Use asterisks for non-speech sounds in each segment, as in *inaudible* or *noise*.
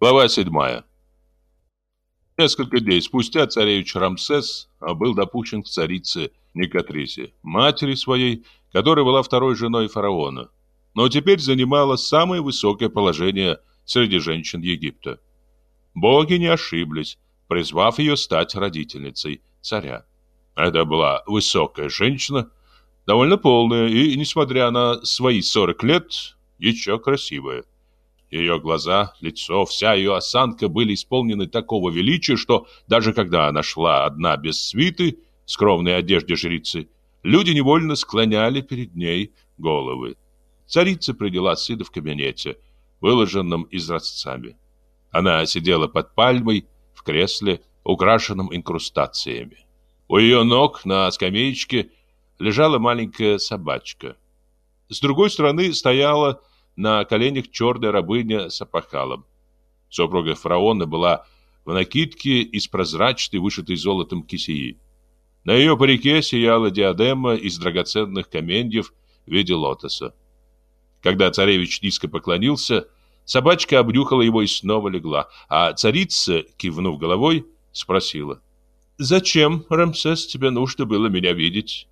Глава седьмая. Несколько дней спустя царевич Рамсес был допущен к царице Никатрисе, матери своей, которая была второй женой фараона, но теперь занимала самое высокое положение среди женщин Египта. Боги не ошиблись, призвав ее стать родительницей царя. Это была высокая женщина, довольно полная и, несмотря на свои 40 лет, еще красивая. Ее глаза, лицо, вся ее осанка были исполнены такого величия, что даже когда она шла одна без свиты, скромной одежде жрицы, люди невольно склоняли перед ней головы. Царица приняла сына в кабинете, выложенном изразцами. Она сидела под пальмой в кресле, украшенном инкрустациями. У ее ног на скамеечке лежала маленькая собачка. С другой стороны стояла на коленях черная рабыня с опахалом. Супруга фараона была в накидке из прозрачной, вышитой золотом кисеи. На ее парике сияла диадема из драгоценных каменьев в виде лотоса. Когда царевич низко поклонился, собачка обнюхала его и снова легла, а царица, кивнув головой, спросила. «Зачем, Рамсес, тебе нужно было меня видеть?»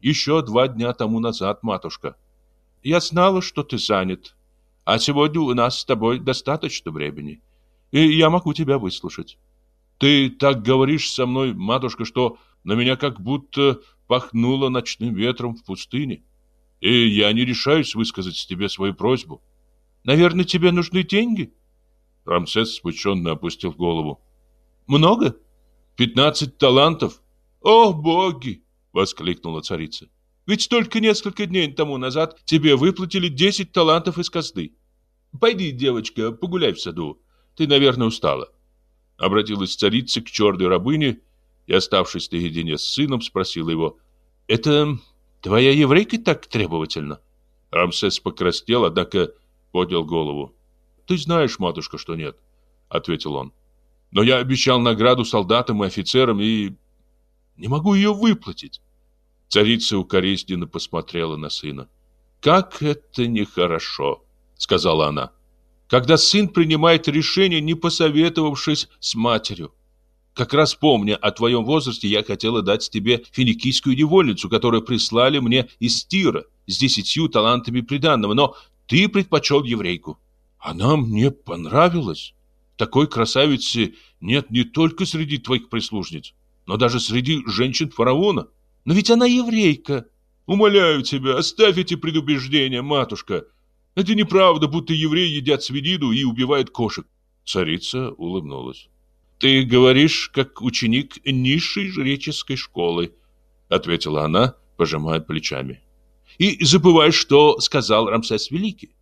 «Еще два дня тому назад, матушка». Я знала, что ты занят. А сегодня у нас с тобой достаточно времени. И я могу тебя выслушать. Ты так говоришь со мной, матушка, что на меня как будто пахнуло ночным ветром в пустыне. И я не решаюсь высказать тебе свою просьбу. Наверное, тебе нужны деньги? Рамсес смущенно опустил голову. Много? Пятнадцать талантов? О, боги! Воскликнула царица. Ведь только несколько дней тому назад тебе выплатили 10 талантов из казны. Пойди, девочка, погуляй в саду. Ты, наверное, устала. Обратилась царица к черной рабыне и, оставшись наедине с сыном, спросила его, «Это твоя еврейка так требовательна?» Рамсес покраснел, однако поднял голову. «Ты знаешь, матушка, что нет», — ответил он. «Но я обещал награду солдатам и офицерам и не могу ее выплатить. Царица укоризненно посмотрела на сына. «Как это нехорошо!» — сказала она. «Когда сын принимает решение, не посоветовавшись с матерью. Как раз помня о твоем возрасте, я хотела дать тебе финикийскую невольницу, которую прислали мне из Тира с десятью талантами приданного, но ты предпочел еврейку. Она мне понравилась. Такой красавицы нет не только среди твоих прислужниц, но даже среди женщин фараона. Но ведь она еврейка. Умоляю тебя, оставь эти предубеждения, матушка. Это неправда, будто евреи едят свинину и убивают кошек. Царица улыбнулась. Ты говоришь, как ученик низшей жреческой школы, ответила она, пожимая плечами. И забываешь, что сказал Рамсес Великий.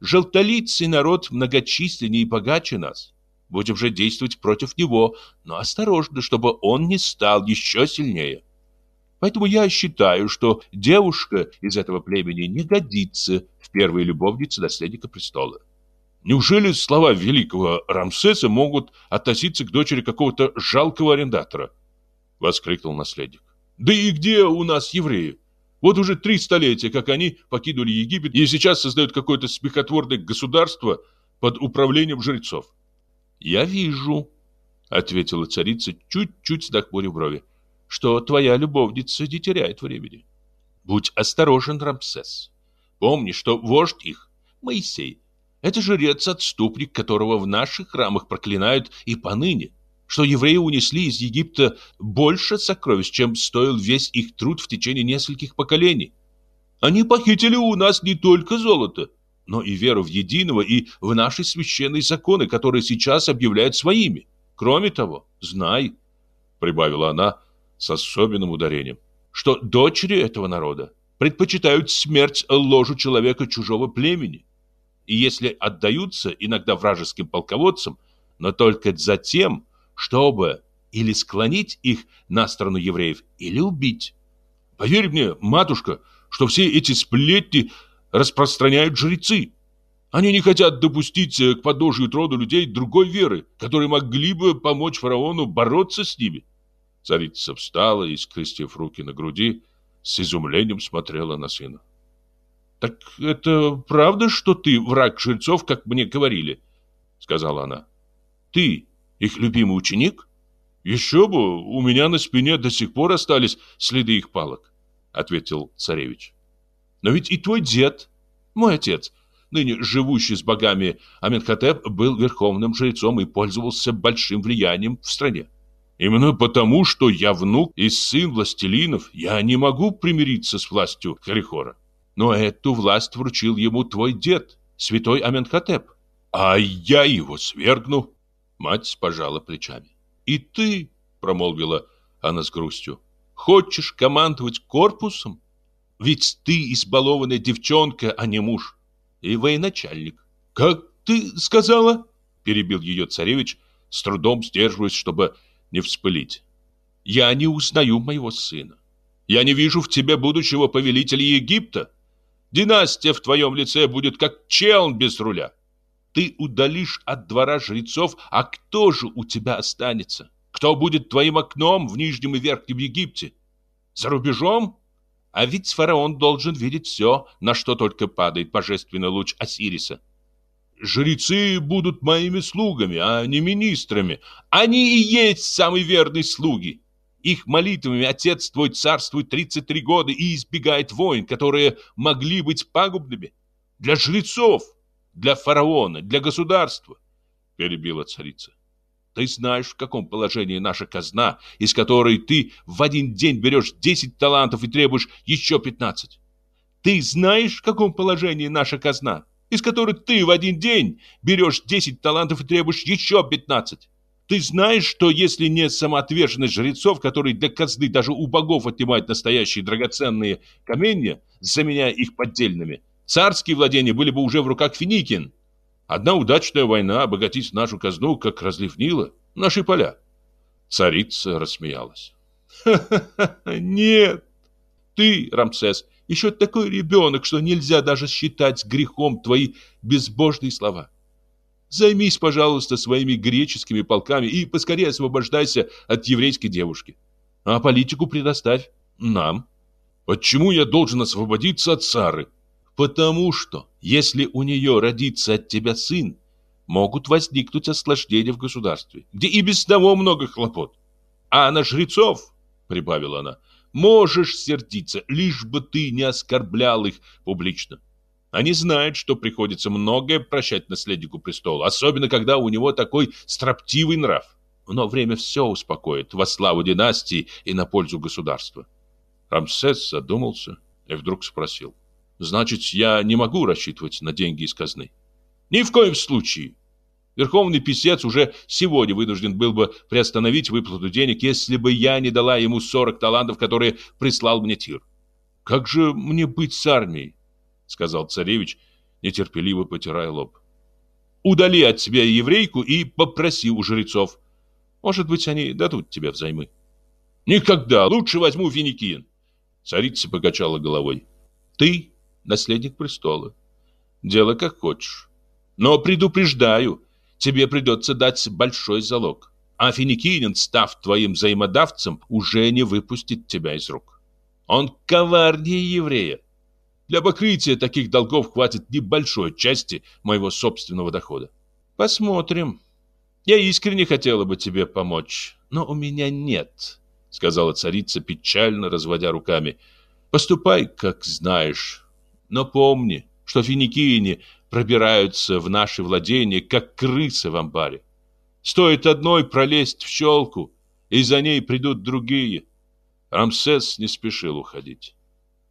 Желтолицый народ многочисленнее и богаче нас. Будем же действовать против него, но осторожно, чтобы он не стал еще сильнее. Поэтому я считаю, что девушка из этого племени не годится в первой любовнице наследника престола. Неужели слова великого Рамсеса могут относиться к дочери какого-то жалкого арендатора? Воскликнул наследник. Да и где у нас евреи? Вот уже три столетия, как они покинули Египет и сейчас создают какое-то смехотворное государство под управлением жрецов. Я вижу, ответила царица, чуть-чуть нахмурив брови что твоя любовница не теряет времени. Будь осторожен, Рамсес. Помни, что вождь их, Моисей, это жрец-отступник, которого в наших храмах проклинают и поныне, что евреи унесли из Египта больше сокровищ, чем стоил весь их труд в течение нескольких поколений. Они похитили у нас не только золото, но и веру в единого и в наши священные законы, которые сейчас объявляют своими. Кроме того, знай, — прибавила она, с особенным ударением, что дочери этого народа предпочитают смерть ложу человека чужого племени. И если отдаются иногда вражеским полководцам, но только за тем, чтобы или склонить их на сторону евреев, или убить. Поверь мне, матушка, что все эти сплетни распространяют жрецы. Они не хотят допустить к подножию трону людей другой веры, которые могли бы помочь фараону бороться с ними. Царица встала и, скрестив руки на груди, с изумлением смотрела на сына. «Так это правда, что ты враг жильцов, как мне говорили?» сказала она. Ты их любимый ученик? Еще бы, у меня на спине до сих пор остались следы их палок, ответил царевич. Но ведь и твой дед, мой отец, ныне живущий с богами Аменхотеп, был верховным жрецом и пользовался большим влиянием в стране. Именно потому, что я внук и сын властелинов, я не могу примириться с властью Харихора. Но эту власть вручил ему твой дед, святой Аменхотеп. А я его свергну. Мать пожала плечами. И ты, промолвила она с грустью, хочешь командовать корпусом? Ведь ты избалованная девчонка, а не муж. И военачальник. Как ты сказала? Перебил ее царевич, с трудом сдерживаясь, чтобы не вспылить. Я не узнаю моего сына. Я не вижу в тебе будущего повелителя Египта. Династия в твоем лице будет как челн без руля. Ты удалишь от двора жрецов, а кто же у тебя останется? Кто будет твоим окном в Нижнем и Верхнем Египте? За рубежом? А ведь фараон должен видеть все, на что только падает божественный луч Осириса. Жрецы будут моими слугами, а не министрами. Они и есть самые верные слуги. Их молитвами отец твой царствует 33 года и избегает войн, которые могли быть пагубными. Для жрецов, для фараона, для государства, перебила царица. Ты знаешь, в каком положении наша казна, из которой ты в один день берешь 10 талантов и требуешь еще 15. Ты знаешь, в каком положении наша казна? Из которых ты в один день берешь 10 талантов и требуешь еще 15. Ты знаешь, что если не самоотверженность жрецов, которые для казны даже у богов отнимают настоящие драгоценные каменья, заменяя их поддельными, царские владения были бы уже в руках финикин. Одна удачная война обогатит нашу казну, как разлив Нила, наши поля. Царица рассмеялась. *laughs* «Ха-ха-ха, нет! Ты, Рамсес, — еще такой ребенок, что нельзя даже считать грехом твои безбожные слова. Займись, пожалуйста, своими греческими полками и поскорее освобождайся от еврейской девушки. А политику предоставь нам. Почему я должен освободиться от Сары? Потому что, если у нее родится от тебя сын, могут возникнуть осложнения в государстве, где и без того много хлопот. А на жрецов, прибавила она, Можешь сердиться, лишь бы ты не оскорблял их публично. Они знают, что приходится многое прощать наследнику престола, особенно когда у него такой строптивый нрав. Но время все успокоит во славу династии и на пользу государства. Рамсес задумался и вдруг спросил. «Значит, я не могу рассчитывать на деньги из казны?» «Ни в коем случае!» Верховный писец уже сегодня вынужден был бы приостановить выплату денег, если бы я не дала ему 40 талантов, которые прислал мне Тир. «Как же мне быть с армией?» — сказал царевич, нетерпеливо потирая лоб. «Удали от себя еврейку и попроси у жрецов. Может быть, они дадут тебе взаймы». «Никогда! Лучше возьму финикин!» Царица покачала головой. «Ты наследник престола. Делай как хочешь. Но предупреждаю, тебе придется дать большой залог. А Финикинин, став твоим взаимодавцем, уже не выпустит тебя из рук. Он коварнее еврея. Для покрытия таких долгов хватит небольшой части моего собственного дохода. Посмотрим. Я искренне хотела бы тебе помочь, но у меня нет, сказала царица, печально разводя руками. Поступай, как знаешь, но помни, что финикийне пробираются в наши владения, как крысы в амбаре. Стоит одной пролезть в щелку, и за ней придут другие. Рамсес не спешил уходить.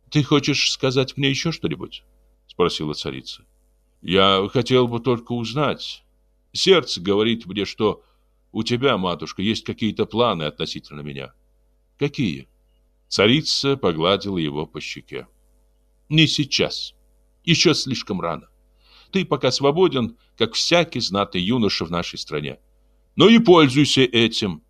«Ты хочешь сказать мне еще что-нибудь?» — спросила царица. «Я хотел бы только узнать. Сердце говорит мне, что у тебя, матушка, есть какие-то планы относительно меня». «Какие?» Царица погладила его по щеке. «Не сейчас. Еще слишком рано. Ты пока свободен, как всякий знатный юноша в нашей стране. Ну и пользуйся этим.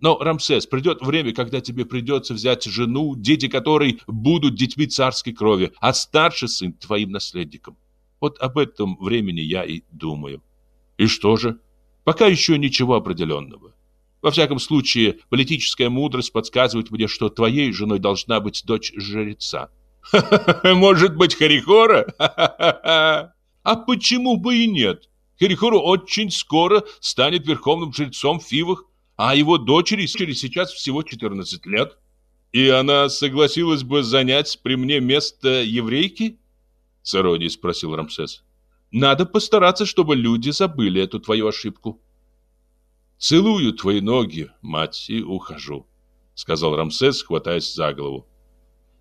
Но, Рамсес, придет время, когда тебе придется взять жену, дети которой будут детьми царской крови, а старший сын твоим наследником. Вот об этом времени я и думаю. И что же? Пока еще ничего определенного. Во всяком случае, политическая мудрость подсказывает мне, что твоей женой должна быть дочь жреца. *laughs* Может быть, Харихора? *laughs* А почему бы и нет? Херихору очень скоро станет верховным жрецом в Фивах, а его дочери сейчас всего 14 лет. И она согласилась бы занять при мне место еврейки? С спросил Рамсес. Надо постараться, чтобы люди забыли эту твою ошибку. Целую твои ноги, мать, и ухожу, сказал Рамсес, хватаясь за голову.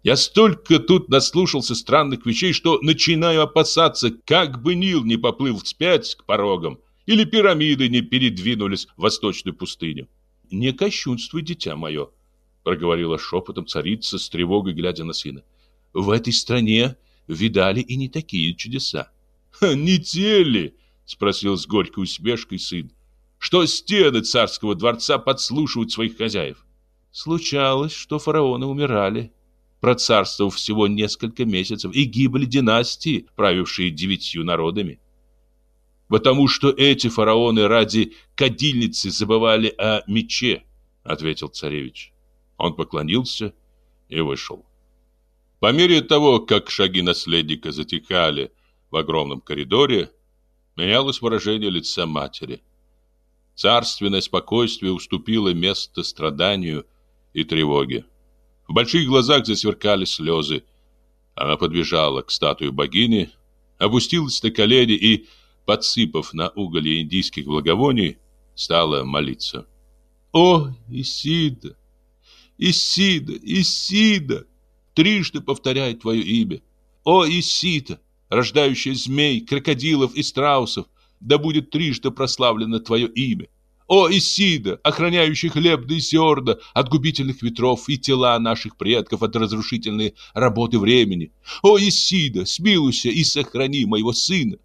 Я столько тут наслушался странных вещей, что начинаю опасаться, как бы Нил не поплыл вспять к порогам, или пирамиды не передвинулись в восточную пустыню. Не кощунствуй, дитя мое, проговорила шепотом царица с тревогой, глядя на сына. В этой стране видали и не такие чудеса. «Не те ли?» — спросил с горькой усмешкой сын. «Что стены царского дворца подслушивают своих хозяев?» Случалось, что фараоны умирали, процарствовав всего несколько месяцев, и гибли династии, правившие девятью народами. «Потому что эти фараоны ради кадильницы забывали о мече», — ответил царевич. Он поклонился и вышел. По мере того, как шаги наследника затихали в огромном коридоре, менялось выражение лица матери. Царственное спокойствие уступило место страданию и тревоге. В больших глазах засверкали слезы. Она подбежала к статуе богини, опустилась на колени и, подсыпав на уголье индийских благовоний, стала молиться. «О, Исида! Исида! Исида!» Трижды повторяет твое имя. О, Исида, рождающая змей, крокодилов и страусов, да будет трижды прославлено твое имя. О, Исида, охраняющий хлебные зерна от губительных ветров и тела наших предков от разрушительной работы времени. О, Исида, смилуйся и сохрани моего сына.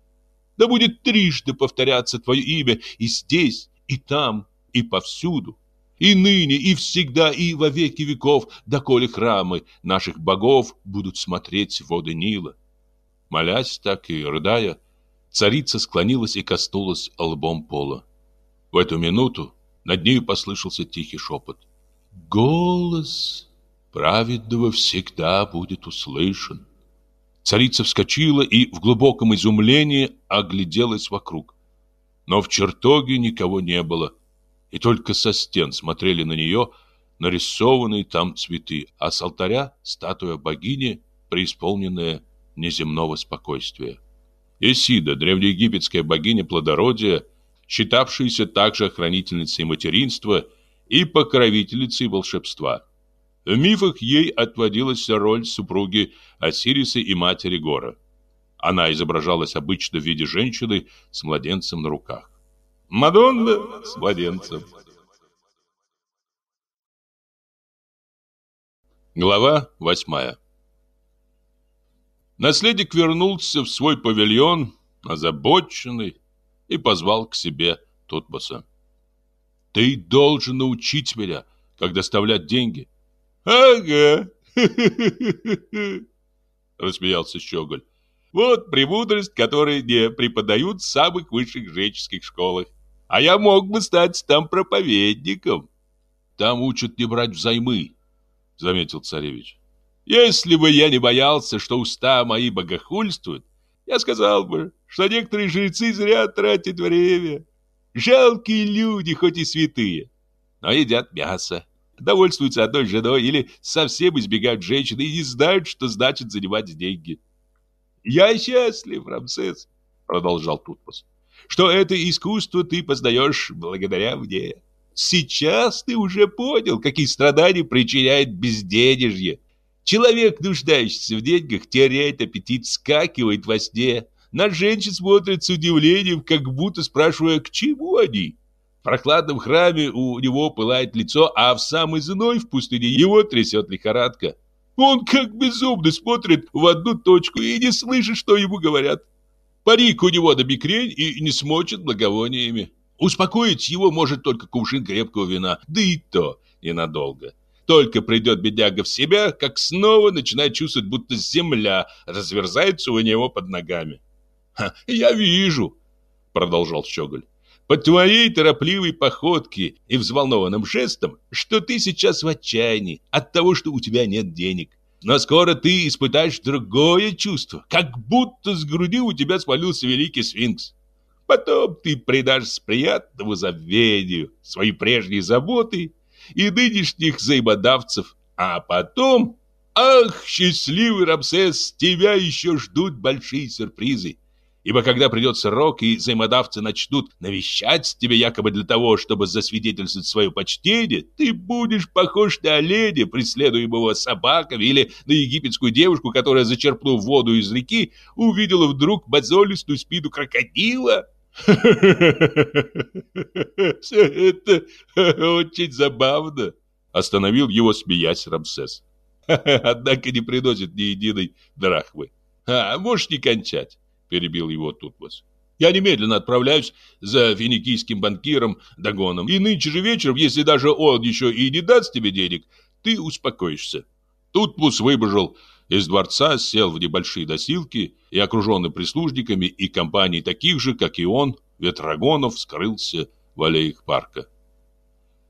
Да будет трижды повторяться твое имя и здесь, и там, и повсюду. И ныне, и всегда, и во веки веков, доколе храмы наших богов будут смотреть воды Нила. Молясь так и рыдая, царица склонилась и коснулась лбом пола. В эту минуту над нею послышался тихий шепот. «Голос праведного всегда будет услышан». Царица вскочила и в глубоком изумлении огляделась вокруг. Но в чертоге никого не было, и только со стен смотрели на нее нарисованные там цветы, а с алтаря статуя богини, преисполненная неземного спокойствия. Исида, древнеегипетская богиня плодородия, считавшаяся также охранительницей материнства и покровительницей волшебства. В мифах ей отводилась роль супруги Осириса и матери Гора. Она изображалась обычно в виде женщины с младенцем на руках. Мадонна с младенцем. Глава восьмая Наследник вернулся в свой павильон, озабоченный, и позвал к себе Тутмоса. «Ты должен научить меня, как доставлять деньги». «Ага!» *laughs* Рассмеялся Щеголь. «Вот премудрость, которую не преподают в самых высших греческих школах. А я мог бы стать там проповедником». «Там учат не брать взаймы», — заметил царевич. «Если бы я не боялся, что уста мои богохульствуют, я сказал бы, что некоторые жрецы зря тратят время. Жалкие люди, хоть и святые, но едят мясо, довольствуются одной женой или совсем избегают женщин и не знают, что значит занимать деньги. «Я счастлив, Рамсес», — продолжал Тутмос, «что это искусство ты познаешь благодаря мне. Сейчас ты уже понял, какие страдания причиняет безденежье. Человек, нуждающийся в деньгах, теряет аппетит, скакивает во сне, на женщин смотрит с удивлением, как будто спрашивая, к чему они. В прохладном храме у него пылает лицо, а в самой зной в пустыне его трясет лихорадка. Он как безумный смотрит в одну точку и не слышит, что ему говорят. Парик у него на бикрень и не смочит благовониями. Успокоить его может только кувшин крепкого вина, да и то ненадолго. Только придет бедняга в себя, как снова начинает чувствовать, будто земля разверзается у него под ногами. «Я вижу», — продолжал Щеголь, «по твоей торопливой походке и взволнованным жестом, что ты сейчас в отчаянии от того, что у тебя нет денег. Но скоро ты испытаешь другое чувство, как будто с груди у тебя свалился великий сфинкс. Потом ты предашь приятному забвению свои прежние заботы и нынешних взаимодавцев, а потом, ах, счастливый Рамсес, тебя еще ждут большие сюрпризы. Ибо когда придет срок, и взаимодавцы начнут навещать тебя якобы для того, чтобы засвидетельствовать свое почтение, ты будешь похож на оленя, преследуемого собаками, или на египетскую девушку, которая, зачерпнув воду из реки, увидела вдруг мозолистую спину крокодила. *laughs* Все это *laughs* очень забавно, остановил его, смеясь Рамсес. *laughs* Однако не приносит ни единой драхмы. А, можешь не кончать перебил его Тутмос. Я немедленно отправляюсь за финикийским банкиром Дагоном. И нынче же вечером, если даже он еще и не даст тебе денег, ты успокоишься. Тутмос выбежал из дворца, сел в небольшие досилки и, окруженный прислужниками и компанией таких же, как и он, ветрогонов, скрылся в аллеях парка.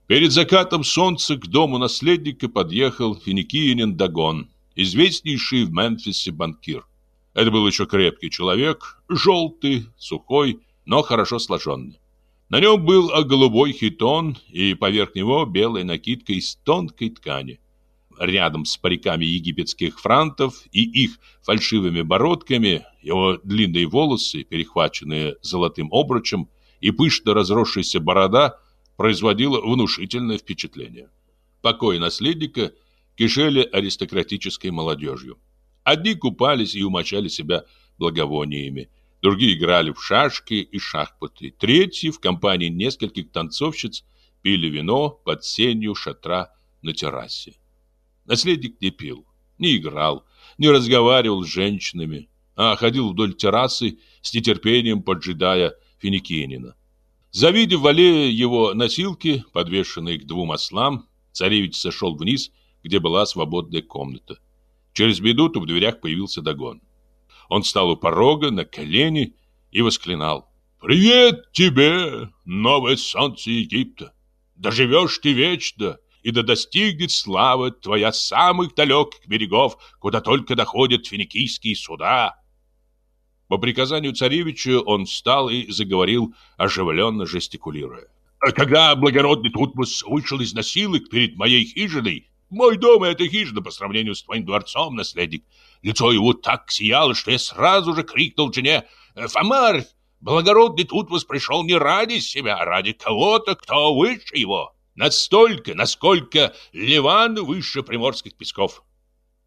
Перед закатом солнца к дому наследника подъехал финикиянин Дагон, известнейший в Мемфисе банкир. Это был еще крепкий человек, желтый, сухой, но хорошо сложенный. На нем был голубой хитон и поверх него белая накидка из тонкой ткани. Рядом с париками египетских франтов и их фальшивыми бородками его длинные волосы, перехваченные золотым обручем, и пышно разросшаяся борода производила внушительное впечатление. Покой наследника кишели аристократической молодежью. Одни купались и умочали себя благовониями, другие играли в шашки и шахматы, третьи в компании нескольких танцовщиц пили вино под сенью шатра на террасе. Наследник не пил, не играл, не разговаривал с женщинами, а ходил вдоль террасы с нетерпением поджидая Финикинина. Завидев в аллее его носилки, подвешенные к двум ослам, царевич сошел вниз, где была свободная комната. Через минуту в дверях появился Дагон. Он встал у порога на колени и восклинал. «Привет тебе, новое солнце Египта! Доживешь ты вечно, и да достигнет слава твоя самых далеких берегов, куда только доходят финикийские суда!» По приказанию царевича он встал и заговорил, оживленно жестикулируя. «Когда благородный Тутмос вышел из насилок перед моей хижиной, мой дом — это хижина по сравнению с твоим дворцом, наследник. Лицо его так сияло, что я сразу же крикнул жене «Фомарь, благородный тут пришел не ради себя, а ради кого-то, кто выше его. Настолько, насколько Ливан выше приморских песков».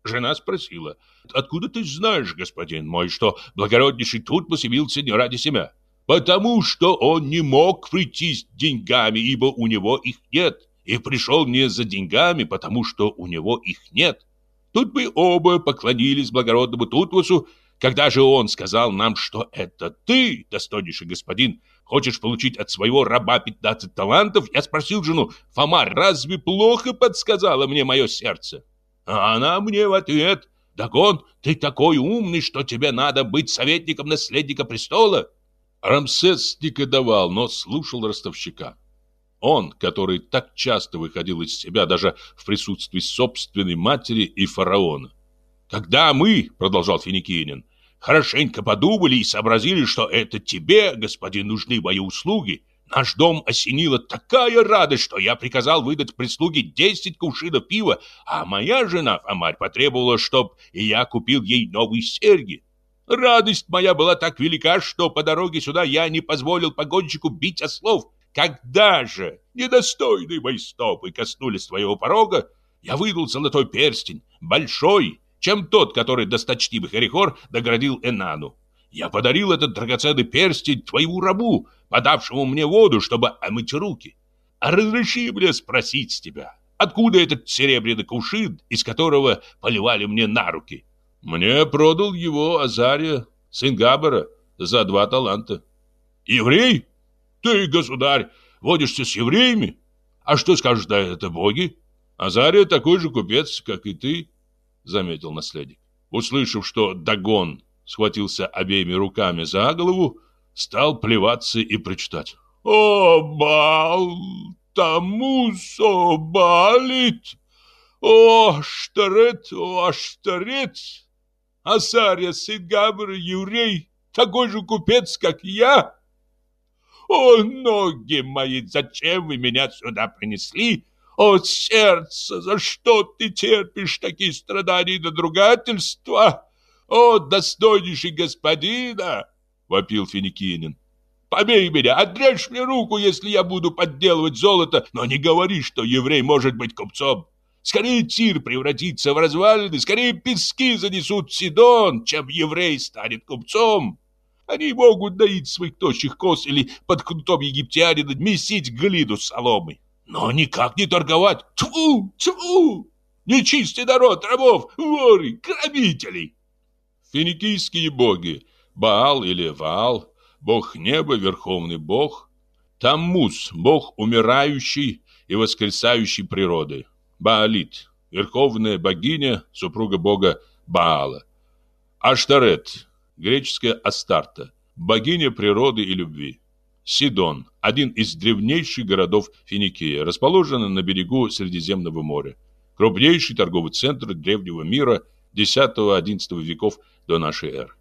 Жена спросила, «Откуда ты знаешь, господин мой, что благороднейший тут явился не ради себя?» «Потому что он не мог прийти с деньгами, ибо у него их нет» и пришел не за деньгами, потому что у него их нет. Тут мы оба поклонились благородному Тутвусу, когда же он сказал нам, что это ты, достойнейший господин, хочешь получить от своего раба 15 талантов, я спросил жену, Фома, разве плохо подсказала мне мое сердце? А она мне в ответ, Дагон, ты такой умный, что тебе надо быть советником наследника престола. Рамсес негодовал, но слушал ростовщика. Он, который так часто выходил из себя даже в присутствии собственной матери и фараона. «Когда мы, — продолжал Финикинин, — хорошенько подумали и сообразили, что это тебе, господин, нужны мои услуги, наш дом осенила такая радость, что я приказал выдать прислуге 10 кувшинов пива, а моя жена, Фомарь, потребовала, чтоб я купил ей новые серьги. Радость моя была так велика, что по дороге сюда я не позволил погонщику бить ослов, когда же недостойные мои стопы коснулись твоего порога, я выдал золотой перстень, большой, чем тот, который досточтимый Харихор наградил Энану. Я подарил этот драгоценный перстень твоему рабу, подавшему мне воду, чтобы омыть руки. А разреши мне спросить тебя, откуда этот серебряный кувшин, из которого поливали мне на руки? Мне продал его Азария, сын Габара, за два таланта. Еврей? Ты, государь, водишься с евреями? А что скажут на это боги? Азария такой же купец, как и ты, заметил наследник. Услышав, что Дагон схватился обеими руками за голову, стал плеваться и прочитать. «О, бал, тому собалит! О, шторет, о, шторет! Азария, сын еврей, такой же купец, как я!» О, ноги мои, зачем вы меня сюда принесли? О, сердце, за что ты терпишь такие страдания и надругательства? О, достойнейший господина!» — вопил Финикинин. «Побей меня, отрежь мне руку, если я буду подделывать золото, но не говори, что еврей может быть купцом. Скорее Тир превратится в развалины, скорее пески занесут Сидон, чем еврей станет купцом. Они могут доить своих тощих коз или под кнутом египтянина месить глиду соломой, но никак не торговать. Тьфу, тьфу! Нечистый народ рабов, воры, грабителей!» Финикийские боги, Баал или Ваал, бог неба, верховный бог, Таммус, бог умирающий и воскресающий природы, Баалит, верховная богиня, супруга бога Баала. Аштарет, греческая Астарта, богиня природы и любви. Сидон, один из древнейших городов Финикии, расположенный на берегу Средиземного моря. Крупнейший торговый центр древнего мира X-XI веков до нашей эры.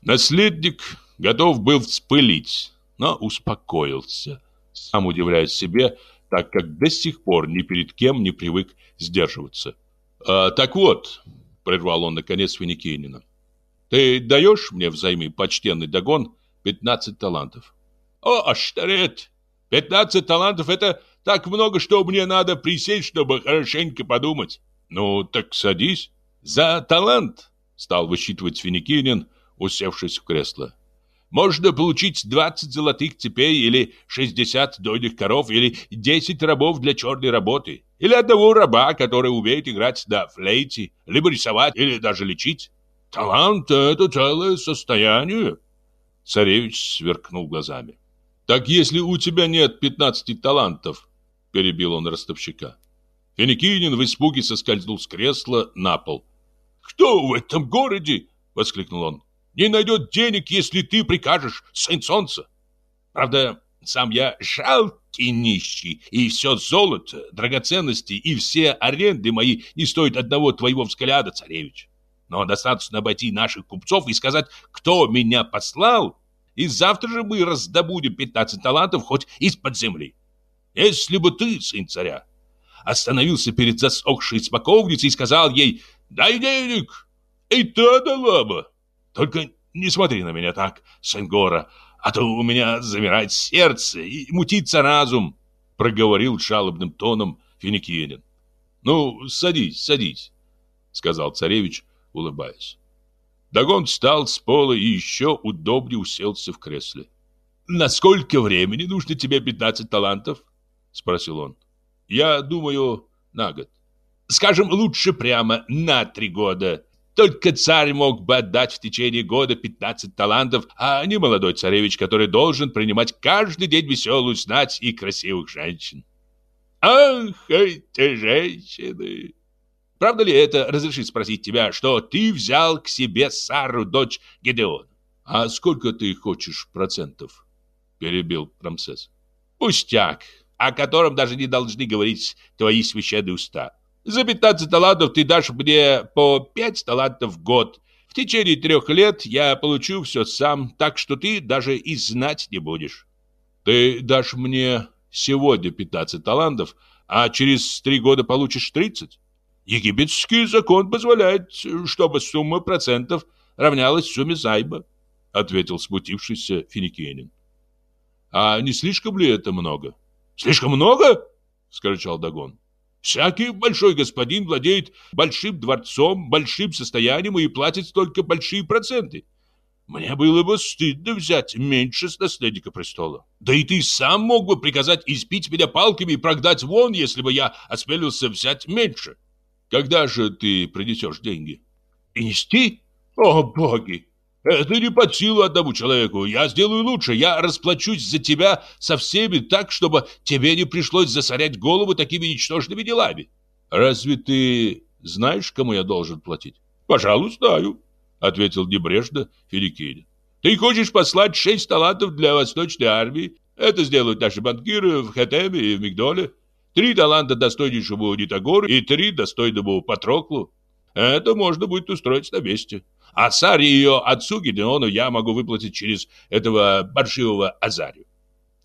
Наследник готов был вспылить, но успокоился, сам удивляясь себе, так как до сих пор ни перед кем не привык сдерживаться. «А, «Так вот», — прервал он наконец Финикинина, «ты даешь мне взаймы почтенный догон 15 талантов?» «О, Аштарет! 15 талантов — это так много, что мне надо присесть, чтобы хорошенько подумать». «Ну, так садись. За талант!» — стал высчитывать Финикинин, усевшись в кресло. Можно получить 20 золотых цепей или 60 дойных коров или 10 рабов для черной работы. Или одного раба, который умеет играть на флейте, либо рисовать, или даже лечить. Талант — это целое состояние. Царевич сверкнул глазами. Так если у тебя нет 15 талантов, перебил он ростовщика. Финикинин в испуге соскользнул с кресла на пол. «Кто в этом городе?» — воскликнул он не найдет денег, если ты прикажешь, сын солнца. Правда, сам я жалкий нищий, и все золото, драгоценности и все аренды мои не стоят одного твоего взгляда, царевич. Но достаточно обойти наших купцов и сказать, кто меня послал, и завтра же мы раздобудем 15 талантов хоть из-под земли. Если бы ты, сын царя, остановился перед засохшей смоковницей и сказал ей «Дай денег!» и та дала бы. Только не смотри на меня так, Сенгора, а то у меня замирает сердце и мутится разум, проговорил жалобным тоном Финикиянин. Ну, садись, садись, сказал царевич, улыбаясь. Дагон встал с пола и еще удобнее уселся в кресле. «На сколько времени нужно тебе 15 талантов?» — спросил он. «Я думаю, на год. Скажем, лучше прямо на три года. Только царь мог бы отдать в течение года 15 талантов, а не молодой царевич, который должен принимать каждый день веселую знать и красивых женщин. Ах, эти женщины! Правда ли это, разрешить спросить тебя, что ты взял к себе Сару, дочь Гедеона? А сколько ты хочешь процентов? Перебил Рамсес. Пустяк, о котором даже не должны говорить твои священные уста. За 15 талантов ты дашь мне по 5 талантов в год. В течение трех лет я получу все сам, так что ты даже и знать не будешь. Ты дашь мне сегодня 15 талантов, а через три года получишь 30. Египетский закон позволяет, чтобы сумма процентов равнялась сумме зайба, ответил смутившийся финикиянин. А не слишком ли это много? Слишком много? скричал Дагон. Всякий большой господин владеет большим дворцом, большим состоянием и платит только большие проценты. Мне было бы стыдно взять меньше с наследника престола. Да и ты сам мог бы приказать избить меня палками и прогнать вон, если бы я осмелился взять меньше. Когда же ты принесешь деньги? Принести? О, боги! Это не под силу одному человеку. Я сделаю лучше. Я расплачусь за тебя со всеми так, чтобы тебе не пришлось засорять голову такими ничтожными делами. Разве ты знаешь, кому я должен платить? Пожалуй, знаю, ответил небрежно Филикинин. Ты хочешь послать шесть талантов для Восточной армии? Это сделают наши банкиры в Хетеме и в Мигдоле. Три таланта достойнейшему Нитогору и три достойному Патроклу. Это можно будет устроить на месте. А Саре ее отцу Гедеону я могу выплатить через этого паршивого Азарию.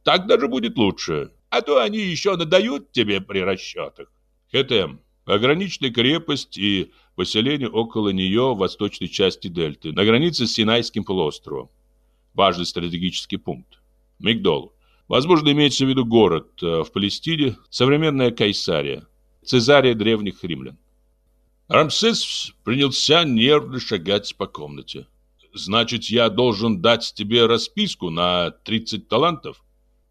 Так даже будет лучше. А то они еще надают тебе при расчетах. Хетем. Пограничная крепость и поселение около нее в восточной части дельты, на границе с Синайским полуостровом. Важный стратегический пункт. Мигдол. Возможно, имеется в виду город э, в Палестине, современная Кайсария, Цезария древних римлян. Рамсес принялся нервно шагать по комнате. «Значит, я должен дать тебе расписку на 30 талантов?»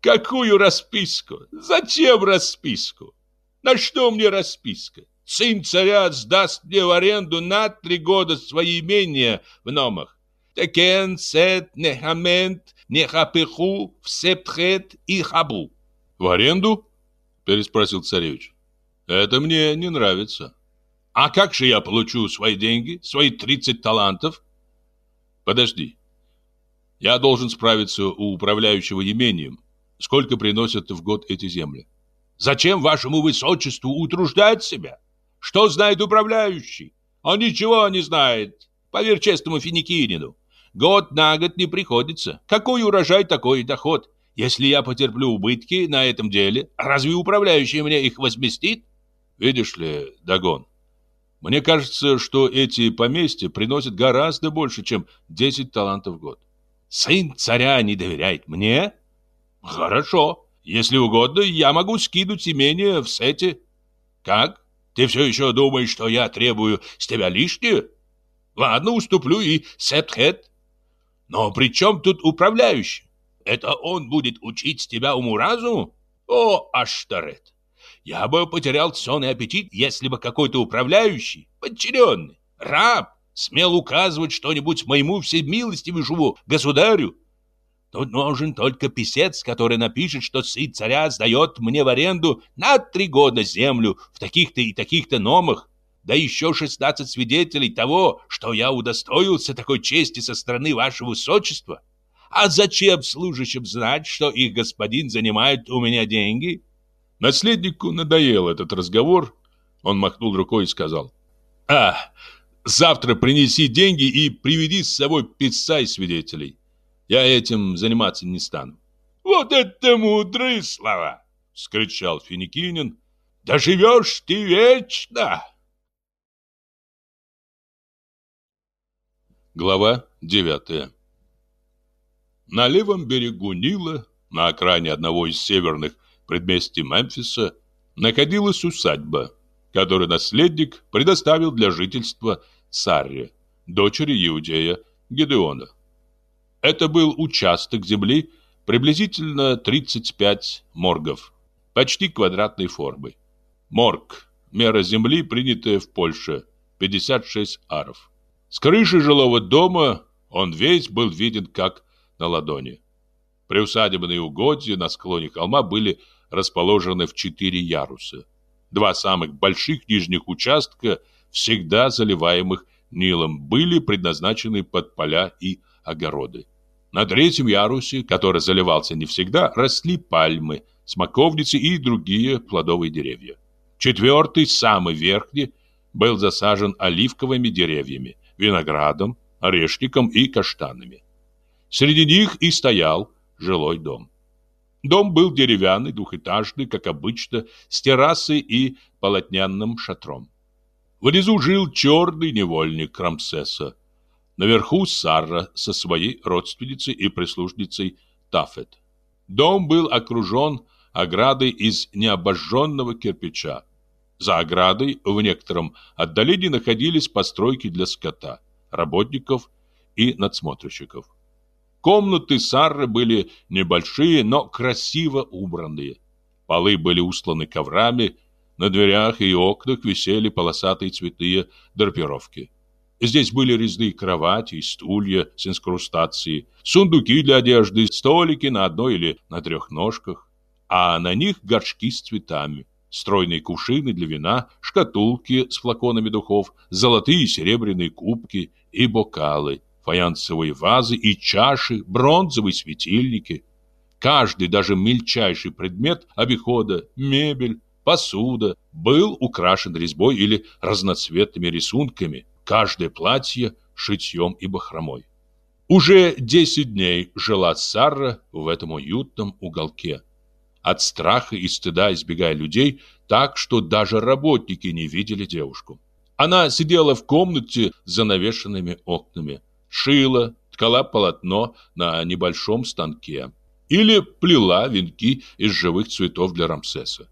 «Какую расписку? Зачем расписку? На что мне расписка? Сын царя сдаст мне в аренду на три года свои имения в Номах. Текен, Сет, Нехамент, Нехапеху, Всептхет и Хабу. В аренду? Переспросил царевич. Это мне не нравится. А как же я получу свои деньги, свои 30 талантов? Подожди. Я должен справиться у управляющего имением. Сколько приносят в год эти земли? Зачем вашему высочеству утруждать себя? Что знает управляющий? Он ничего не знает. Поверь честному финикинину. Год на год не приходится. Какой урожай, такой и доход. Если я потерплю убытки на этом деле, разве управляющий мне их возместит? Видишь ли, Дагон, мне кажется, что эти поместья приносят гораздо больше, чем 10 талантов в год. Сын царя не доверяет мне? Хорошо. Если угодно, я могу скинуть имение в сете. Как? Ты все еще думаешь, что я требую с тебя лишнее? Ладно, уступлю и сетхет. Но при чем тут управляющий? Это он будет учить тебя уму-разуму? О, Аштарет! Я бы потерял сон и аппетит, если бы какой-то управляющий, подчиненный, раб, смел указывать что-нибудь моему всемилостивому государю Тут нужен только писец, который напишет, что сын царя сдает мне в аренду на три года землю в таких-то и таких-то номах, да еще шестнадцать свидетелей того, что я удостоился такой чести со стороны вашего высочества. А зачем служащим знать, что их господин занимает у меня деньги? Наследнику надоел этот разговор. Он махнул рукой и сказал. А, завтра принеси деньги и приведи с собой писца и свидетелей. Я этим заниматься не стану. Вот это мудрые слова, скричал Финикинин. Да живешь ты вечно. Глава девятая На левом берегу Нила, на окраине одного из северных предместий Мемфиса, находилась усадьба, которую наследник предоставил для жительства Сарре, дочери иудея Гедеона. Это был участок земли приблизительно 35 моргов, почти квадратной формы. Морг – мера земли, принятая в Польше, 56 аров. С крыши жилого дома он весь был виден как на ладони. Приусадебные угодья на склоне холма были расположены в четыре яруса. Два самых больших нижних участка, всегда заливаемых Нилом, были предназначены под поля и огороды. На третьем ярусе, который заливался не всегда, росли пальмы, смоковницы и другие плодовые деревья. Четвертый, самый верхний, был засажен оливковыми деревьями, виноградом, орешником и каштанами. Среди них и стоял жилой дом. Дом был деревянный, двухэтажный, как обычно, с террасой и полотняным шатром. Внизу жил черный невольник Рамсеса, Наверху Сарра со своей родственницей и прислужницей Тафет. Дом был окружен оградой из необожженного кирпича. За оградой в некотором отдалении находились постройки для скота, работников и надсмотрщиков. Комнаты Сарры были небольшие, но красиво убранные. Полы были устланы коврами, на дверях и окнах висели полосатые цветные драпировки. Здесь были резные кровати и стулья с инкрустацией, сундуки для одежды, столики на одной или на трех ножках, а на них горшки с цветами, стройные кувшины для вина, шкатулки с флаконами духов, золотые и серебряные кубки и бокалы, фаянсовые вазы и чаши, бронзовые светильники. Каждый, даже мельчайший предмет обихода, мебель, посуда, был украшен резьбой или разноцветными рисунками, каждое платье шитьем и бахромой. Уже десять дней жила Сара в этом уютном уголке. От страха и стыда избегая людей, так что даже работники не видели девушку. Она сидела в комнате с занавешенными окнами, шила, ткала полотно на небольшом станке или плела венки из живых цветов для Рамсеса.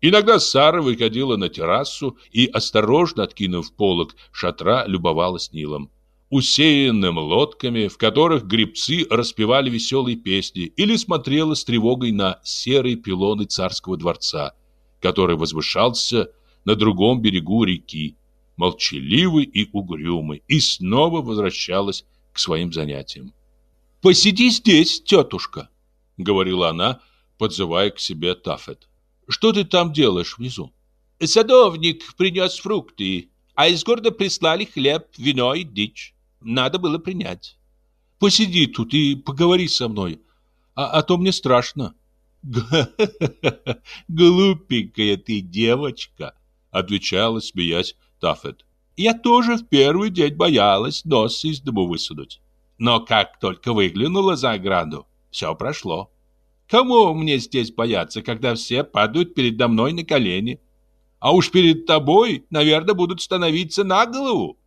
Иногда Сара выходила на террасу и, осторожно откинув полог шатра, любовалась Нилом, усеянным лодками, в которых гребцы распевали веселые песни, или смотрела с тревогой на серые пилоны царского дворца, который возвышался на другом берегу реки, молчаливый и угрюмый, и снова возвращалась к своим занятиям. «Посиди здесь, тетушка», — говорила она, подзывая к себе Тафет. «Что ты там делаешь внизу?» «Садовник принес фрукты, а из города прислали хлеб, вино и дичь. Надо было принять». «Посиди тут и поговори со мной, а, а то мне страшно». *laughs* «Глупенькая ты девочка», — отвечала, смеясь Тафет. «Я тоже в первый день боялась нос из дому высунуть. Но как только выглянула за ограду, все прошло. Кому мне здесь бояться, когда все падают передо мной на колени? А уж перед тобой, наверное, будут становиться на голову.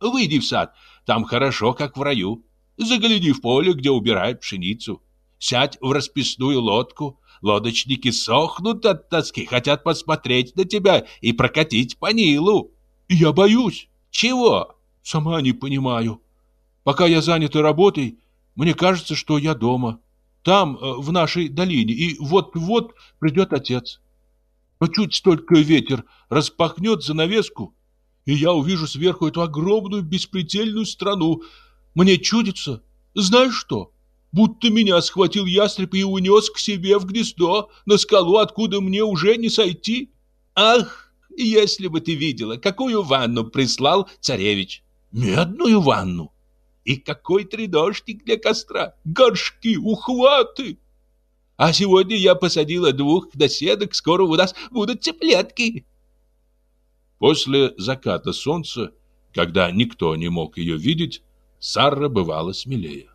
Выйди в сад, там хорошо, как в раю. Загляни в поле, где убирают пшеницу. Сядь в расписную лодку. Лодочники сохнут от тоски, хотят посмотреть на тебя и прокатить по Нилу. Я боюсь. Чего? Сама не понимаю. Пока я занята работой, мне кажется, что я дома. Там, э, в нашей долине, и вот-вот придет отец. Но чуть только ветер распахнет занавеску, и я увижу сверху эту огромную беспредельную страну. Мне чудится, знаешь что? Будто меня схватил ястреб и унес к себе в гнездо, на скалу, откуда мне уже не сойти. Ах, если бы ты видела, какую ванну прислал царевич. Медную ванну. И какой тридошник для костра! Горшки, ухваты! А сегодня я посадила двух доседок, скоро у нас будут цыплятки. После заката солнца, когда никто не мог ее видеть, Сара бывала смелее.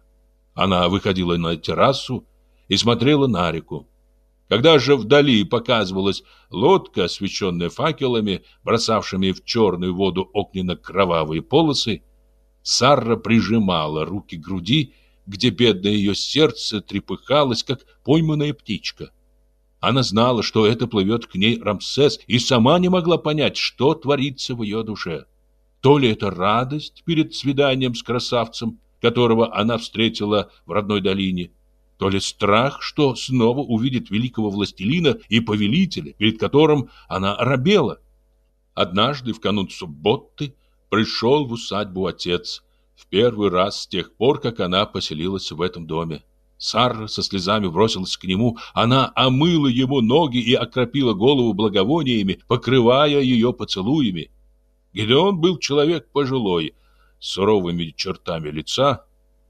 Она выходила на террасу и смотрела на реку. Когда же вдали показывалась лодка, освещенная факелами, бросавшими в черную воду огненно-кровавые полосы, Сара прижимала руки к груди, где бедное ее сердце трепыхалось, как пойманная птичка. Она знала, что это плывет к ней Рамсес, и сама не могла понять, что творится в ее душе. То ли это радость перед свиданием с красавцем, которого она встретила в родной долине, то ли страх, что снова увидит великого властелина и повелителя, перед которым она рабела. Однажды, в канун субботы, пришел в усадьбу отец. В первый раз с тех пор, как она поселилась в этом доме. Сара со слезами бросилась к нему. Она омыла ему ноги и окропила голову благовониями, покрывая ее поцелуями. Гедеон был человек пожилой, с суровыми чертами лица.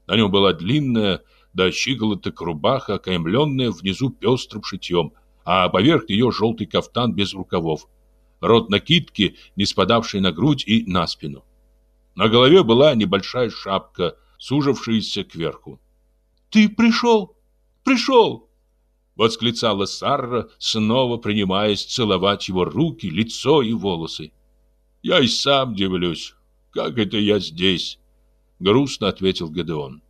На нем была длинная, до щиколоток рубаха, окаймленная внизу пестрым шитьем, а поверх нее желтый кафтан без рукавов рот накидки, не спадавший на грудь и на спину. На голове была небольшая шапка, сужавшаяся кверху. «Ты пришел! Пришел!» Восклицала Сарра, снова принимаясь целовать его руки, лицо и волосы. «Я и сам дивлюсь, как это я здесь?» Грустно ответил Гедеон.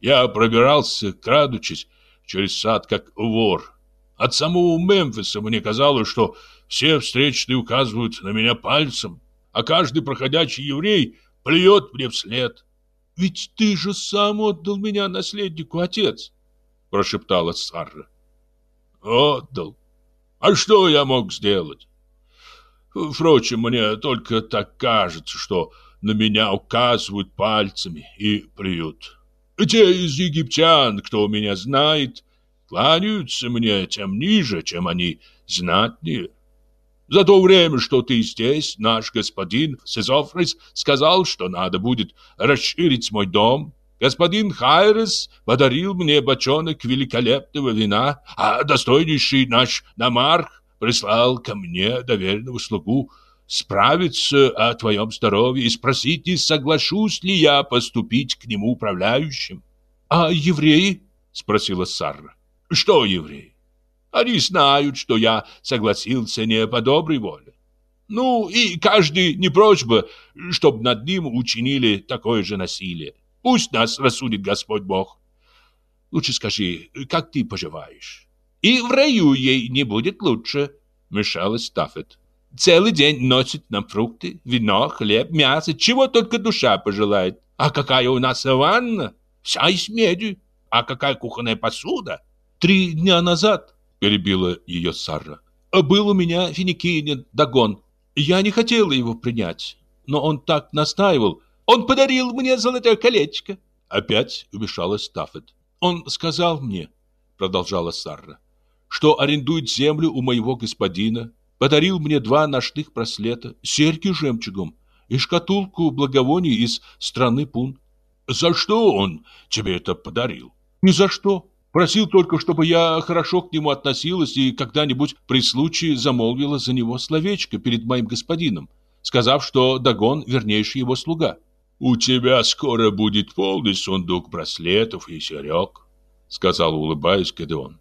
«Я пробирался, крадучись, через сад, как вор. От самого Мемфиса мне казалось, что все встречные указывают на меня пальцем, а каждый проходящий еврей плюет мне вслед. «Ведь ты же сам отдал меня наследнику, отец!» — прошептала Сарра. «Отдал? А что я мог сделать? Впрочем, мне только так кажется, что на меня указывают пальцами и плюют. Те из египтян, кто меня знает, кланяются мне тем ниже, чем они знатнее. За то время, что ты здесь, наш господин Сезофрис сказал, что надо будет расширить мой дом. Господин Хайрес подарил мне бочонок великолепного вина, а достойнейший наш намарх прислал ко мне доверенного слугу справиться о твоем здоровье и спросить, не соглашусь ли я поступить к нему управляющим. А евреи? Спросила Сарра. Что евреи? Они знают, что я согласился не по доброй воле. Ну, и каждый не прочь бы, чтобы над ним учинили такое же насилие. Пусть нас рассудит Господь Бог. Лучше скажи, как ты поживаешь? И в раю ей не будет лучше, мешалась Таффет. Целый день носит нам фрукты, вино, хлеб, мясо, чего только душа пожелает. А какая у нас ванна? Вся из меди. А какая кухонная посуда? Три дня назад, перебила ее Сара, был у меня финикинин Дагон. Я не хотела его принять, но он так настаивал. Он подарил мне золотое колечко. Опять вмешалась Таффет. Он сказал мне, продолжала Сара, что арендует землю у моего господина, подарил мне два ночных браслета, серьги жемчугом и шкатулку благовоний из страны Пун. За что он тебе это подарил? Ни за что. Просил только, чтобы я хорошо к нему относилась и когда-нибудь при случае замолвила за него словечко перед моим господином, сказав, что Дагон вернейший его слуга. «У тебя скоро будет полный сундук браслетов и серег», — сказал, улыбаясь Гедеон.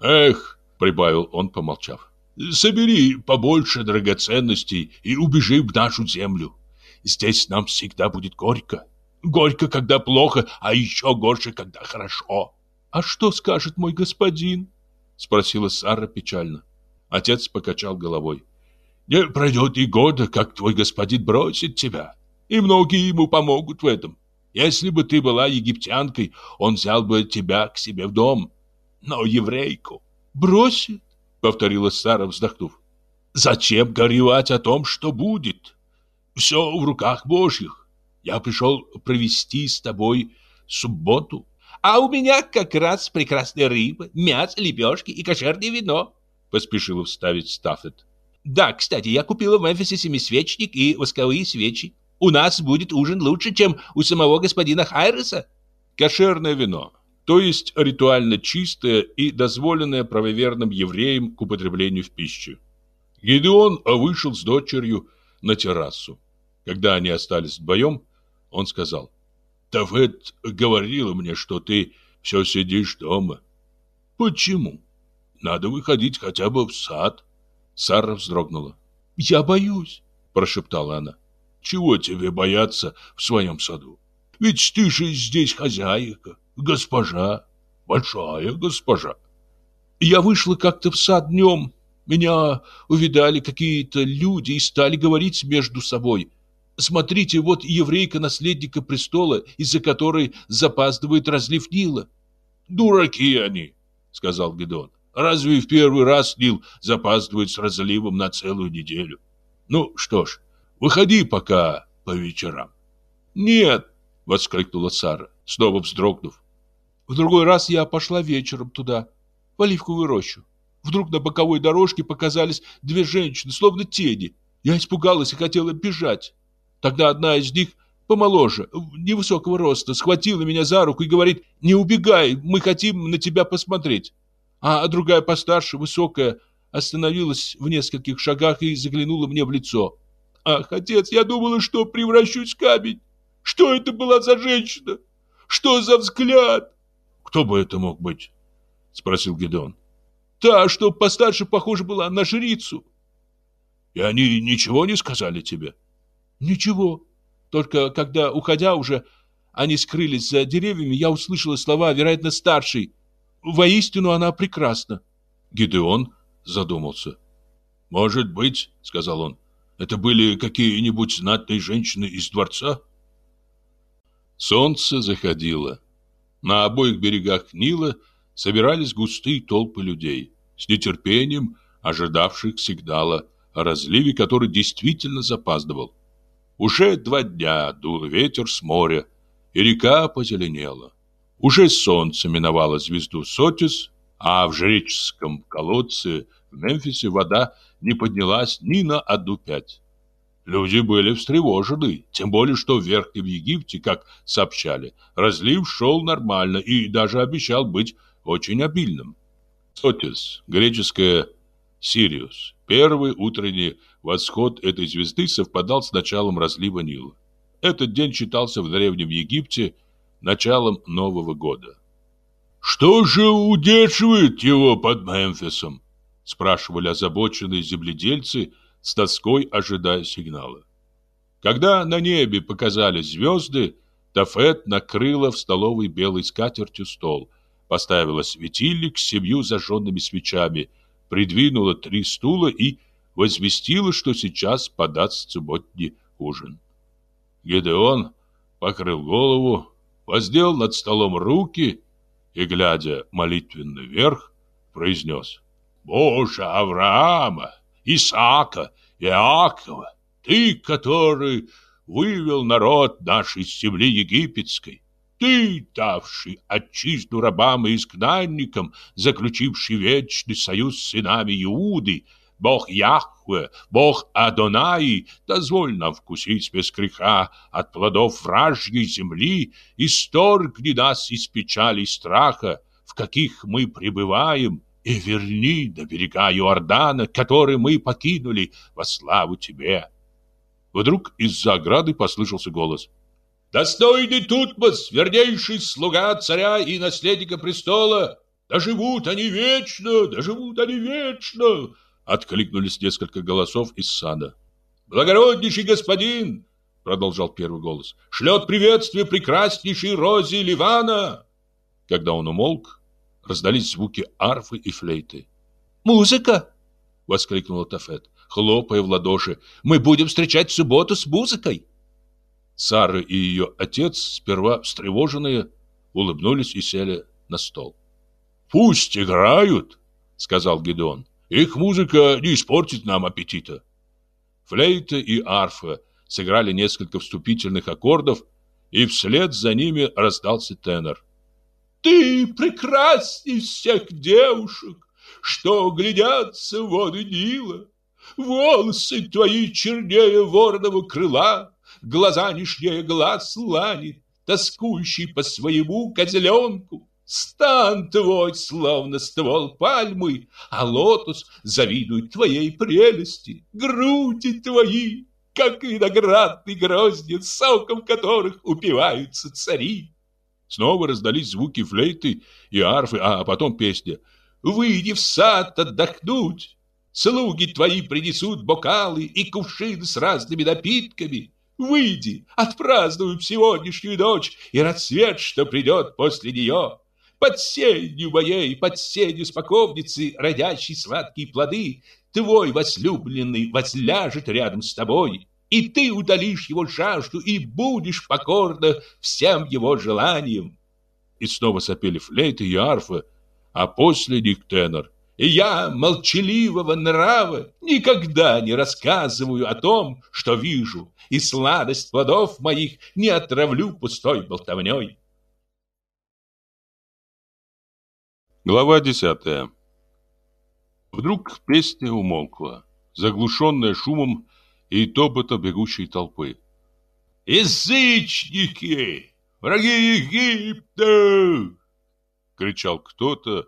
«Эх», — прибавил он, помолчав, — «собери побольше драгоценностей и убежи в нашу землю. Здесь нам всегда будет горько. Горько, когда плохо, а еще горше, когда хорошо». «А что скажет мой господин?» — спросила Сара печально. Отец покачал головой. «Не пройдет и года, как твой господин бросит тебя, и многие ему помогут в этом. Если бы ты была египтянкой, он взял бы тебя к себе в дом. Но еврейку бросит, повторила Сара, вздохнув. Зачем горевать о том, что будет? Все в руках Божьих. Я пришел провести с тобой субботу. А у меня как раз прекрасная рыба, мясо, лепешки и кошерное вино, поспешила вставить Стаффет. Да, кстати, я купила в Мемфисе семисвечник и восковые свечи. У нас будет ужин лучше, чем у самого господина Хайреса. Кошерное вино, то есть ритуально чистое и дозволенное правоверным евреям к употреблению в пищу. Гедеон вышел с дочерью на террасу. Когда они остались вдвоем, он сказал, «Тафет говорила мне, что ты все сидишь дома». «Почему?» «Надо выходить хотя бы в сад». Сара вздрогнула. «Я боюсь», – прошептала она. Чего тебе бояться в своем саду? Ведь ты же здесь хозяйка, госпожа, большая госпожа. Я вышла как-то в сад днем. Меня увидали какие-то люди и стали говорить между собой. Смотрите, вот еврейка наследника престола, из-за которой запаздывает разлив Нила. Дураки они, сказал Гедон. Разве в первый раз Нил запаздывает с разливом на целую неделю? Ну что ж, Выходи пока по вечерам. Нет, воскликнула Сара, снова вздрогнув. В другой раз я пошла вечером туда, в оливковую рощу. Вдруг на боковой дорожке показались две женщины, словно тени. Я испугалась и хотела бежать. Тогда одна из них, помоложе, невысокого роста, схватила меня за руку и говорит, «Не убегай, мы хотим на тебя посмотреть». А другая постарше, высокая, остановилась в нескольких шагах и заглянула мне в лицо. Ах, отец, я думала, что превращусь в камень. Что это была за женщина? Что за взгляд? Кто бы это мог быть? Спросил Гедеон. Та, что постарше похожа была на жрицу. И они ничего не сказали тебе? Ничего. Только когда, уходя уже, они скрылись за деревьями, я услышала слова, вероятно, старшей. Воистину она прекрасна. Гидеон задумался. «Может быть, — сказал он, это были какие-нибудь знатные женщины из дворца? Солнце заходило. На обоих берегах Нила собирались густые толпы людей, с нетерпением ожидавших сигнала о разливе, который действительно запаздывал. Уже два дня дул ветер с моря, и река позеленела. Уже солнце миновало звезду Сотис, а в жреческом колодце в Мемфисе вода не поднялась ни на одну пять. Люди были встревожены, тем более, что в Верхнем Египте, как сообщали, разлив шел нормально и даже обещал быть очень обильным. Сотис, греческое Сириус. Первый утренний восход этой звезды совпадал с началом разлива Нила. Этот день считался в Древнем Египте началом Нового года. «Что же удерживает его под Мемфисом?» спрашивали озабоченные земледельцы, с тоской ожидая сигнала. Когда на небе показались звезды, Тафет накрыла в столовой белой скатертью стол, поставила светильник с семью зажженными свечами, придвинула три стула и возвестила, что сейчас подаст субботний ужин. Гедеон покрыл голову, воздел над столом руки и, глядя молитвенно вверх, произнес «Боже Авраама, Исаака, Иакова, ты, который вывел народ наш из земли египетской, ты, давший отчизну рабам и изгнанникам, заключивший вечный союз с сынами Иуды, Бог Яхве, Бог Адонай, дозволь нам вкусить без греха от плодов вражьей земли, и сторгни нас из печали и страха, в каких мы пребываем, и верни до берега Иордана, который мы покинули во славу Тебе. Вдруг из-за ограды послышался голос. «Достойный Тутмос, вернейший слуга царя и наследника престола! Доживут они вечно, доживут они вечно!» Откликнулись несколько голосов из сада. «Благороднейший господин!» Продолжал первый голос. «Шлет приветствие прекраснейшей Розе Ливана!» Когда он умолк, раздались звуки арфы и флейты. «Музыка!» — воскликнула Тафет, хлопая в ладоши. «Мы будем встречать субботу с музыкой!» Сара и ее отец, сперва встревоженные, улыбнулись и сели на стол. «Пусть играют!» — сказал Гедеон. Их музыка не испортит нам аппетита. Флейта и арфа сыграли несколько вступительных аккордов, и вслед за ними раздался тенор. «Ты прекрасней всех девушек, что глядятся в воды Нила. Волосы твои чернее вороного крыла, глаза нежнее глаз лани, тоскующий по своему козленку. Стан твой, словно ствол пальмы, а лотос завидует твоей прелести. Груди твои, как виноградный гроздья, соком которых упиваются цари. Снова раздались звуки флейты и арфы, а потом песня. «Выйди в сад отдохнуть, слуги твои принесут бокалы и кувшины с разными напитками». Выйди, отпразднуем сегодняшнюю ночь и рассвет, что придет после нее. Под сенью моей, под сенью споковницы, родящей сладкие плоды, твой возлюбленный возляжет рядом с тобой, и ты удалишь его жажду и будешь покорна всем его желаниям. И снова сопели флейты и арфы, а после них тенор. И я, молчаливого нрава, никогда не рассказываю о том, что вижу, и сладость плодов моих не отравлю пустой болтовней. Глава десятая. Вдруг песня умолкла, заглушенная шумом и топотом бегущей толпы. «Язычники! Враги Египта!» — кричал кто-то.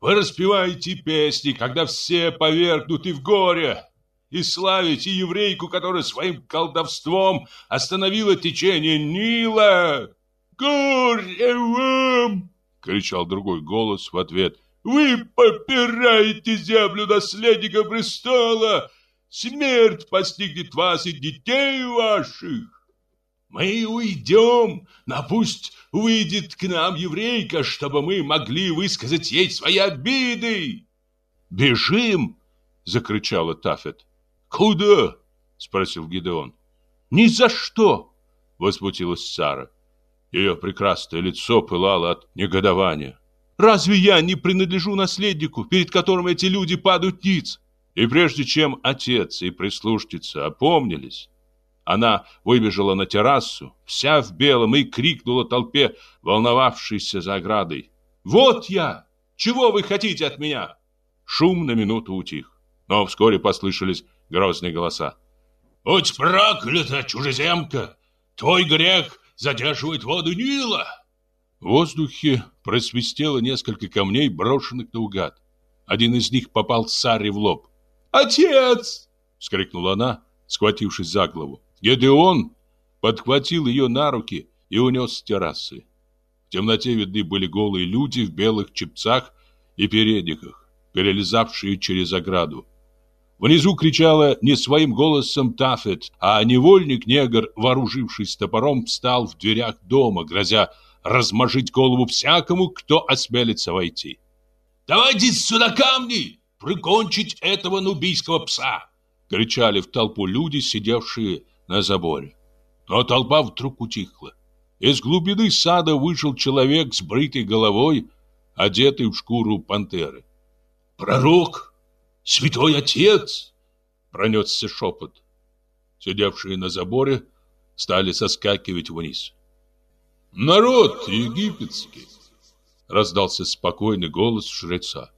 «Вы распеваете песни, когда все повергнуты в горе, и славите еврейку, которая своим колдовством остановила течение Нила! Горе вам!» Кричал другой голос в ответ. Вы попираете землю наследника престола! Смерть постигнет вас и детей ваших! Мы уйдем, но пусть выйдет к нам еврейка, чтобы мы могли высказать ей свои обиды. Бежим! закричала Тафет. Куда? спросил Гидеон. Ни за что! возмутилась Сара. Ее прекрасное лицо пылало от негодования. «Разве я не принадлежу наследнику, перед которым эти люди падают ниц?» И прежде чем отец и прислушница опомнились, она выбежала на террасу, вся в белом, и крикнула толпе, волновавшейся за оградой. «Вот я! Чего вы хотите от меня?» Шум на минуту утих, но вскоре послышались грозные голоса. «Будь проклята, чужеземка! Твой грех задерживает воду Нила!» В воздухе просвистело несколько камней, брошенных наугад. Один из них попал Саре в лоб. «Отец!» — вскрикнула она, схватившись за голову. Гедеон подхватил ее на руки и унес с террасы. В темноте видны были голые люди в белых чепцах и передниках, перелезавшие через ограду. Внизу кричала не своим голосом Тафет, а невольник-негр, вооружившись топором, встал в дверях дома, грозя размажить голову всякому, кто осмелится войти. «Давайте сюда камни! Прикончить этого нубийского пса!» кричали в толпу люди, сидевшие на заборе. Но толпа вдруг утихла. Из глубины сада вышел человек с бритой головой, одетый в шкуру пантеры. «Пророк!» Святой Отец!» Пронесся шепот. Сидевшие на заборе стали соскакивать вниз. «Народ египетский!» Раздался спокойный голос жреца.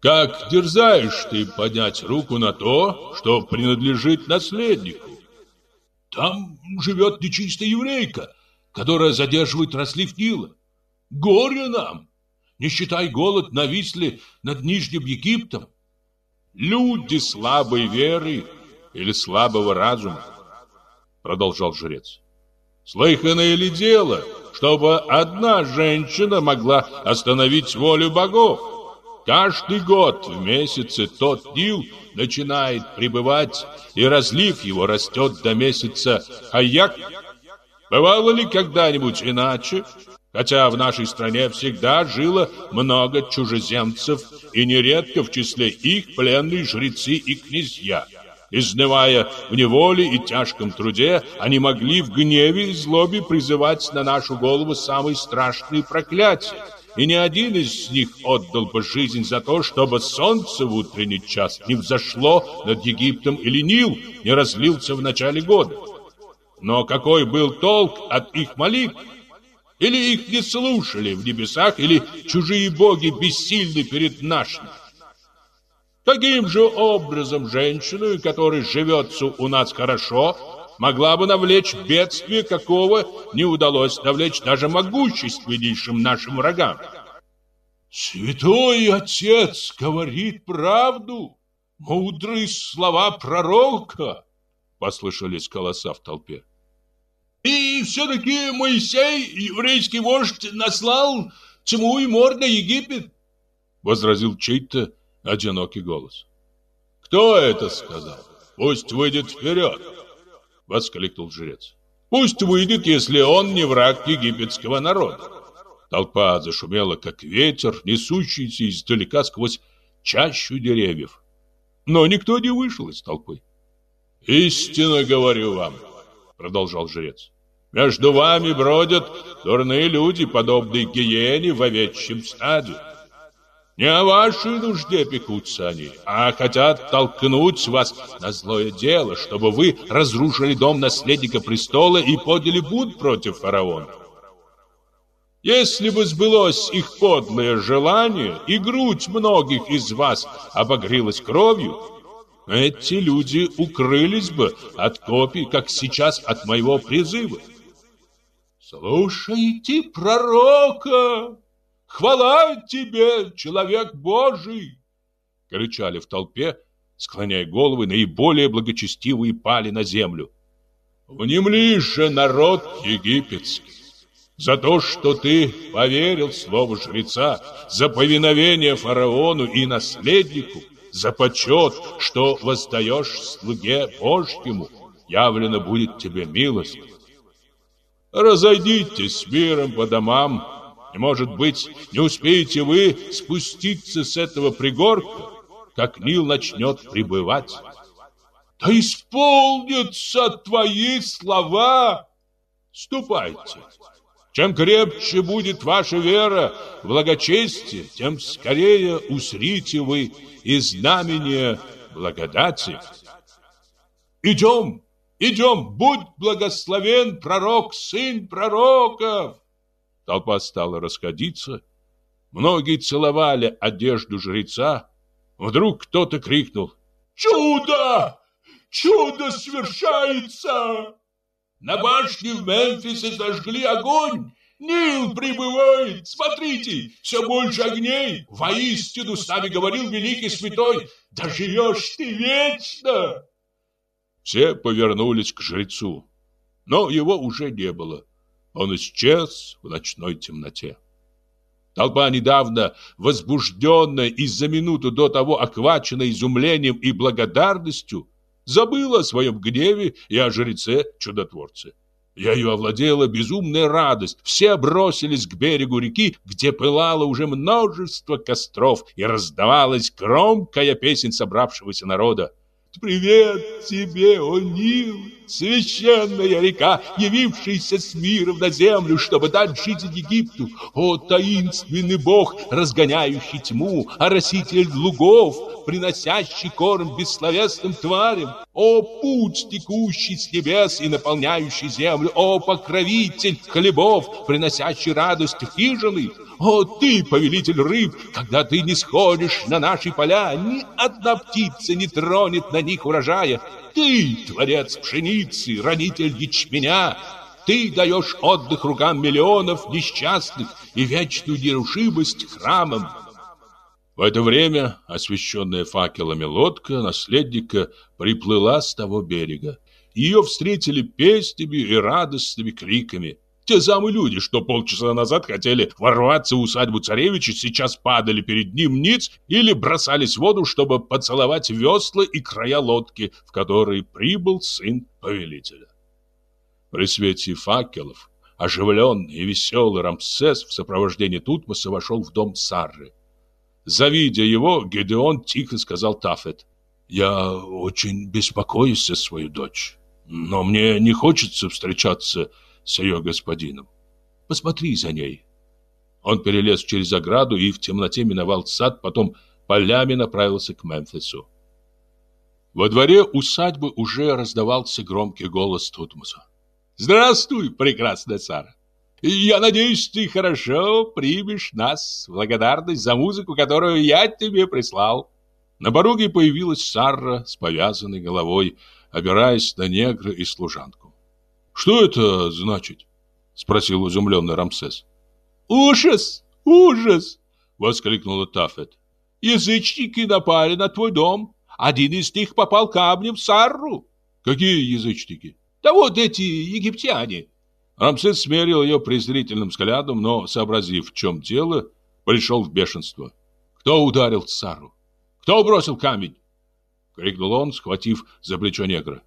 «Как дерзаешь ты поднять руку на то, что принадлежит наследнику? Там живет нечистая еврейка, которая задерживает разлив Нила. Горе нам! Не считай голод нависли над Нижним Египтом. Люди слабой веры или слабого разума, продолжал жрец. Слыханное ли дело, чтобы одна женщина могла остановить волю богов? Каждый год в месяце тот Нил начинает прибывать, и разлив его растет до месяца Хаяк. Бывало ли когда-нибудь иначе? Хотя в нашей стране всегда жило много чужеземцев, и нередко в числе их пленные жрецы и князья. Изнывая в неволе и тяжком труде, они могли в гневе и злобе призывать на нашу голову самые страшные проклятия. И ни один из них отдал бы жизнь за то, чтобы солнце в утренний час не взошло над Египтом или Нил не разлился в начале года. Но какой был толк от их молитв? Или их не слушали в небесах, или чужие боги бессильны перед нашими. Таким же образом женщина, которая живется у нас хорошо, могла бы навлечь бедствие, какого не удалось навлечь даже могущественнейшим нашим врагам. Святой Отец говорит правду, мудрые слова пророка, послышались голоса в толпе. И все-таки Моисей, еврейский вождь, наслал тьму и мор на Египет, возразил чей-то одинокий голос. Кто это сказал? Пусть выйдет вперед, воскликнул жрец. Пусть выйдет, если он не враг египетского народа. Толпа зашумела, как ветер, несущийся издалека сквозь чащу деревьев. Но никто не вышел из толпы. «Истинно говорю вам», — продолжал жрец, между вами бродят дурные люди, подобные гиене в овечьем стаде. Не о вашей нужде пекутся они, а хотят толкнуть вас на злое дело, чтобы вы разрушили дом наследника престола и подняли бунт против фараона. Если бы сбылось их подлое желание, и грудь многих из вас обогрелась кровью, эти люди укрылись бы от копий, как сейчас от моего призыва. «Слушайте пророка! Хвала тебе, человек Божий!» Кричали в толпе, склоняя головы, наиболее благочестивые пали на землю. «Внемли же, народ египетский! За то, что ты поверил слову жреца, за повиновение фараону и наследнику, за почет, что воздаешь слуге Божьему, явлено будет тебе милость. Разойдитесь с миром по домам, может быть, не успеете вы спуститься с этого пригорка, как Нил начнет прибывать. Да исполнятся твои слова! Ступайте. Чем крепче будет ваша вера в благочестие, тем скорее усрите вы и знамение благодати. Идем! Идем, будь благословен пророк, сын пророков!» Толпа стала расходиться. Многие целовали одежду жреца. Вдруг кто-то крикнул. «Чудо! Чудо свершается!» На башне в Мемфисе зажгли огонь, Нил прибывает! Смотрите, все больше огней! Воистину, с нами говорил великий святой, доживешь ты вечно!» Все повернулись к жрецу, но его уже не было. Он исчез в ночной темноте. Толпа, недавно возбужденная и за минуту до того охваченная изумлением и благодарностью, забыла о своем гневе и о жреце-чудотворце. Ею овладела безумная радость. Все бросились к берегу реки, где пылало уже множество костров, и раздавалась громкая песень собравшегося народа. Привет тебе, о Нил, священная река, явившаяся с миром на землю, чтобы дать жизнь Египту. О, таинственный бог, разгоняющий тьму, ороситель лугов, приносящий корм бессловесным тварям. О, путь, текущий с небес и наполняющий землю. О, покровитель хлебов, приносящий радость в хижины. О, ты, повелитель рыб, когда ты не сходишь на наши поля, ни одна птица не тронет на них урожая. Ты, творец пшеницы, ранитель ячменя, ты даешь отдых рукам миллионов несчастных и вечную нерушимость храмам. В это время освещенная факелами лодка наследника приплыла с того берега. Ее встретили песнями и радостными криками. Те самые люди, что полчаса назад хотели ворваться в усадьбу царевича, сейчас падали перед ним ниц или бросались в воду, чтобы поцеловать весла и края лодки, в которой прибыл сын повелителя. При свете факелов оживленный и веселый Рамсес в сопровождении Тутмоса вошел в дом Сарры. Завидя его, Гедеон тихо сказал Тафет, «Я очень беспокоюсь за свою дочь, но мне не хочется встречаться с ее господином. Посмотри за ней. Он перелез через ограду и в темноте миновал сад, потом полями направился к Мемфису. Во дворе усадьбы уже раздавался громкий голос Тутмоса. «Здравствуй, прекрасная Сара! Я надеюсь, ты хорошо примешь нас в благодарность за музыку, которую я тебе прислал». На пороге появилась Сара с повязанной головой, опираясь на негра и служанку. «Что это значит?» — спросил изумленный Рамсес. «Ужас! Ужас!» — воскликнула Тафет. «Язычники напали на твой дом. Один из них попал камнем в Сарру». «Какие язычники?» «Да вот эти египтяне». Рамсес смерил ее презрительным взглядом, но, сообразив, в чем дело, пришел в бешенство. «Кто ударил Сару? Кто бросил камень?» — крикнул он, схватив за плечо негра.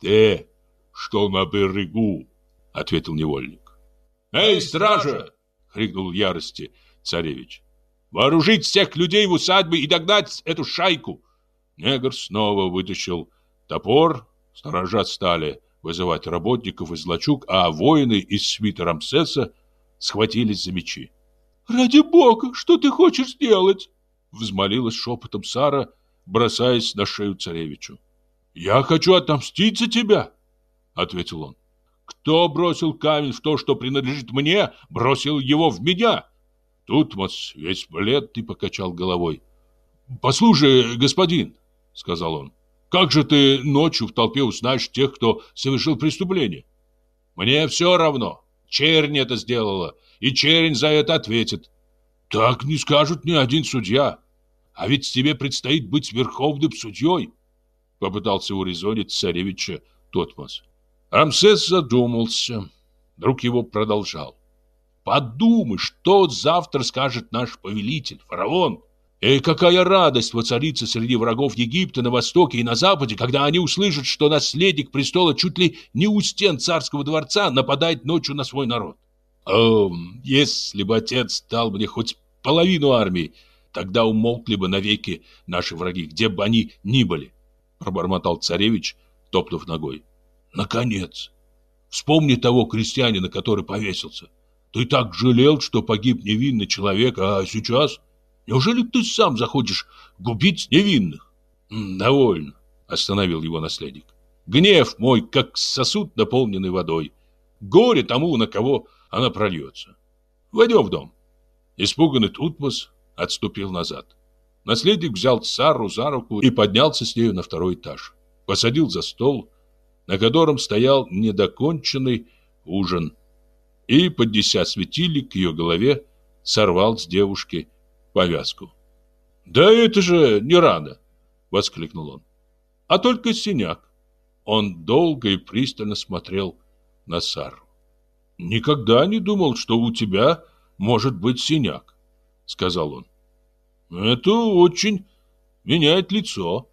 «Ты!» что на берегу, — ответил невольник. «Эй, стража!» — крикнул в ярости царевич. «Вооружить всех людей в усадьбе и догнать эту шайку!» Негр снова вытащил топор, сторожа стали вызывать работников из лачуг, а воины из свита Рамсеса схватились за мечи. «Ради бога, что ты хочешь сделать?» Взмолилась шепотом Сара, бросаясь на шею царевичу. «Я хочу отомстить за тебя!» — ответил он. «Кто бросил камень в то, что принадлежит мне, бросил его в меня?» Тутмос весь бледный покачал головой. «Послушай, господин», — сказал он, — «как же ты ночью в толпе узнаешь тех, кто совершил преступление?» «Мне все равно. Чернь это сделала, и чернь за это ответит». «Так не скажет ни один судья. А ведь тебе предстоит быть верховным судьей», — попытался урезонить царевича Тотмос. Рамсес задумался. Друг его продолжал. Подумай, что завтра скажет наш повелитель, фараон. И какая радость воцарится среди врагов Египта на востоке и на западе, когда они услышат, что наследник престола чуть ли не у стен царского дворца нападает ночью на свой народ. О, если бы отец дал мне хоть половину армии, тогда умолкли бы навеки наши враги, где бы они ни были, пробормотал царевич, топнув ногой. Наконец! Вспомни того крестьянина, который повесился. Ты так жалел, что погиб невинный человек, а сейчас... Неужели ты сам захочешь губить невинных? Довольно, остановил его наследник. Гнев мой, как сосуд, наполненный водой. Горе тому, на кого она прольется. Войдем в дом. Испуганный Тутмос отступил назад. Наследник взял Сару за руку и поднялся с нею на второй этаж. Посадил за стол, на котором стоял недоконченный ужин, и, поднеся светильник к ее голове, сорвал с девушки повязку. «Да это же не рана!» — воскликнул он. «А только синяк». Он долго и пристально смотрел на Сару. «Никогда не думал, что у тебя может быть синяк», — сказал он. «Это очень меняет лицо».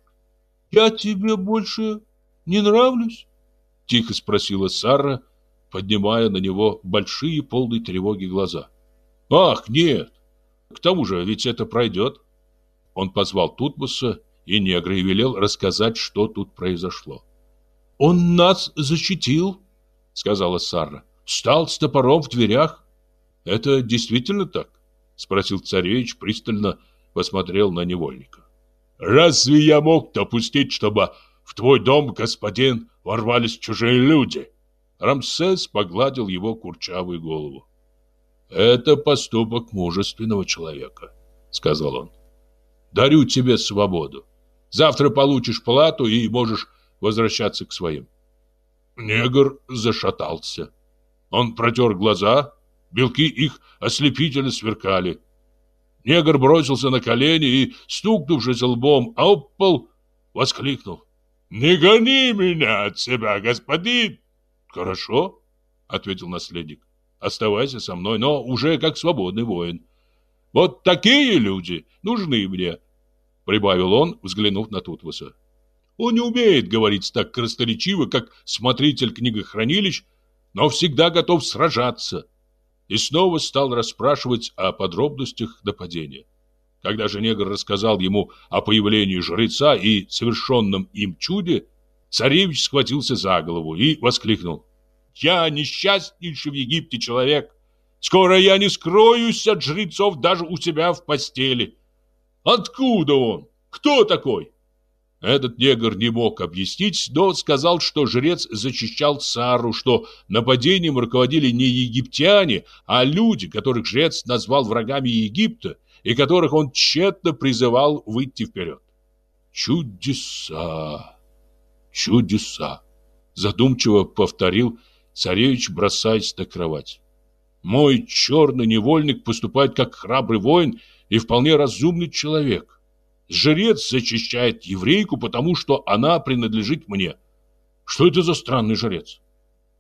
«Я тебе больше не нравлюсь?» — тихо спросила Сара, поднимая на него большие полные тревоги глаза. «Ах, нет! К тому же ведь это пройдет». Он позвал Тутмоса и негра и велел рассказать, что тут произошло. «Он нас защитил», — сказала Сара. «Стал с топором в дверях». «Это действительно так?» — спросил царевич, пристально посмотрел на невольника. «Разве я мог допустить, чтобы в твой дом, господин, ворвались чужие люди?» Рамсес погладил его курчавую голову. «Это поступок мужественного человека», — сказал он. «Дарю тебе свободу. Завтра получишь плату и можешь возвращаться к своим». Негр зашатался. Он протер глаза, белки их ослепительно сверкали. Негр бросился на колени и, стукнувшись лбом об пол, воскликнул. «Не гони меня от себя, господин!» «Хорошо», — ответил наследник. «Оставайся со мной, но уже как свободный воин. Вот такие люди нужны мне», — прибавил он, взглянув на Тутвоса. «Он не умеет говорить так красноречиво, как смотритель книгохранилищ, но всегда готов сражаться». И снова стал расспрашивать о подробностях нападения. Когда же негр рассказал ему о появлении жреца и совершенном им чуде, царевич схватился за голову и воскликнул. Я несчастнейший в Египте человек. Скоро я не скроюсь от жрецов даже у себя в постели. Откуда он? Кто такой? Этот негр не мог объяснить, но сказал, что жрец защищал Сару, что нападением руководили не египтяне, а люди, которых жрец назвал врагами Египта и которых он тщетно призывал выйти вперед. Чудеса! Чудеса! Задумчиво повторил Царевич бросаясь на кровать. Мой черный невольник поступает как храбрый воин и вполне разумный человек. Жрец защищает еврейку, потому что она принадлежит мне. Что это за странный жрец?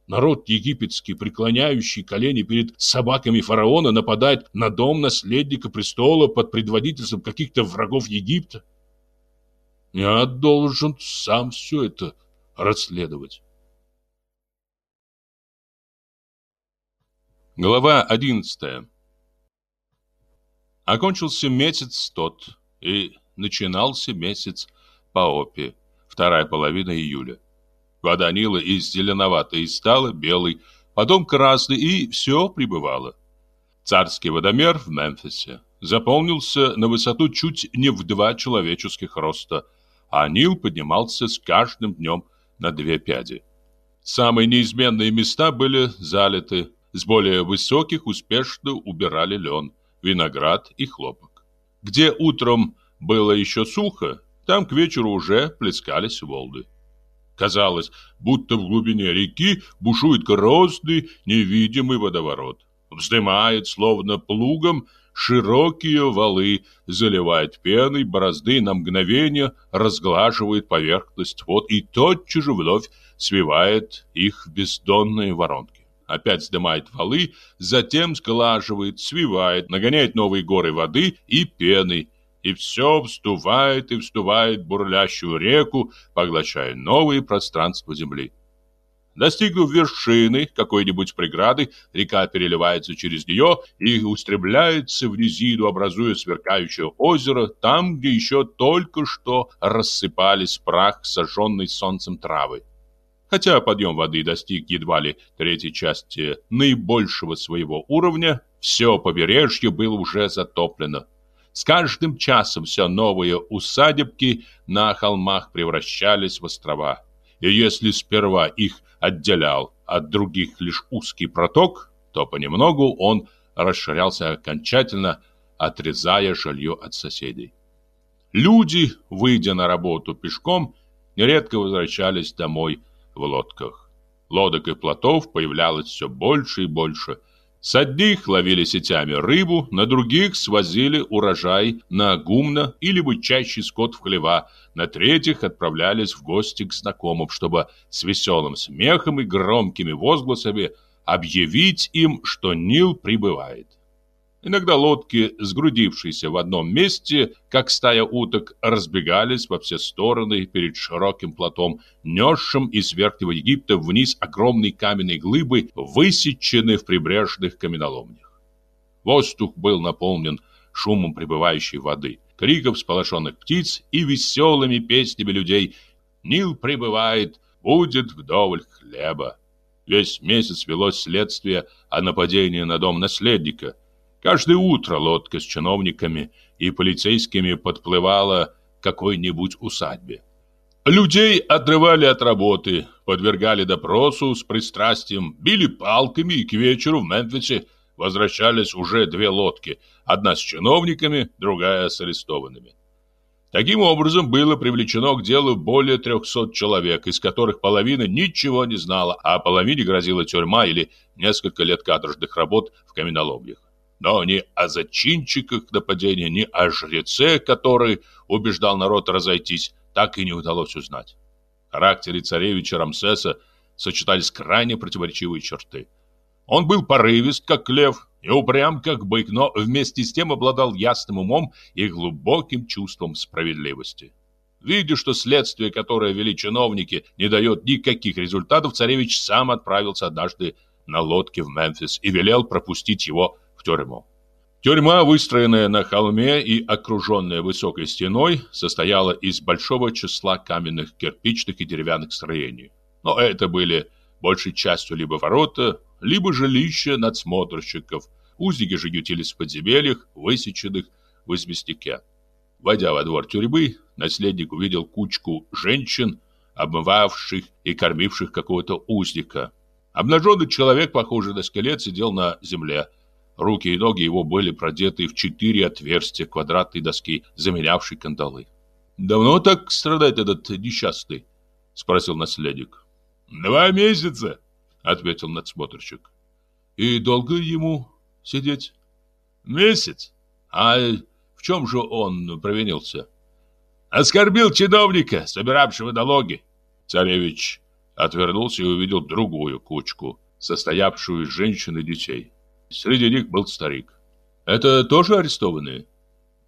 Народ египетский, преклоняющий колени перед собаками фараона, нападает на дом наследника престола под предводительством каких-то врагов Египта. Я должен сам все это расследовать. Глава 11 Окончился месяц тот, и начинался месяц Паопи, вторая половина июля. Вода Нила из зеленоватой стала белой, потом красной, и все прибывало. Царский водомер в Мемфисе заполнился на высоту чуть не в два человеческих роста, а Нил поднимался с каждым днем на две пяди. Самые неизменные места были залиты с более высоких успешно убирали лен, виноград и хлопок. Где утром было еще сухо, там к вечеру уже плескались волны. Казалось, будто в глубине реки бушует грозный невидимый водоворот. Вздымает, словно плугом, широкие валы, заливает пеной борозды на мгновение, разглаживает поверхность вод и тотчас же вновь свивает их в бездонные воронки опять сдымает валы, затем сглаживает, свивает, нагоняет новые горы воды и пены, и все вступает и вступает бурлящую реку, поглощая новые пространства земли. Достигнув вершины какой-нибудь преграды, река переливается через нее и устремляется в низину, образуя сверкающее озеро, там, где еще только что рассыпались прах сожженной солнцем травы. Хотя подъем воды достиг едва ли третьей части наибольшего своего уровня, все побережье было уже затоплено. С каждым часом все новые усадебки на холмах превращались в острова. И если сперва их отделял от других лишь узкий проток, то понемногу он расширялся окончательно, отрезая жилье от соседей. Люди, выйдя на работу пешком, нередко возвращались домой в лодках. Лодок и плотов появлялось все больше и больше. С одних ловили сетями рыбу, на других свозили урожай на гумно или бычачий скот в хлева, на третьих отправлялись в гости к знакомым, чтобы с веселым смехом и громкими возгласами объявить им, что Нил прибывает. Иногда лодки, сгрудившиеся в одном месте, как стая уток, разбегались во все стороны перед широким платом, несшим из Верхнего Египта вниз огромные каменные глыбы, высеченные в прибрежных каменоломнях. Воздух был наполнен шумом прибывающей воды, криком сполошенных птиц и веселыми песнями людей. Нил прибывает, будет вдоволь хлеба. Весь месяц велось следствие о нападении на дом наследника – Каждое утро лодка с чиновниками и полицейскими подплывала к какой-нибудь усадьбе. Людей отрывали от работы, подвергали допросу с пристрастием, били палками, и к вечеру в Мемфисе возвращались уже две лодки, одна с чиновниками, другая с арестованными. Таким образом, было привлечено к делу более 300 человек, из которых половина ничего не знала, а половине грозила тюрьма или несколько лет каторжных работ в каменоломнях. Но ни о зачинчиках нападения, ни о жреце, который убеждал народ разойтись, так и не удалось узнать. В характере царевича Рамсеса сочетались крайне противоречивые черты. Он был порывист, как лев, и упрям, как бык, но вместе с тем обладал ясным умом и глубоким чувством справедливости. Видя, что следствие, которое вели чиновники, не дает никаких результатов, царевич сам отправился однажды на лодке в Мемфис и велел пропустить его тюрьму. Тюрьма, выстроенная на холме и окруженная высокой стеной, состояла из большого числа каменных, кирпичных и деревянных строений. Но это были большей частью либо ворота, либо жилища надсмотрщиков. Узники же ютились в подземельях, высеченных в известняке. Войдя во двор тюрьмы, наследник увидел кучку женщин, обмывавших и кормивших какого-то узника. Обнаженный человек, похожий на скелет, сидел на земле, Руки и ноги его были продеты в четыре отверстия квадратной доски, заменявшей кандалы. «Давно так страдает этот несчастный?» — спросил наследник. «Два месяца», — ответил надсмотрщик. «И долго ему сидеть?» «Месяц. А в чем же он провинился?» «Оскорбил чиновника, собиравшего налоги». Царевич отвернулся и увидел другую кучку, состоявшую из женщин и детей. Среди них был старик. Это тоже арестованные?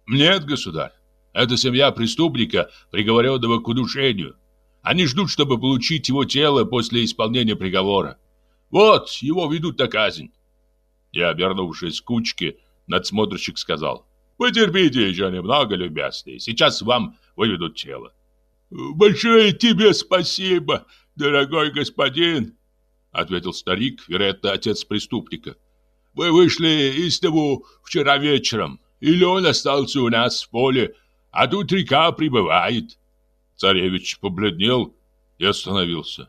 Нет, государь. Это семья преступника, приговоренного к удушению. Они ждут, чтобы получить его тело после исполнения приговора. Вот, его ведут на казнь. Я, обернувшись к кучке, надсмотрщик сказал. Потерпите еще немного, любезный. Сейчас вам выведут тело. Большое тебе спасибо, дорогой господин, ответил старик, вероятно, отец преступника. Мы вышли из того вчера вечером, или он остался у нас в поле, а тут река прибывает. Царевич побледнел и остановился.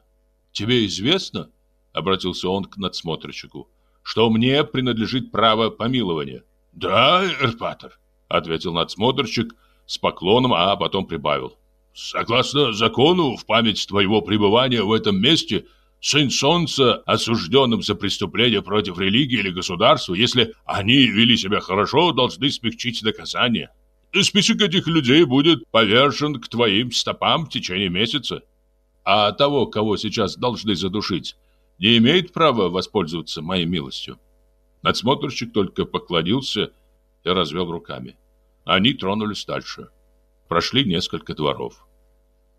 «Тебе известно?» — обратился он к надсмотрщику. «Что мне принадлежит право помилования?» «Да, Эрпатор», — ответил надсмотрщик с поклоном, а потом прибавил. «Согласно закону, в память твоего пребывания в этом месте — Сын Солнца, осужденным за преступление против религии или государства, если они вели себя хорошо, должны смягчить наказание. Список этих людей будет повержен к твоим стопам в течение месяца. А того, кого сейчас должны задушить, не имеет права воспользоваться моей милостью. Надсмотрщик только поклонился и развел руками. Они тронулись дальше. Прошли несколько дворов.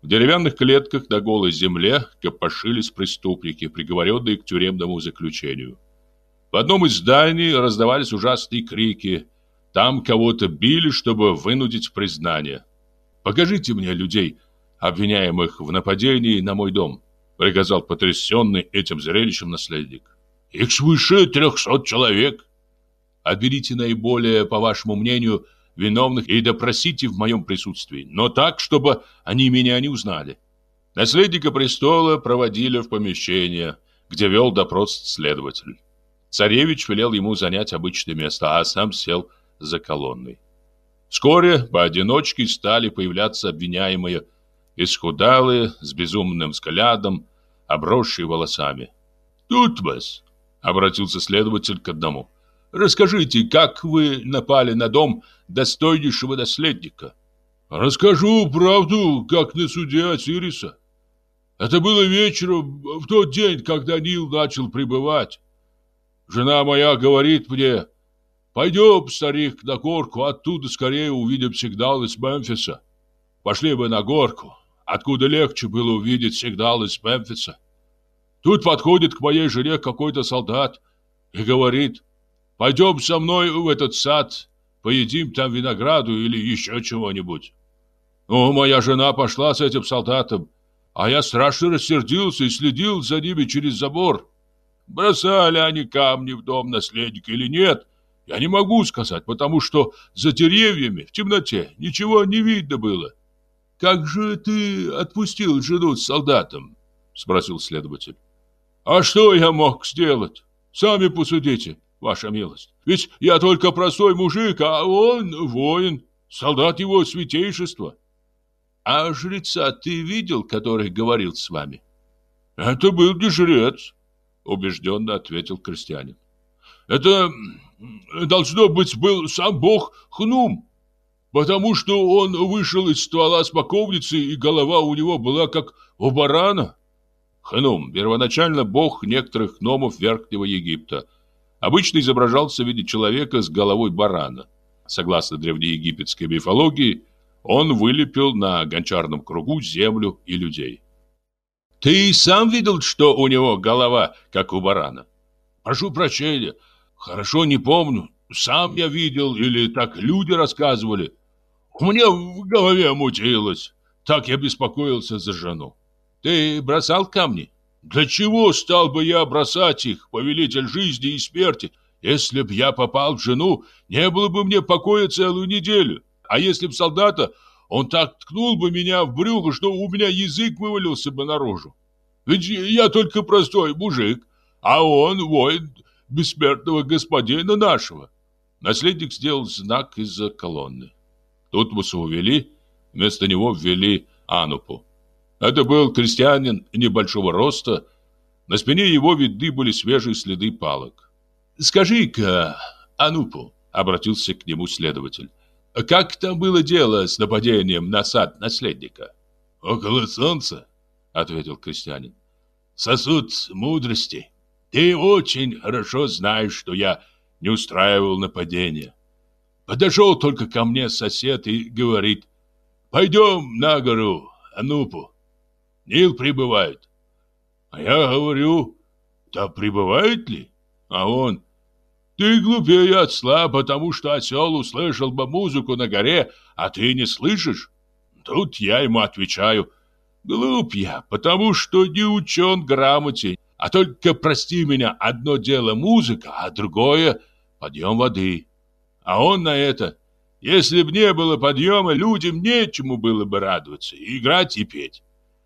В деревянных клетках на голой земле копошились преступники, приговоренные к тюремному заключению. В одном из зданий раздавались ужасные крики. Там кого-то били, чтобы вынудить признание. «Покажите мне людей, обвиняемых в нападении на мой дом», приказал потрясенный этим зрелищем наследник. «Их свыше трехсот человек». «Отберите наиболее, по вашему мнению, виновных и допросите в моем присутствии, но так, чтобы они меня не узнали. Наследника престола проводили в помещение, где вел допрос следователь. Царевич велел ему занять обычное место, а сам сел за колонной. Вскоре поодиночке стали появляться обвиняемые, исхудалые, с безумным взглядом, обросшие волосами. «Тут вас!» — Обратился следователь к одному. Расскажите, как вы напали на дом достойнейшего наследника? Расскажу правду, как на суде Осириса. Это было вечером, в тот день, когда Нил начал прибывать. Жена моя говорит мне, пойдем, старик, на горку, оттуда скорее увидим сигнал из Мемфиса. Пошли бы на горку, откуда легче было увидеть сигнал из Мемфиса. Тут подходит к моей жене какой-то солдат и говорит, пойдем со мной в этот сад, поедим там винограду или еще чего-нибудь. Ну, моя жена пошла с этим солдатом, а я страшно рассердился и следил за ними через забор. Бросали они камни в дом наследника или нет, я не могу сказать, потому что за деревьями в темноте ничего не видно было. Как же ты отпустил жену с солдатом? Спросил следователь. А что я мог сделать? Сами посудите, ваша милость. Ведь я только простой мужик, а он воин, солдат его святейшества. А жреца ты видел, который говорил с вами? Это был не жрец, убежденно ответил крестьянин. Это должно быть был сам бог Хнум, потому что он вышел из ствола смоковницы, и голова у него была как у барана. Хнум, первоначально бог некоторых гномов Верхнего Египта, обычно изображался в виде человека с головой барана. Согласно древнеегипетской мифологии, он вылепил на гончарном кругу землю и людей. Ты сам видел, что у него голова, как у барана? Прошу прощения, хорошо не помню. Сам я видел или так люди рассказывали. Меня в голове мутилось. Так я беспокоился за жену. Ты бросал камни? Для чего стал бы я бросать их, повелитель жизни и смерти? Если б я попал в жену, не было бы мне покоя целую неделю. А если б солдата, он так ткнул бы меня в брюхо, что у меня язык вывалился бы наружу. Ведь я только простой мужик, а он воин бессмертного господина нашего. Наследник сделал знак из-за колонны. Тут Тутмуса увели, вместо него ввели Анупу. Это был крестьянин небольшого роста, на спине его видны были свежие следы палок. «Скажи-ка, Анупу», — обратился к нему следователь, как там было дело с нападением на сад наследника? Около солнца, ответил крестьянин. Сосуд мудрости. Ты очень хорошо знаешь, что я не устраивал нападения. Подошел только ко мне сосед и говорит, пойдем на гору, Анупу. Нил прибывает. А я говорю, да прибывает ли? А он, ты глупее отсла, потому что осел услышал бы музыку на горе, а ты не слышишь. Тут я ему отвечаю, глуп я, потому что не учен грамоте, а только, прости меня, одно дело музыка, а другое — подъем воды. А он на это, если б не было подъема, людям нечему было бы радоваться, играть и петь.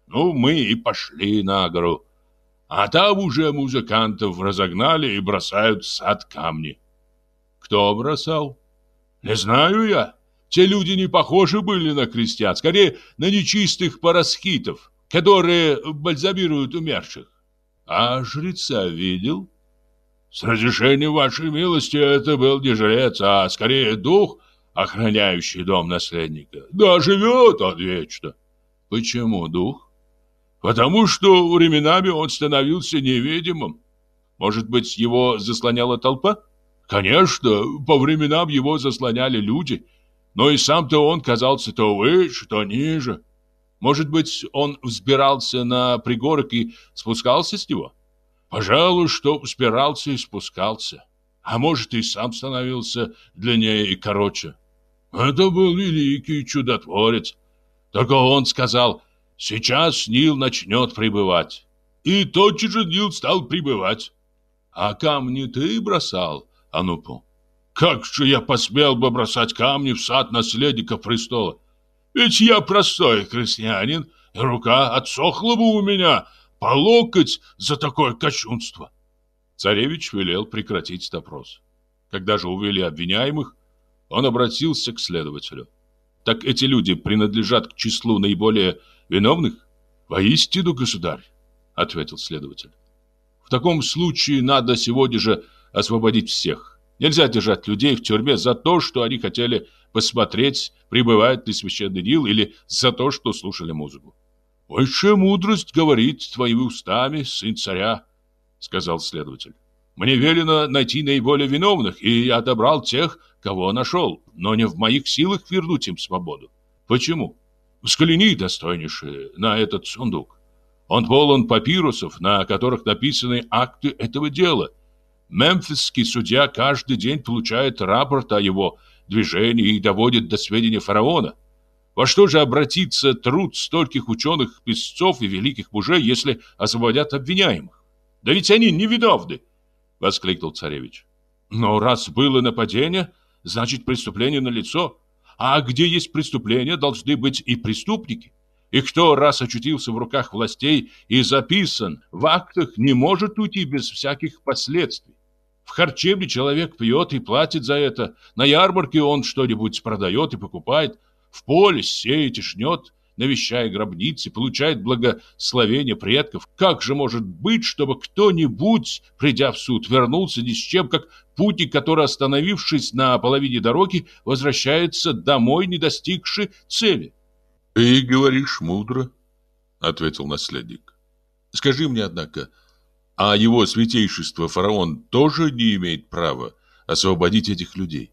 Ну, мы и пошли на гору. А там уже музыкантов разогнали и бросают в сад камни. Кто бросал? Не знаю я. Те люди не похожи были на крестьян, скорее на нечистых парасхитов, которые бальзамируют умерших. А жреца видел? С разрешения вашей милости это был не жрец, а скорее дух, охраняющий дом наследника. Да живет он вечно. Почему дух? Потому что временами он становился невидимым. Может быть, его заслоняла толпа? Конечно, по временам его заслоняли люди, но и сам-то он казался то выше, то ниже. Может быть, он взбирался на пригорок и спускался с него? Пожалуй, что взбирался и спускался. А может, и сам становился длиннее и короче. Это был великий чудотворец. Только он сказал Сейчас Нил начнет прибывать. И тотчас же Нил стал прибывать. А камни ты бросал, Анупу? Как же я посмел бы бросать камни в сад наследника престола? Ведь я простой крестьянин, и рука отсохла бы у меня по локоть за такое кощунство. Царевич велел прекратить допрос. Когда же увели обвиняемых, он обратился к следователю. Так эти люди принадлежат к числу наиболее Виновных? Воистину, государь, ответил следователь. В таком случае надо сегодня же освободить всех. Нельзя держать людей в тюрьме за то, что они хотели посмотреть, прибывает ли священный Нил, или за то, что слушали музыку. «Высшая мудрость говорит твоими устами, сын царя», — сказал следователь. «Мне велено найти наиболее виновных, и я отобрал тех, кого нашел, но не в моих силах вернуть им свободу. Почему? Взгляни, достойнейший, на этот сундук. Он полон папирусов, на которых написаны акты этого дела. Мемфисский судья каждый день получает рапорт о его движении и доводит до сведения фараона. Во что же обратится труд стольких ученых, писцов и великих мужей, если освободят обвиняемых? Да ведь они невиновны, — воскликнул царевич. Но раз было нападение, значит преступление налицо. А где есть преступление, должны быть и преступники. И кто раз очутился в руках властей и записан в актах, не может уйти без всяких последствий. В харчевне человек пьет и платит за это. На ярмарке он что-нибудь продает и покупает. В поле сеет и жнет, навещая гробницы, получает благословение предков. Как же может быть, чтобы кто-нибудь, придя в суд, вернулся ни с чем, как путник, который, остановившись на половине дороги, возвращается домой, не достигший цели? «Ты говоришь мудро», — ответил наследник. «Скажи мне, однако, а его святейшество фараон тоже не имеет права освободить этих людей?»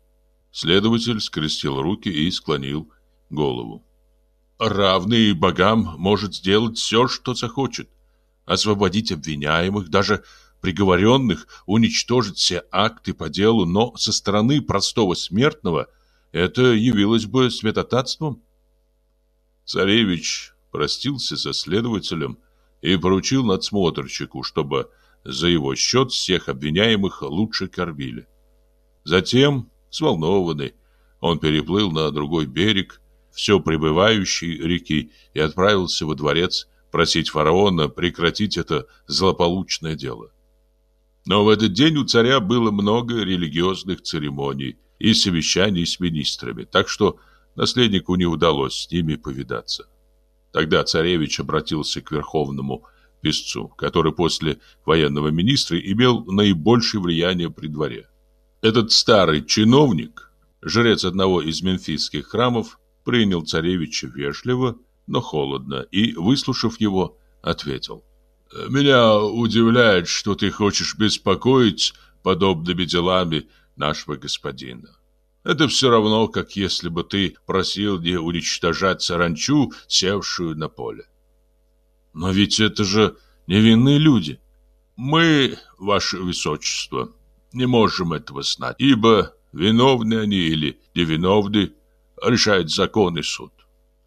Следователь скрестил руки и склонил голову. «Равный богам может сделать все, что захочет. Освободить обвиняемых, даже приговоренных, уничтожить все акты по делу, но со стороны простого смертного это явилось бы святотатством». Царевич простился со следователем и поручил надсмотрщику, чтобы за его счет всех обвиняемых лучше кормили. Затем, взволнованный, он переплыл на другой берег, все прибывающей реки, и отправился во дворец просить фараона прекратить это злополучное дело. Но в этот день у царя было много религиозных церемоний и совещаний с министрами, так что Наследнику не удалось с ними повидаться. Тогда царевич обратился к верховному писцу, который после военного министра имел наибольшее влияние при дворе. Этот старый чиновник, жрец одного из мемфисских храмов, принял царевича вежливо, но холодно, и, выслушав его, ответил. «Меня удивляет, что ты хочешь беспокоить подобными делами нашего господина. Это все равно, как если бы ты просил не уничтожать саранчу, севшую на поле. Но ведь это же невинные люди. Мы, ваше высочество, не можем этого знать, ибо виновны они или невиновны, решает закон и суд.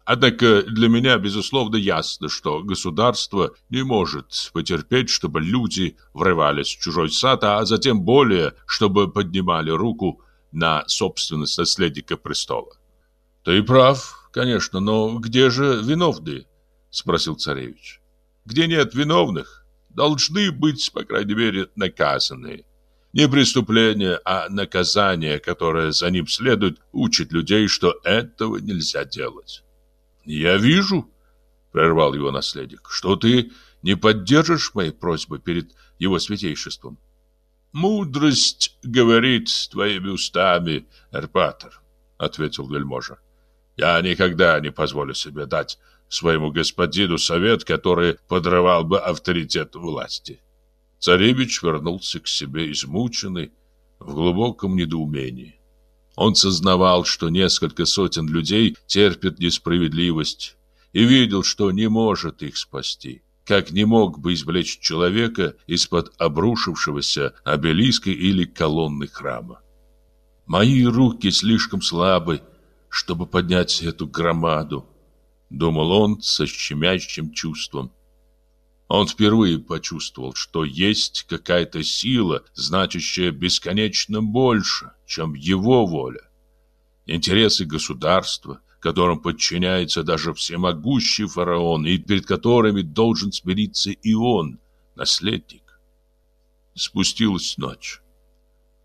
Однако для меня, безусловно, ясно, что государство не может потерпеть, чтобы люди врывались в чужой сад, а затем более, чтобы поднимали руку на собственность наследника престола. Ты прав, конечно, но где же виновные? спросил царевич. Где нет виновных, должны быть, по крайней мере, наказанные. Не преступление, а наказание, которое за ним следует, учит людей, что этого нельзя делать. Я вижу, прервал его наследник, что ты не поддержишь моей просьбы перед его святейшеством. «Мудрость говорит твоими устами, Эрпатер», — ответил вельможа. «Я никогда не позволю себе дать своему господину совет, который подрывал бы авторитет власти». Царевич вернулся к себе измученный, в глубоком недоумении. Он сознавал, что несколько сотен людей терпят несправедливость, и видел, что не может их спасти как не мог бы извлечь человека из-под обрушившегося обелиска или колонны храма. «Мои руки слишком слабы, чтобы поднять эту громаду», — думал он со щемящим чувством. Он впервые почувствовал, что есть какая-то сила, значащая бесконечно больше, чем его воля. Интересы государства, которым подчиняется даже всемогущий фараон и перед которыми должен смириться и он, наследник. Спустилась ночь.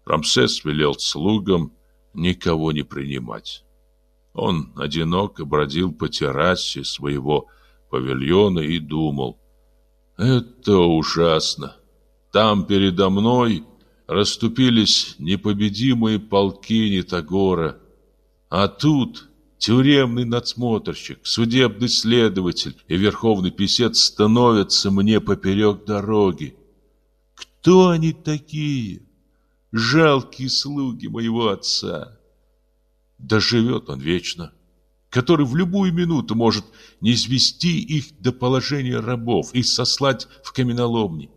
Рамсес велел слугам никого не принимать. Он одиноко бродил по террасе своего павильона и думал, «Это ужасно. там передо мной расступились непобедимые полки Нитогора, а тут тюремный надсмотрщик, судебный следователь и верховный писец становятся мне поперек дороги. Кто они такие? Жалкие слуги моего отца. Да живет он вечно, который в любую минуту может низвести их до положения рабов и сослать в каменоломни.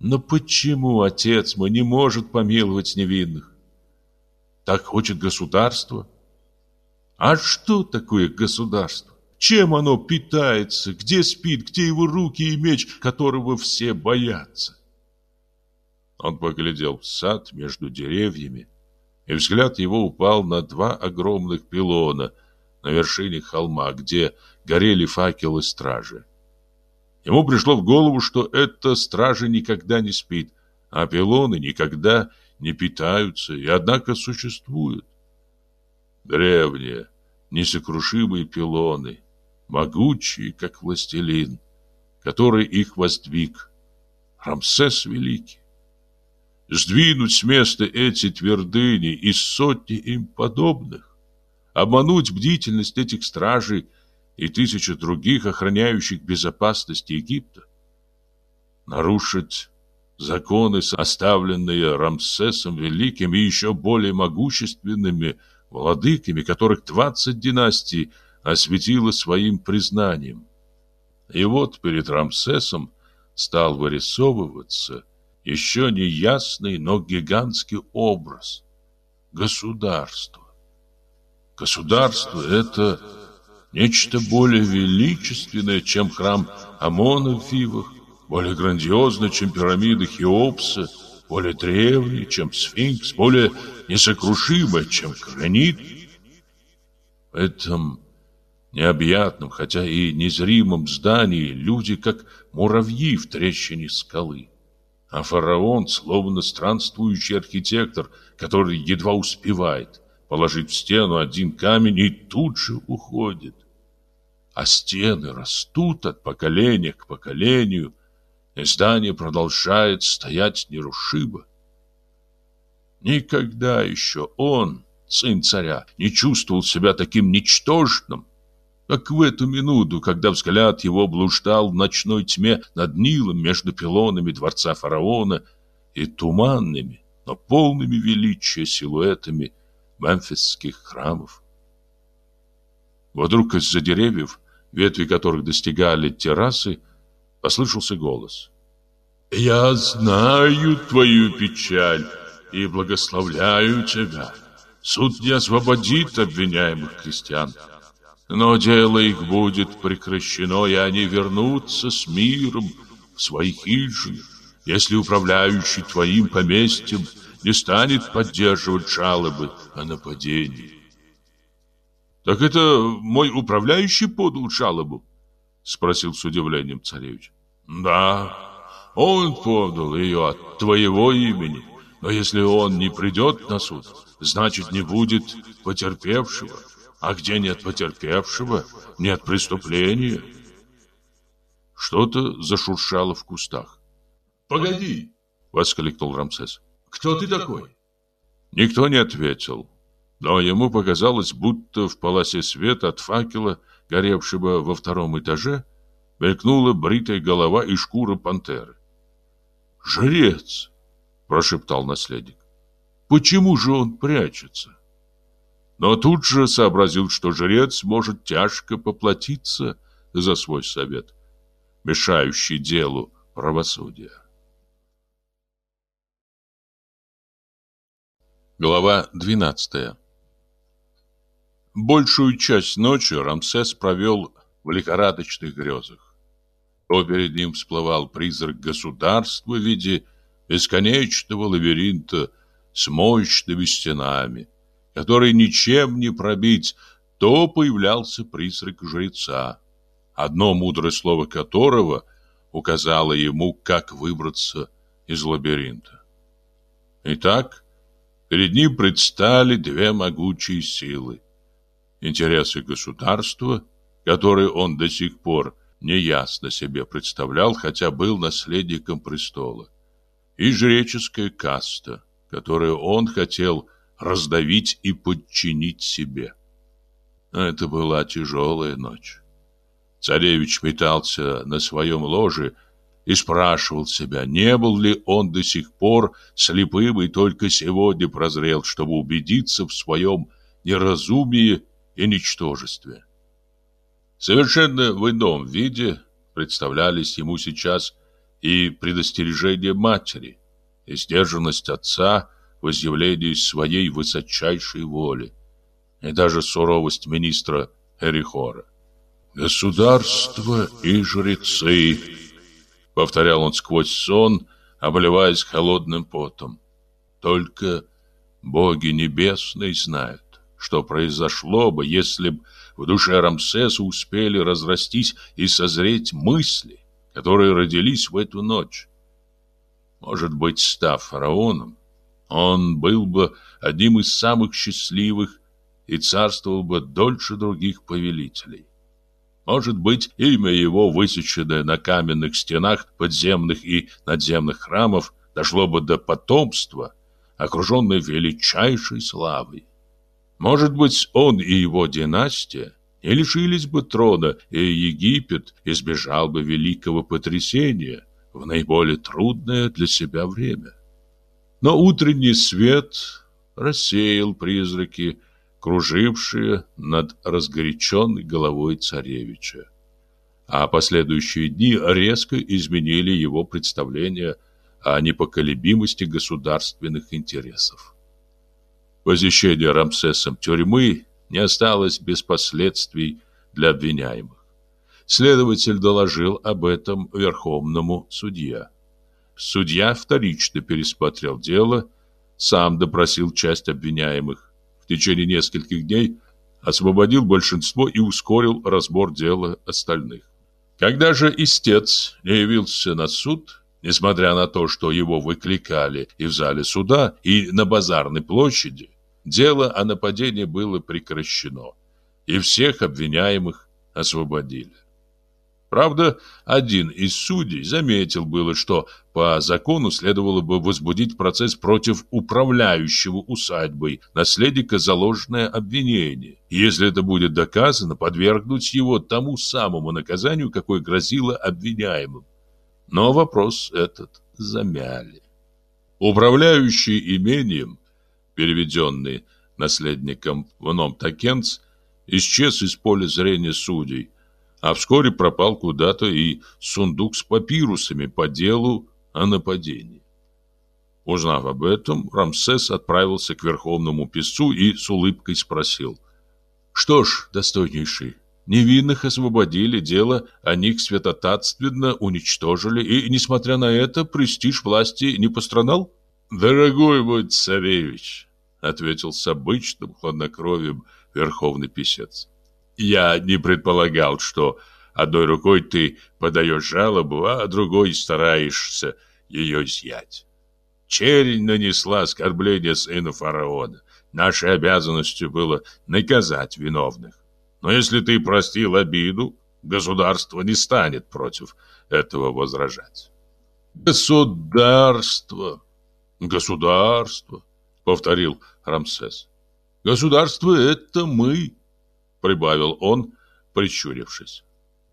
Но почему отец мой не может помиловать невинных? Так хочет государство? А что такое государство? Чем оно питается? Где спит? Где его руки и меч, которого все боятся? Он поглядел в сад между деревьями, и взгляд его упал на два огромных пилона на вершине холма, где горели факелы стражи. Ему пришло в голову, что эта стража никогда не спит, а пилоны никогда не питаются и однако существуют. Древние, несокрушимые пилоны, могучие, как властелин, который их воздвиг, Рамсес Великий. Сдвинуть с места эти твердыни и сотни им подобных, обмануть бдительность этих стражей и тысячи других, охраняющих безопасность Египта, нарушить законы, оставленные Рамсесом Великим и еще более могущественными владыками, которых двадцать династий осветило своим признанием. И вот перед Рамсесом стал вырисовываться еще неясный, но гигантский образ – государство. Государство – это нечто более величественное, чем храм Амона в Фивах, более грандиозное, чем пирамиды Хеопса, более древнее, чем сфинкс, более несокрушимое, чем гранит. В этом необъятном, хотя и незримом здании люди, как муравьи в трещине скалы. А фараон, словно странствующий архитектор, который едва успевает положить в стену один камень и тут же уходит. А стены растут от поколения к поколению, и здание продолжает стоять нерушимо. Никогда еще он, сын царя, не чувствовал себя таким ничтожным, как в эту минуту, когда взгляд его блуждал в ночной тьме над Нилом между пилонами дворца фараона и туманными, но полными величия силуэтами мемфисских храмов. Вдруг из-за деревьев, ветви которых достигали террасы, послышался голос. «Я знаю твою печаль и благословляю тебя. Суд не освободит обвиняемых крестьян». Но дело их будет прекращено, и они вернутся с миром в свои хижины, если управляющий твоим поместьем не станет поддерживать жалобы о нападении. «Так это мой управляющий подал жалобу?» — спросил с удивлением царевич. «Да, он подал ее от твоего имени, но если он не придет на суд, значит, не будет потерпевшего». А где нет потерпевшего, нет преступления. Что-то зашуршало в кустах. «Погоди!» — воскликнул Рамсес. «Кто ты такой?» Никто не ответил, но ему показалось, будто в полосе света от факела, горевшего во втором этаже, мелькнула бритая голова и шкура пантеры. «Жрец!» — прошептал наследник. «Почему же он прячется?» но тут же сообразил, что жрец может тяжко поплатиться за свой совет, мешающий делу правосудия. Глава 12 Большую часть ночи Рамсес провел в лихорадочных грезах. То перед ним всплывал призрак государства в виде бесконечного лабиринта с мощными стенами – который ничем не пробить, то появлялся призрак жреца, одно мудрое слово которого указало ему, как выбраться из лабиринта. Итак, перед ним предстали две могучие силы. Интересы государства, которые он до сих пор неясно себе представлял, хотя был наследником престола, и жреческая каста, которую он хотел раздавить и подчинить себе. Это была тяжелая ночь. Царевич метался на своем ложе и спрашивал себя, не был ли он до сих пор слепым и только сегодня прозрел, чтобы убедиться в своем неразумии и ничтожестве. Совершенно в ином виде представлялись ему сейчас и предостережение матери, и сдержанность отца в изъявлении своей высочайшей воли, и даже суровость министра Эрихора. «Государство и жрецы», — повторял он сквозь сон, обливаясь холодным потом. «Только боги небесные знают, что произошло бы, если бы в душе Рамсеса успели разрастись и созреть мысли, которые родились в эту ночь. Может быть, став фараоном, он был бы одним из самых счастливых и царствовал бы дольше других повелителей. Может быть, имя его, высеченное на каменных стенах подземных и надземных храмов, дошло бы до потомства, окруженное величайшей славой. Может быть, он и его династия не лишились бы трона, и Египет избежал бы великого потрясения в наиболее трудное для себя время. Но утренний свет рассеял призраки, кружившие над разгоряченной головой царевича. А последующие дни резко изменили его представление о непоколебимости государственных интересов. Посещение Рамсесом тюрьмы не осталось без последствий для обвиняемых. Следователь доложил об этом верховному судье. Судья вторично пересмотрел дело, сам допросил часть обвиняемых. В течение нескольких дней освободил большинство и ускорил разбор дела остальных. Когда же истец не явился на суд, несмотря на то, что его выкликали и в зале суда, и на базарной площади, дело о нападении было прекращено, и всех обвиняемых освободили. Правда, один из судей заметил было, что по закону следовало бы возбудить процесс против управляющего усадьбой наследника за ложное обвинение. Если это будет доказано, подвергнуть его тому самому наказанию, какое грозило обвиняемым. Но вопрос этот замяли. Управляющий имением, переведенный наследником в Ном-Такенц, исчез из поля зрения судей, а вскоре пропал куда-то и сундук с папирусами по делу о нападении. Узнав об этом, Рамсес отправился к верховному писцу и с улыбкой спросил. «Что ж, достойнейший, невинных освободили, дело о них святотатственно уничтожили, и, несмотря на это, престиж власти не пострадал?» «Дорогой мой царевич», — ответил с обычным хладнокровием верховный писец, я не предполагал, что одной рукой ты подаешь жалобу, а другой стараешься ее изъять. Черень нанесла оскорбление сыну фараона. Нашей обязанностью было наказать виновных. Но если ты простил обиду, государство не станет против этого возражать. Государство, государство, повторил Рамсес. Государство это мы прибавил он, прищурившись.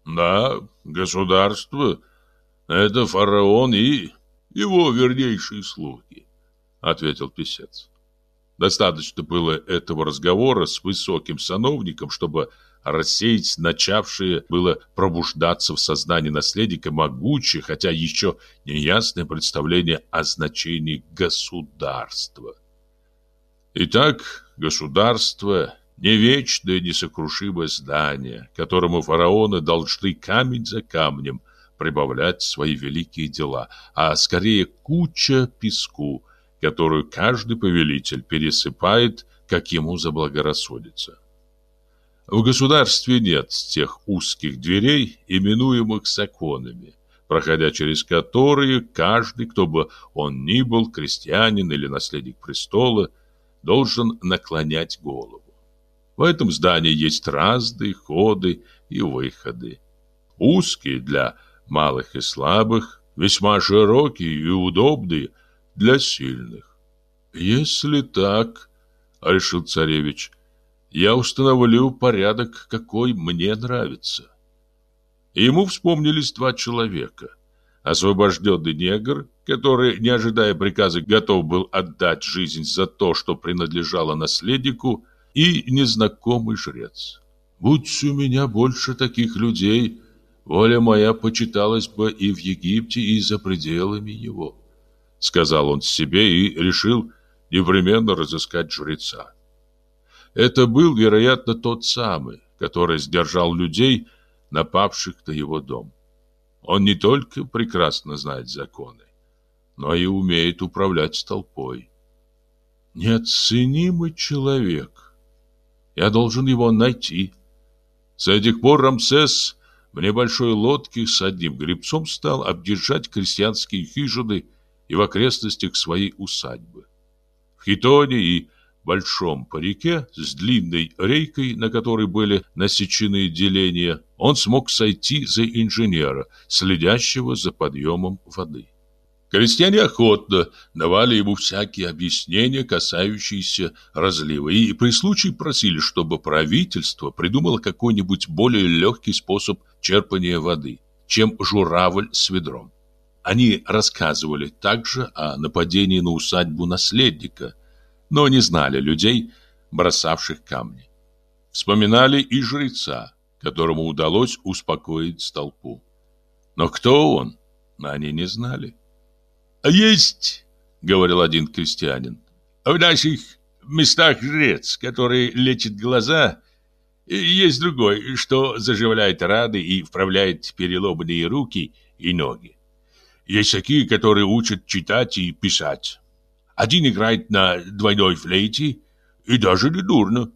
Да, государство — это фараон и его вернейшие слуги, ответил писец. Достаточно было этого разговора с высоким сановником, чтобы рассеять начавшее было пробуждаться в сознании наследника могучее, хотя еще неясное представление о значении государства. Итак, государство не вечное несокрушимое здание, которому фараоны должны камень за камнем прибавлять свои великие дела, а скорее куча песку, которую каждый повелитель пересыпает, как ему заблагорассудится. В государстве нет тех узких дверей, именуемых законами, проходя через которые каждый, кто бы он ни был, крестьянин или наследник престола, должен наклонять голову. В этом здании есть разные ходы и выходы. Узкие для малых и слабых, весьма широкие и удобные для сильных. Если так, решил царевич, я установлю порядок, какой мне нравится. ему вспомнились два человека. Освобожденный негр, который, не ожидая приказа, готов был отдать жизнь за то, что принадлежало наследнику, и незнакомый жрец. Будь у меня больше таких людей, воля моя почиталась бы и в Египте, и за пределами его, сказал он себе и решил непременно разыскать жреца. Это был, вероятно, тот самый, который сдержал людей, напавших на его дом. Он не только прекрасно знает законы, но и умеет управлять толпой. Неоценимый человек. Я должен его найти. С этих пор Рамсес в небольшой лодке с одним гребцом стал объезжать крестьянские хижины и в окрестностях своей усадьбы. В хитоне и большом парике с длинной рейкой, на которой были насечены деления, он смог сойти за инженера, следящего за подъемом воды. Крестьяне охотно давали ему всякие объяснения, касающиеся разлива, и при случае просили, чтобы правительство придумало какой-нибудь более легкий способ черпания воды, чем журавль с ведром. Они рассказывали также о нападении на усадьбу наследника, но не знали людей, бросавших камни. Вспоминали и жреца, которому удалось успокоить толпу. Но кто он, они не знали. «А есть, — говорил один крестьянин, — в наших местах жрец, который лечит глаза, есть другой, что заживляет раны и вправляет переломанные руки и ноги. Есть такие, которые учат читать и писать. Один играет на двойной флейте, и даже не дурно.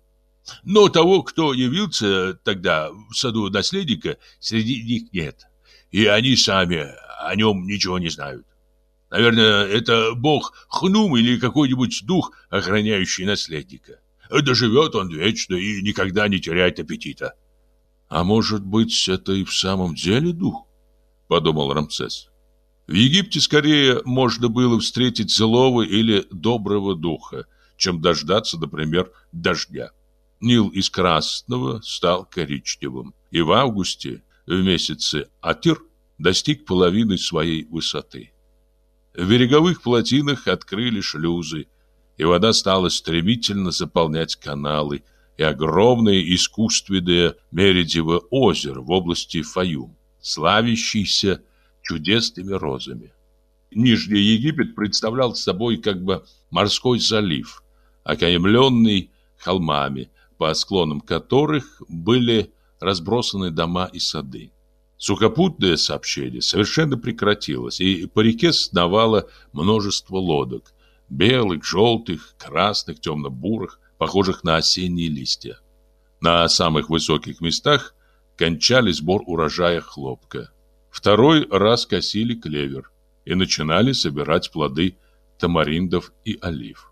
Но того, кто явился тогда в саду наследника, среди них нет. И они сами о нем ничего не знают. Наверное, это бог Хнум или какой-нибудь дух, охраняющий наследника. Доживет он вечно и никогда не теряет аппетита. А может быть, это и в самом деле дух? Подумал Рамсес. В Египте скорее можно было встретить злого или доброго духа, чем дождаться, например, дождя. Нил из красного стал коричневым, и в августе, в месяце Атир, достиг половины своей высоты. В береговых плотинах открыли шлюзы, и вода стала стремительно заполнять каналы и огромное искусственное Меридиево озеро в области Фаюм, славящийся чудесными розами. Нижний Египет представлял собой как бы морской залив, окаймленный холмами, по склонам которых были разбросаны дома и сады. Сухопутное сообщение совершенно прекратилось, и по реке сновало множество лодок. Белых, желтых, красных, темно-бурых, похожих на осенние листья. На самых высоких местах кончали сбор урожая хлопка. Второй раз косили клевер и начинали собирать плоды тамариндов и олив.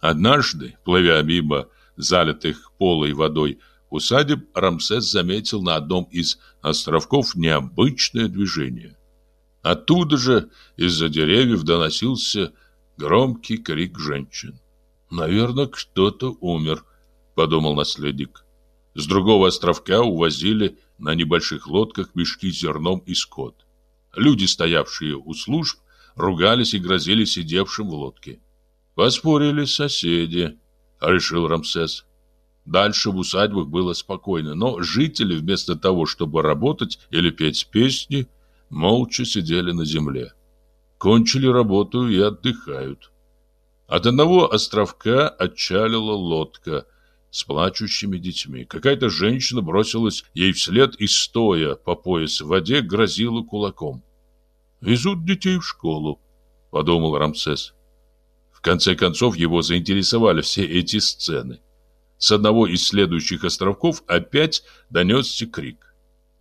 Однажды, плывя мимо залитых полой водой усадеб Рамсес заметил на одном из островков необычное движение. Оттуда же из-за деревьев доносился громкий крик женщин. «Наверное, кто-то умер», — подумал наследник. С другого островка увозили на небольших лодках мешки с зерном и скот. Люди, стоявшие у служб, ругались и грозили сидевшим в лодке. «Поспорили соседи», — решил Рамсес. Дальше в усадьбах было спокойно, но жители вместо того, чтобы работать или петь песни, молча сидели на земле. Кончили работу и отдыхают. От одного островка отчалила лодка с плачущими детьми. Какая-то женщина бросилась ей вслед и, стоя по пояс в воде, грозила кулаком. «Везут детей в школу», — подумал Рамсес. В конце концов его заинтересовали все эти сцены. С одного из следующих островков опять донесся крик.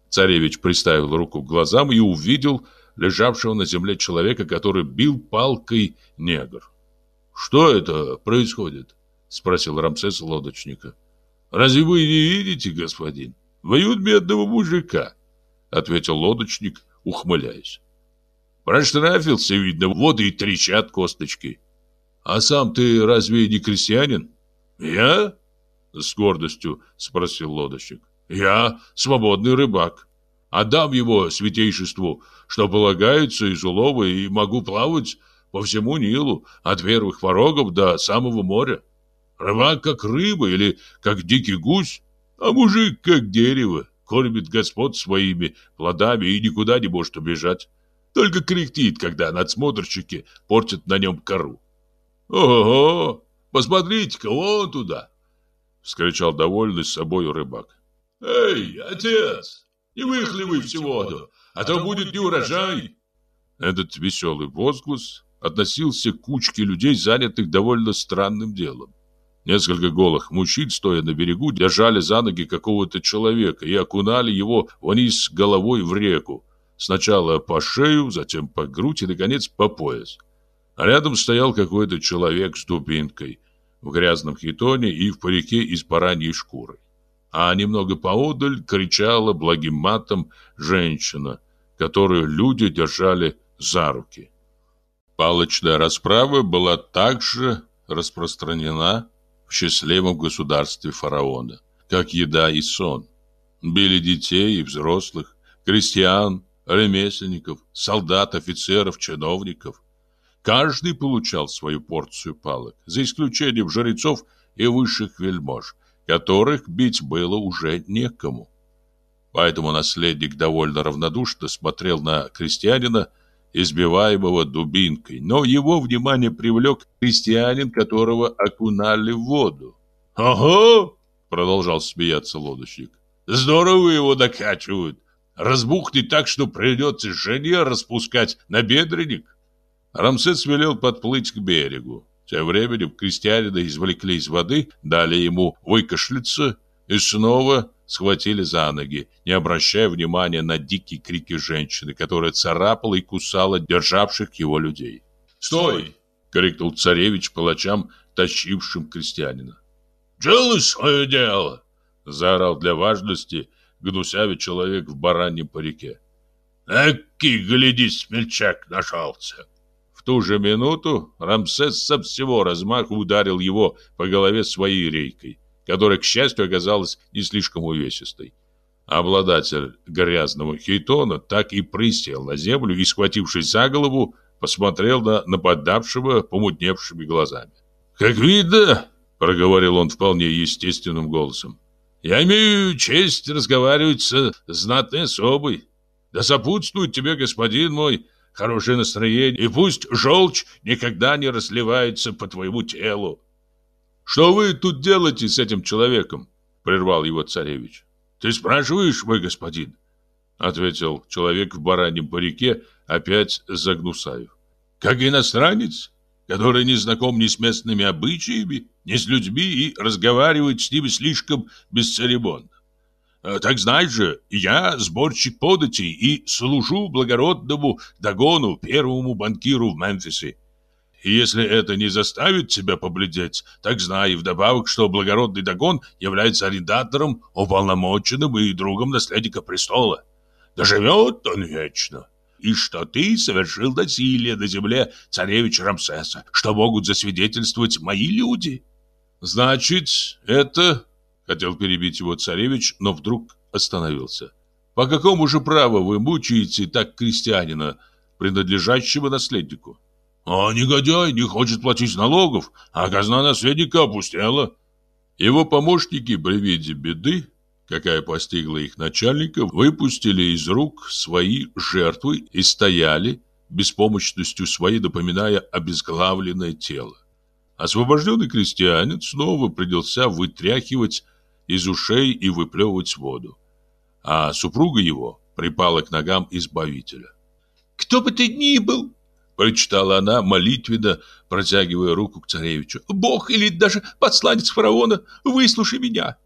Царевич приставил руку к глазам и увидел лежавшего на земле человека, который бил палкой негр. «Что это происходит?» — спросил Рамсес лодочника. «Разве вы не видите, господин? Воют бедного мужика», — ответил лодочник, ухмыляясь. Проштрафился, видно, вот и трещат косточки. А сам ты разве не крестьянин? Я? С гордостью спросил лодочник. Я свободный рыбак. Отдам его святейшеству, что полагается из улова, и могу плавать по всему Нилу, от первых порогов до самого моря. Рыбак как рыба или как дикий гусь, а мужик как дерево, кормит господ своими плодами и никуда не может убежать. Только кряхтит, когда надсмотрщики портят на нем кору. «Ого! Посмотрите-ка вон туда!» — вскричал довольный собою рыбак. «Эй, отец, не выхлевай всю воду, а то будет не урожай!» Этот веселый возглас относился к кучке людей, занятых довольно странным делом. Несколько голых мужчин, стоя на берегу, держали за ноги какого-то человека и окунали его вниз головой в реку. Сначала по шею, затем по грудь и, наконец, по пояс. А рядом стоял какой-то человек с дубинкой в грязном хитоне и в парике из бараньей шкуры. А немного поодаль кричала благим матом женщина, которую люди держали за руки. Палочная расправа была также распространена в счастливом государстве фараона, как еда и сон. Били детей и взрослых, крестьян, ремесленников, солдат, офицеров, чиновников. Каждый получал свою порцию палок, за исключением жрецов и высших вельмож, которых бить было уже некому. Поэтому наследник довольно равнодушно смотрел на крестьянина, избиваемого дубинкой, но его внимание привлек крестьянин, которого окунали в воду. «Ага!» — продолжал смеяться лодочник. «Здорово его накачивают. Разбухнет так, что придется жене распускать на бедренник». Рамсес велел подплыть к берегу. Тем временем крестьянина извлекли из воды, дали ему выкашляться и снова схватили за ноги, не обращая внимания на дикие крики женщины, которая царапала и кусала державших его людей. «Стой!» — крикнул царевич палачам, тащившим крестьянина. «Делай свое дело!» — заорал для важности гнусявый человек в бараньем парике. «Эки, гляди, смельчак нашелся!» В ту же минуту Рамсес со всего размаху ударил его по голове своей рейкой которая, к счастью, оказалась не слишком увесистой. Обладатель грязного хитона так и присел на землю и, схватившись за голову, посмотрел на нападавшего помутневшими глазами. «Как видно, — проговорил он вполне естественным голосом, — я имею честь разговаривать с знатной особой. Да сопутствует тебе, господин мой, хорошее настроение, и пусть желчь никогда не разливается по твоему телу. «Что вы тут делаете с этим человеком?» — прервал его царевич. «Ты спрашиваешь, мой господин?» — ответил человек в бараньем парике, опять загнусаев. «Как иностранец, который не знаком ни с местными обычаями, ни с людьми и разговаривает с ними слишком бесцеремонно. А так знаешь же, я сборщик податей и служу благородному Дагону, первому банкиру в Мемфисе. И если это не заставит тебя побледеть, так знай вдобавок, что благородный Дагон является арендатором, уполномоченным и другом наследника престола. Да живет он вечно. И что ты совершил насилие на земле царевича Рамсеса, что могут засвидетельствовать мои люди. Значит, это... Хотел перебить его царевич, но вдруг остановился. По какому же праву вы мучаете так крестьянина, принадлежащего наследнику? А негодяй не хочет платить налогов, а казна наследника опустела. Его помощники при виде беды, какая постигла их начальника, выпустили из рук свои жертвы и стояли, беспомощностью своей напоминая обезглавленное тело. Освобожденный крестьянин снова принялся вытряхивать из ушей и выплевывать воду. А супруга его припала к ногам избавителя. «Кто бы ты ни был, Прочитала она молитвенно, протягивая руку к царевичу. «Бог или даже посланец фараона, выслушай меня.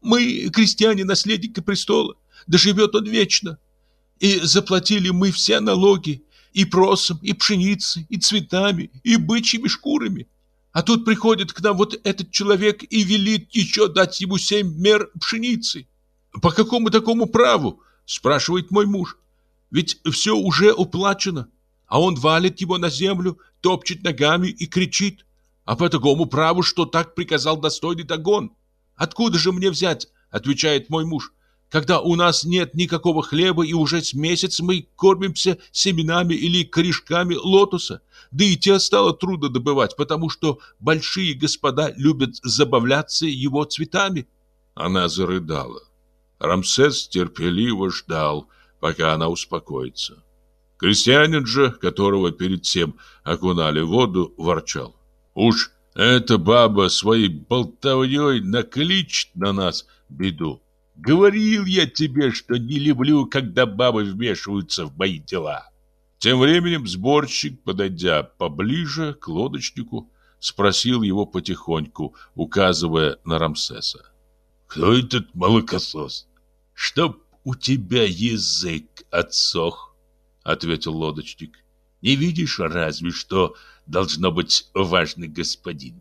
Мы крестьяне наследника престола, да живет он вечно. И заплатили мы все налоги, и просом, и пшеницей, и цветами, и бычьими шкурами. А тут приходит к нам вот этот человек и велит еще дать ему семь мер пшеницы. По какому такому праву? Спрашивает мой муж. Ведь все уже уплачено. а он валит его на землю, топчет ногами и кричит. А по такому праву, что так приказал достойный Дагон. Откуда же мне взять, отвечает мой муж, когда у нас нет никакого хлеба и уже с месяц мы кормимся семенами или корешками лотоса. Да и те стало трудно добывать, потому что большие господа любят забавляться его цветами. Она зарыдала. Рамсес терпеливо ждал, пока она успокоится. Крестьянин же, которого перед тем окунали в воду, ворчал. «Уж эта баба своей болтовней накличет на нас беду. Говорил я тебе, что не люблю, когда бабы вмешиваются в мои дела». Тем временем сборщик, подойдя поближе к лодочнику, спросил его потихоньку, указывая на Рамсеса. «Кто этот молокосос? Чтоб у тебя язык отсох!» — ответил лодочник. «Не видишь разве, что должно быть важный господин?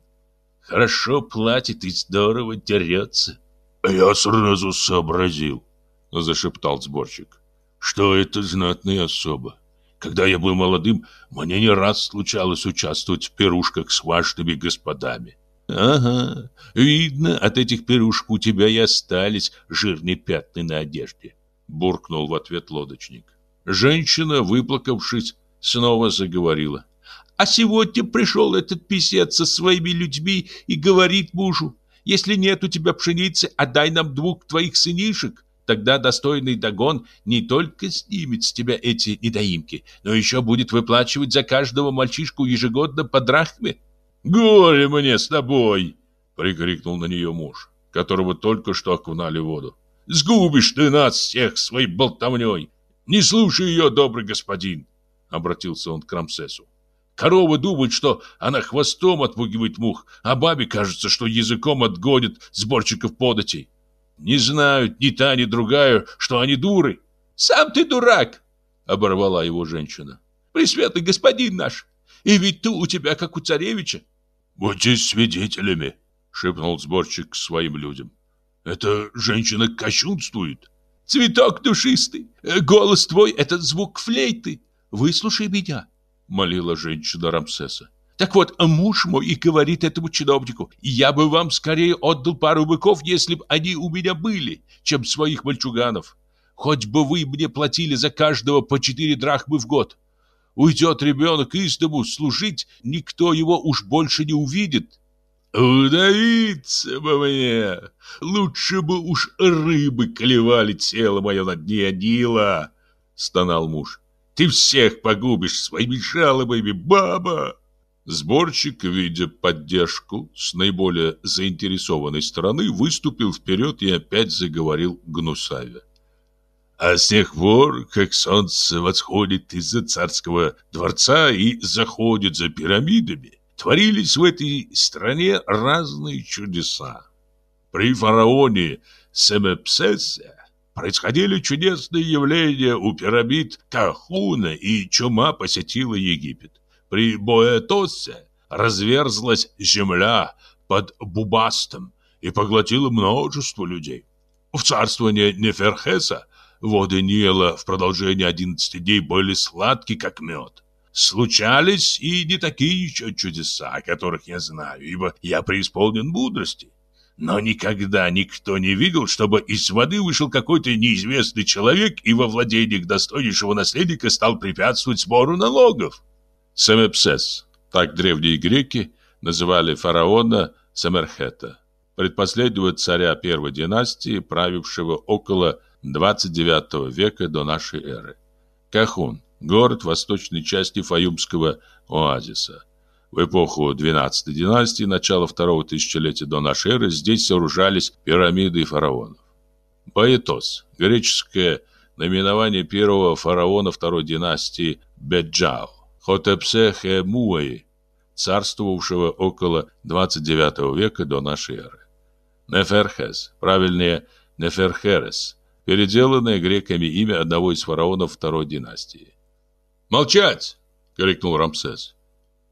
Хорошо платит и здорово дерется». «Я сразу сообразил», — зашептал сборщик, «что это знатная особа. Когда я был молодым, мне не раз случалось участвовать в пирушках с важными господами. Ага, видно, от этих пирушек у тебя и остались жирные пятна на одежде, буркнул в ответ лодочник. Женщина, выплакавшись, снова заговорила. А сегодня пришел этот писец со своими людьми и говорит мужу, если нет у тебя пшеницы, отдай нам двух твоих сынишек, Тогда достойный Дагон не только снимет с тебя эти недоимки, но еще будет выплачивать за каждого мальчишку ежегодно по драхме. «Горе мне с тобой!» — прикрикнул на нее муж, которого только что окунали в воду. «Сгубишь ты нас всех своей болтовней! Не слушай ее, добрый господин!» — обратился он к Рамсесу. Корова думает, что она хвостом отпугивает мух, а бабе кажется, что языком отгонит сборщиков податей. Не знают ни та, ни другая, что они дуры. Сам ты дурак, оборвала его женщина. Пресветлый господин наш, и ведь ты у тебя как у царевича. Будьте свидетелями, шепнул сборщик своим людям. Эта женщина кощунствует. Цветок душистый, голос твой — это звук флейты. Выслушай меня, молила женщина Рамсеса. Так вот, муж мой и говорит этому чиновнику, я бы вам скорее отдал пару быков, если бы они у меня были, чем своих мальчуганов. Хоть бы вы мне платили за каждого по четыре драхмы в год. Уйдет ребенок из дому служить, никто его уж больше не увидит. Удавиться бы мне! Лучше бы уж рыбы клевали тело мое на дне Нила, стонал муж. Ты всех погубишь своими жалобами, баба! Сборщик, видя поддержку с наиболее заинтересованной стороны, выступил вперед и опять заговорил гнусавя. А с тех пор, как солнце восходит из-за царского дворца и заходит за пирамидами, творились в этой стране разные чудеса. При фараоне Семепсесе происходили чудесные явления у пирамид Кахуна, и чума посетила Египет. При Боэтосе разверзлась земля под Бубастом и поглотила множество людей. В царствовании Неферхеса воды Нила в продолжении 11 дней были сладки, как мед. Случались и не такие еще чудеса, о которых я знаю, ибо я преисполнен мудрости. Но никогда никто не видел, чтобы из воды вышел какой-то неизвестный человек и во владениях достойнейшего наследника стал препятствовать сбору налогов. Семепсес. Так древние греки называли фараона Семерхета, предпоследнего царя первой династии, правившего около 29 века до нашей эры. Кахун – город восточной части Фаюмского оазиса. В эпоху 12 династии, начала второго тысячелетия до нашей эры, здесь сооружались пирамиды фараонов. Баэтос – греческое наименование первого фараона второй династии Беджао. Хотепсе Муаи, царствовавшего около 29 века до нашей эры. Неферхес, правильнее Неферхерес, переделанное греками имя одного из фараонов второй династии. «Молчать!» — крикнул Рамсес.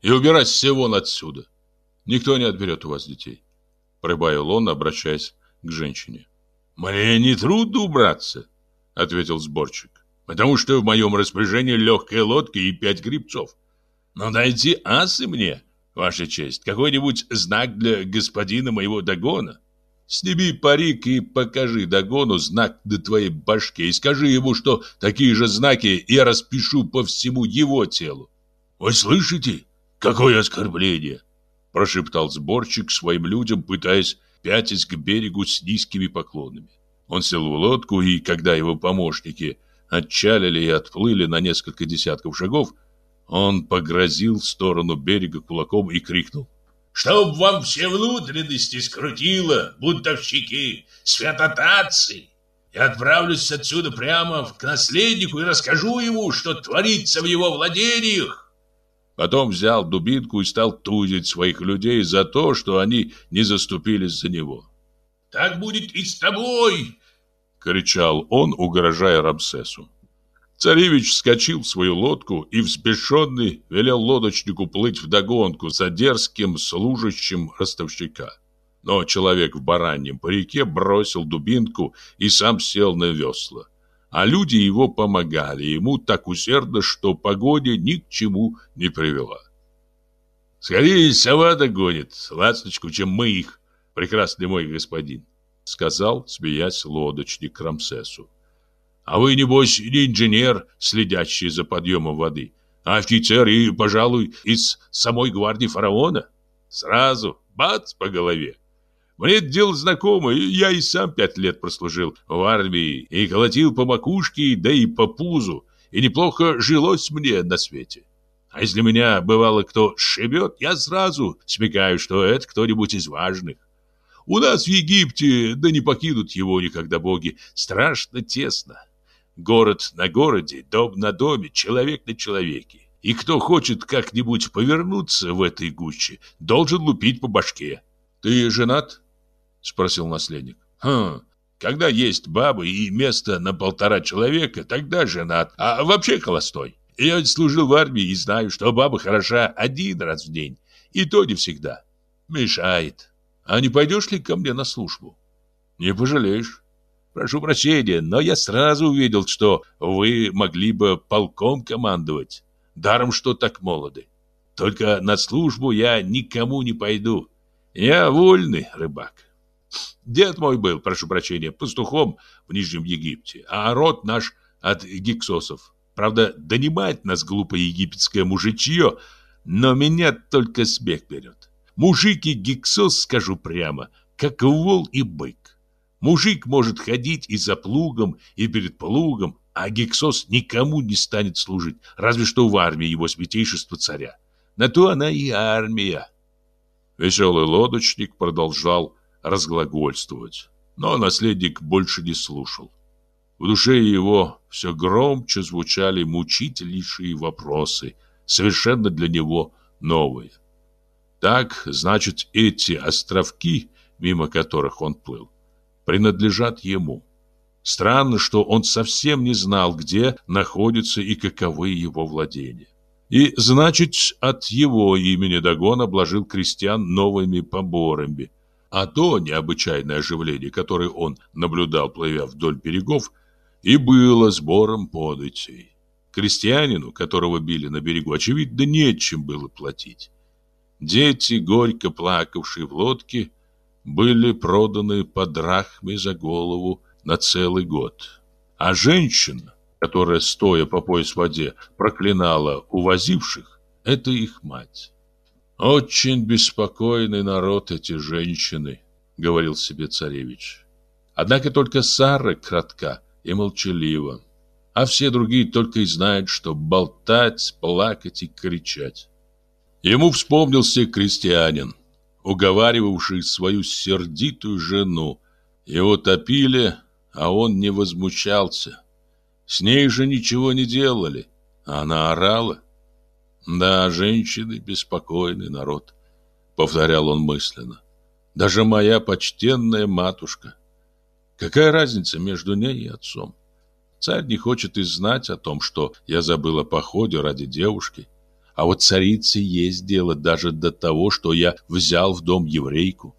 «И убирать все вон отсюда! Никто не отберет у вас детей!» Прибавил он, обращаясь к женщине. «Мне не трудно убраться!» — ответил сборщик. потому что в моем распоряжении легкая лодка и пять грибцов. Но дайте асы мне, ваша честь, какой-нибудь знак для господина моего догона. Сними парик и покажи догону знак на твоей башке и скажи ему, что такие же знаки я распишу по всему его телу. Вы слышите? Какое оскорбление! Прошептал сборщик своим людям, пытаясь пятясь к берегу с низкими поклонами. Он сел в лодку, и когда его помощники отчалили и отплыли на несколько десятков шагов, он погрозил в сторону берега кулаком и крикнул. «Чтоб вам все внутренности скрутило, бунтовщики, святотатцы! Я отправлюсь отсюда прямо к наследнику и расскажу ему, что творится в его владениях!» Потом взял дубинку и стал тузить своих людей за то, что они не заступились за него. «Так будет и с тобой!» — кричал он, угрожая Рамсесу. Царевич вскочил в свою лодку и, взбешенный, велел лодочнику плыть вдогонку за дерзким служащим ростовщика. Но человек в бараньем парике бросил дубинку и сам сел на весла а люди его помогали ему так усердно, что погода ни к чему не привела. «Скорее сова догонит ласточку, чем мы их, прекрасный мой господин», сказал, смеясь лодочник Рамсесу. «А вы, небось, не инженер, следящий за подъемом воды, а офицер и, пожалуй, из самой гвардии фараона? Сразу, бац, по голове. Мне это дело знакомо, я и сам пять лет прослужил в армии и колотил по макушке, да и по пузу, и неплохо жилось мне на свете. А если меня, бывало, кто шибет, я сразу смекаю, что это кто-нибудь из важных. У нас в Египте, да не покинут его никогда боги, страшно тесно. Город на городе, дом на доме, человек на человеке. И кто хочет как-нибудь повернуться в этой гуще, должен лупить по башке. Ты женат? — спросил наследник. «Хм, когда есть баба и место на полтора человека, тогда женат, а вообще холостой. Я служил в армии и знаю, что баба хороша один раз в день, и то не всегда. Мешает. А не пойдешь ли ко мне на службу? Не пожалеешь. Прошу прощения, но я сразу увидел, что вы могли бы полком командовать. Даром, что так молоды. Только на службу я никому не пойду. Я вольный рыбак. Дед мой был, прошу прощения, пастухом в Нижнем Египте, а род наш от гиксосов. Правда, донимает нас глупое египетское мужичье, но меня только смех берет. Мужик и гиксос, скажу прямо, как вол и бык. Мужик может ходить и за плугом, и перед плугом, а гиксос никому не станет служить, разве что в армии его святейшества царя. На то она и армия. Веселый лодочник продолжал разглагольствовать. Но наследник больше не слушал. В душе его все громче звучали мучительнейшие вопросы, совершенно для него новые. Так, значит, эти островки, мимо которых он плыл, принадлежат ему. Странно, что он совсем не знал, где находятся и каковы его владения. И, значит, от его имени Дагон обложил крестьян новыми поборами, а то необычайное оживление, которое он наблюдал, плывя вдоль берегов, и было сбором податей. Крестьянину, которого били на берегу, очевидно, нечем было платить. Дети, горько плакавшие в лодке, были проданы по драхме за голову на целый год. А женщина, которая, стоя по пояс в воде, проклинала увозивших, это их мать. «Очень беспокойный народ эти женщины», — говорил себе царевич. Однако только Сара кратка и молчалива, а все другие только и знают, что болтать, плакать и кричать. Ему вспомнился крестьянин, уговаривавший свою сердитую жену. Его топили, а он не возмущался. С ней же ничего не делали, а она орала. Да, женщины беспокойный народ, повторял он мысленно. Даже моя почтенная матушка. Какая разница между ней и отцом? Царь не хочет и знать о том, что я забыл о походе ради девушки. А вот царице есть дело даже до того, что я взял в дом еврейку.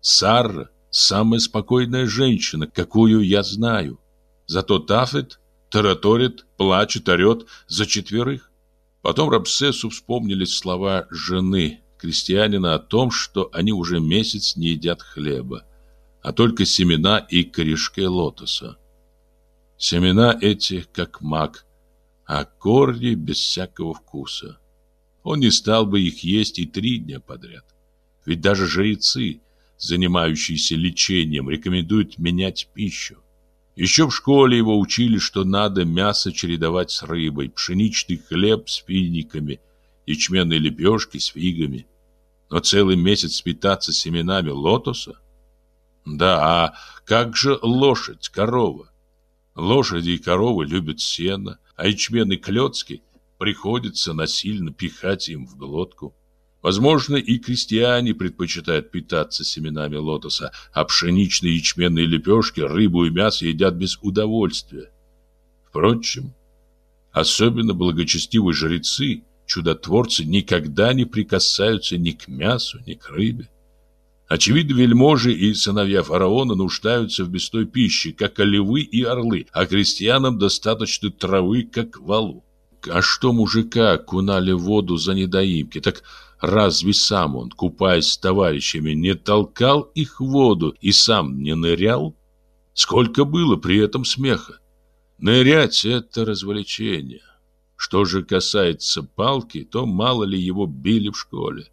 Сарра – самая спокойная женщина, какую я знаю. Зато Тафет тараторит, плачет, орет за четверых. Потом Рамсесу вспомнились слова жены крестьянина о том, что они уже месяц не едят хлеба, а только семена и корешки лотоса. Семена эти как мак, а корни без всякого вкуса. Он не стал бы их есть и три дня подряд. Ведь даже жрецы, занимающиеся лечением, рекомендуют менять пищу. Еще в школе его учили, что надо мясо чередовать с рыбой, пшеничный хлеб с финиками, ячменные лепешки с фигами. Но целый месяц питаться семенами лотоса? Да, а как же лошадь, корова? Лошади и коровы любят сено, а ячменные клетки приходится насильно пихать им в глотку. Возможно, и крестьяне предпочитают питаться семенами лотоса, а пшеничные ячменные лепешки, рыбу и мясо едят без удовольствия. Впрочем, особенно благочестивые жрецы, чудотворцы, никогда не прикасаются ни к мясу, ни к рыбе. Очевидно, вельможи и сыновья фараона нуждаются в бестой пище, как олевы и орлы, а крестьянам достаточно травы, как валу. А что мужика кунали в воду за недоимки, так Разве сам он, купаясь с товарищами, не толкал их в воду и сам не нырял? Сколько было при этом смеха? Нырять — это развлечение. Что же касается палки, то мало ли его били в школе.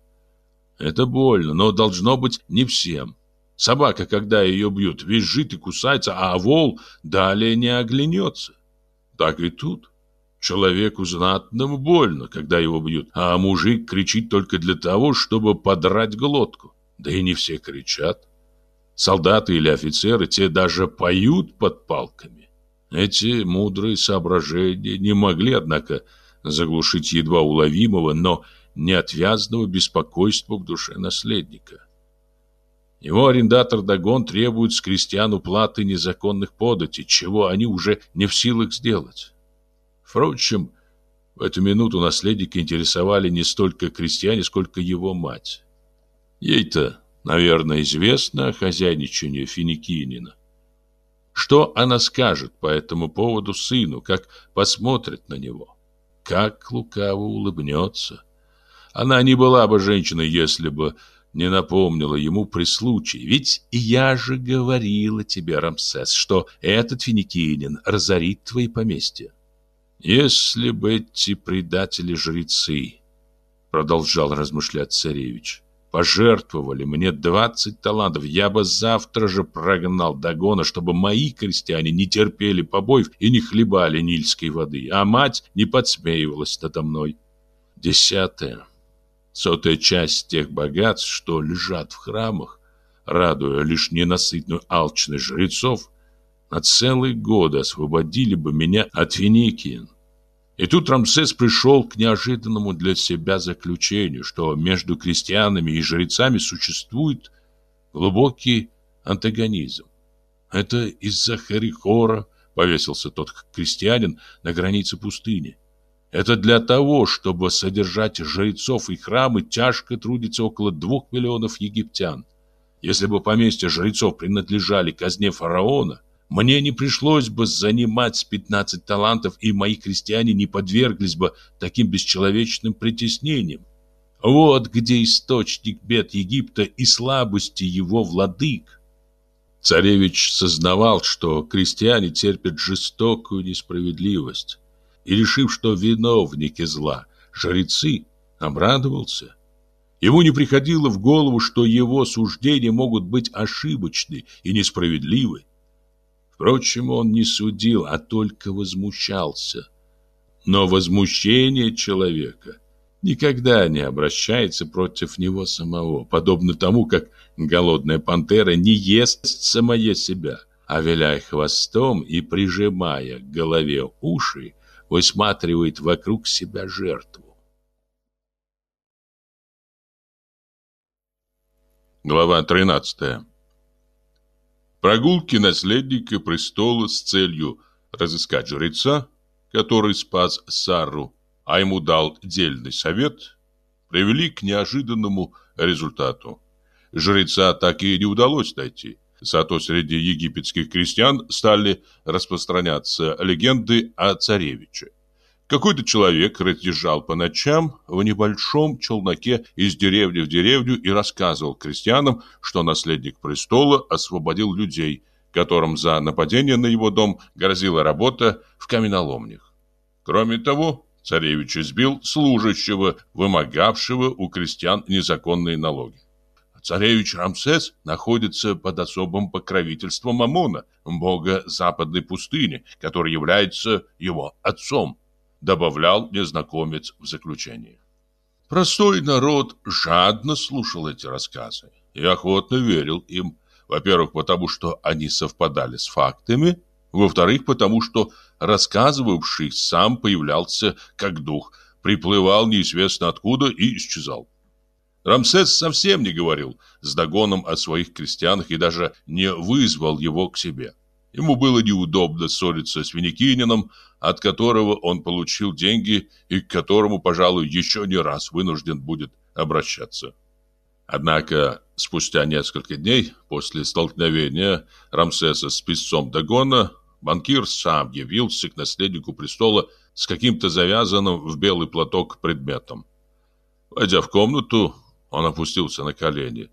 Это больно, но должно быть не всем. Собака, когда ее бьют, визжит и кусается, а вол далее не оглянется. Так и тут. Человеку знатному больно, когда его бьют, а мужик кричит только для того, чтобы подрать глотку. Да и не все кричат. Солдаты или офицеры, те даже поют под палками. Эти мудрые соображения не могли, однако, заглушить едва уловимого, но неотвязного беспокойства в душе наследника. Его арендатор Дагон требует с крестьян уплаты незаконных податей, чего они уже не в силах сделать. Впрочем, в эту минуту наследника интересовали не столько крестьяне, сколько его мать. Ей-то, наверное, известно о хозяйничании Финикинина. Что она скажет по этому поводу сыну, как посмотрит на него? Как лукаво улыбнется. Она не была бы женщиной, если бы не напомнила ему при случае. Ведь я же говорила тебе, Рамсес, что этот финикинин разорит твои поместья. Если бы эти предатели-жрецы, продолжал размышлять царевич, пожертвовали мне двадцать талантов, я бы завтра же прогнал Дагона, чтобы мои крестьяне не терпели побоев и не хлебали нильской воды, а мать не подсмеивалась надо мной. Десятая, сотая часть тех богатств, что лежат в храмах, радуя лишь ненасытную алчность жрецов, на целые годы освободили бы меня от Финикиен. И тут Рамсес пришел к неожиданному для себя заключению, что между крестьянами и жрецами существует глубокий антагонизм. Это из-за Харихора повесился тот крестьянин на границе пустыни. Это для того, чтобы содержать жрецов и храмы, тяжко трудится около двух миллионов египтян. Если бы поместья жрецов принадлежали казне фараона, мне не пришлось бы занимать 15 талантов, и мои крестьяне не подверглись бы таким бесчеловечным притеснениям. Вот где источник бед Египта и слабости его владык. Царевич сознавал, что крестьяне терпят жестокую несправедливость, и, решив, что виновники зла – жрецы, обрадовался. Ему не приходило в голову, что его суждения могут быть ошибочны и несправедливы. Впрочем, он не судил, а только возмущался. Но возмущение человека никогда не обращается против него самого, подобно тому, как голодная пантера не ест самое себя, а виляя хвостом и прижимая к голове уши, высматривает вокруг себя жертву. Глава тринадцатая Прогулки наследника престола с целью разыскать жреца, который спас Сарру, а ему дал дельный совет, привели к неожиданному результату. Жреца так и не удалось найти. Зато среди египетских крестьян стали распространяться легенды о царевиче. Какой-то человек разъезжал по ночам в небольшом челноке из деревни в деревню и рассказывал крестьянам, что наследник престола освободил людей, которым за нападение на его дом грозила работа в каменоломнях. Кроме того, царевич избил служащего, вымогавшего у крестьян незаконные налоги. Царевич Рамсес находится под особым покровительством Амона, бога западной пустыни, который является его отцом, добавлял незнакомец в заключение. Простой народ жадно слушал эти рассказы и охотно верил им, во-первых, потому что они совпадали с фактами, во-вторых, потому что рассказывавший сам появлялся как дух, приплывал неизвестно откуда и исчезал. Рамсес совсем не говорил с Дагоном о своих крестьянах и даже не вызвал его к себе. Ему было неудобно ссориться с Веникинином, от которого он получил деньги и к которому, пожалуй, еще не раз вынужден будет обращаться. Однако спустя несколько дней после столкновения Рамсеса с писцом Дагона, банкир сам явился к наследнику престола с каким-то завязанным в белый платок предметом. Войдя в комнату, он опустился на колени,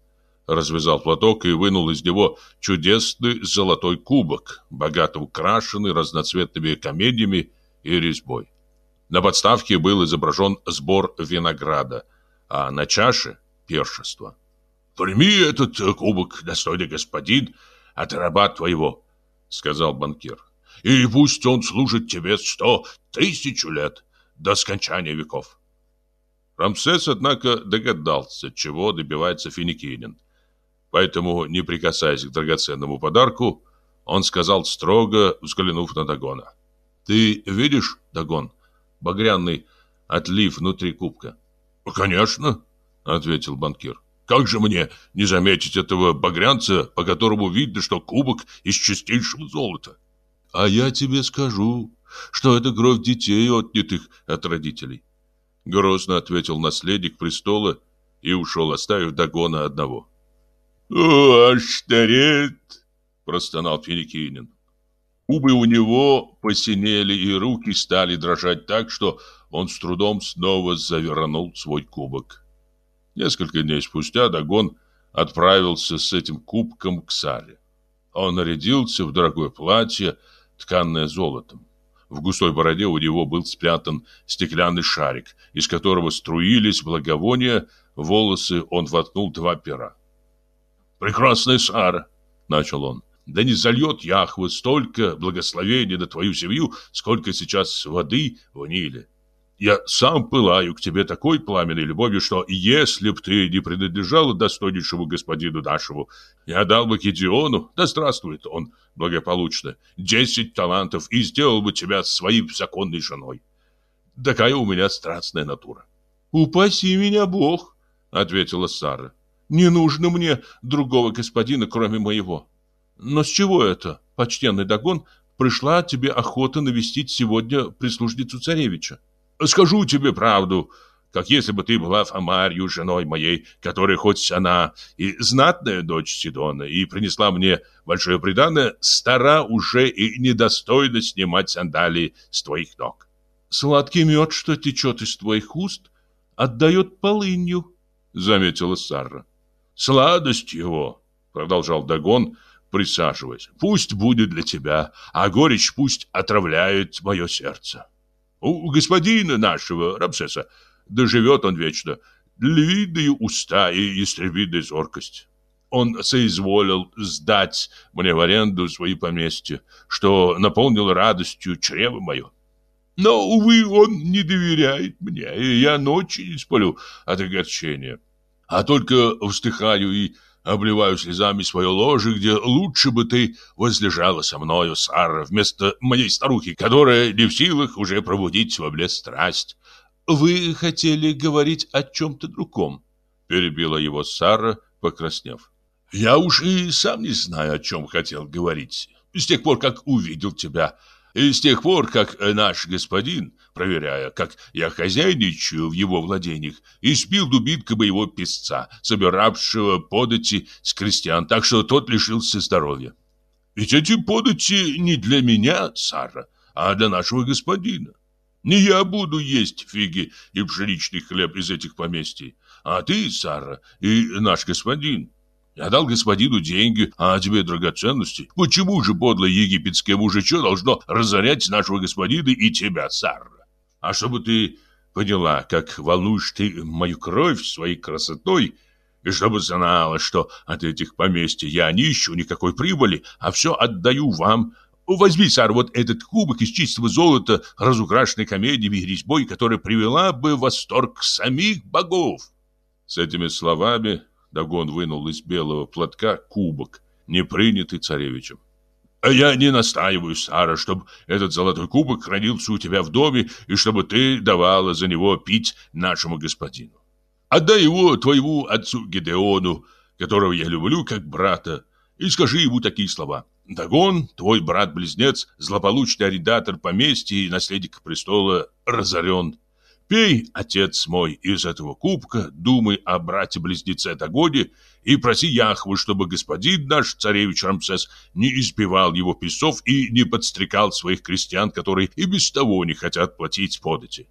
развязал платок и вынул из него чудесный золотой кубок, богато украшенный разноцветными комедиями и резьбой. На подставке был изображен сбор винограда, а на чаше – першество. «Прими этот кубок, достойный господин, от раба твоего», – сказал банкир. «И пусть он служит тебе сто тысячу лет до скончания веков». Рамсес, однако, догадался, чего добивается Финикинин. Поэтому, не прикасаясь к драгоценному подарку, он сказал строго, взглянув на Дагона. «Ты видишь, Дагон, багряный отлив внутри кубка?» «Конечно», — ответил банкир. «Как же мне не заметить этого багрянца, по которому видно, что кубок из чистейшего золота?» «А я тебе скажу, что это кровь детей, отнятых от родителей. Грозно ответил наследник престола и ушел, оставив Дагона одного. «О, Аштарет!» – простонал Финикинин. Губы у него посинели, и руки стали дрожать так, что он с трудом снова завернул свой кубок. Несколько дней спустя Дагон отправился с этим кубком к Саре. Он нарядился в дорогое платье, тканное золотом. В густой бороде у него был спрятан стеклянный шарик, из которого струились благовония, волосы он воткнул два пера. «Прекрасная Сара!» — начал он. «Да не зальет Яхва столько благословения на твою семью, сколько сейчас воды в Ниле. Я сам пылаю к тебе такой пламенной любовью, что если б ты не принадлежала достойнейшему господину нашему, я дал бы Гедеону, да здравствует он благополучно, десять талантов и сделал бы тебя своей законной женой. Такая у меня страстная натура. «Упаси меня Бог», — ответила Сара. «Не нужно мне другого господина, кроме моего». «Но с чего это, почтенный Дагон, пришла тебе охота навестить сегодня прислужницу царевича?» Скажу тебе правду, как если бы ты была Фомарью, женой моей, которая хоть она и знатная дочь Сидона, и принесла мне большое преданное, стара уже и недостойна снимать сандалии с твоих ног. Сладкий мед, что течет из твоих уст, отдает полынью, заметила Сара. Сладость его, продолжал Дагон, присаживаясь, пусть будет для тебя, а горечь пусть отравляет мое сердце. У господина нашего, Рамсеса, доживет он вечно, львиные уста и истребиная зоркость. Он соизволил сдать мне в аренду свои поместья, что наполнил радостью чрево мое. Но, увы, он не доверяет мне, и я ночи не сплю от огорчения, а только вздыхаю и обливаю слезами свое ложе, где лучше бы ты возлежала со мною, Сара, вместо моей старухи, которая не в силах уже пробудить во мне страсть. Вы хотели говорить о чем-то другом, перебила его Сара, покраснев. Я уж и сам не знаю, о чем хотел говорить. С тех пор, как увидел тебя, И с тех пор, как наш господин, проверяя, как я хозяйничаю в его владениях, избил дубинка моего песца, собиравшего подати с крестьян, так что тот лишился здоровья. Ведь эти подати не для меня, Сара, а для нашего господина. Не я буду есть фиги и пшеничный хлеб из этих поместий, а ты, Сара, и наш господин. Я дал господину деньги, а тебе драгоценности. Почему же подлое египетское мужичье должно разорять нашего господина и тебя, Сара? А чтобы ты поняла, как волнуешь ты мою кровь своей красотой, и чтобы знала, что от этих поместьй я не ищу никакой прибыли, а все отдаю вам, Возьми, сэр, вот этот кубок из чистого золота, разукрашенный комедиями и резьбой, которая привела бы восторг самих богов. С этими словами Дагон вынул из белого платка кубок, не принятый царевичем. А я не настаиваю, Сара, чтобы этот золотой кубок хранился у тебя в доме и чтобы ты давала за него пить нашему господину. Отдай его твоему отцу Гедеону, которого я люблю как брата, и скажи ему такие слова. Дагон, твой брат-близнец, злополучный арендатор поместья и наследник престола, разорен. Пей, отец мой, из этого кубка, думай о брате-близнеце Дагоне и проси Яхвы, чтобы господин наш царевич Рамсес не избивал его песцов и не подстрекал своих крестьян, которые и без того не хотят платить подати.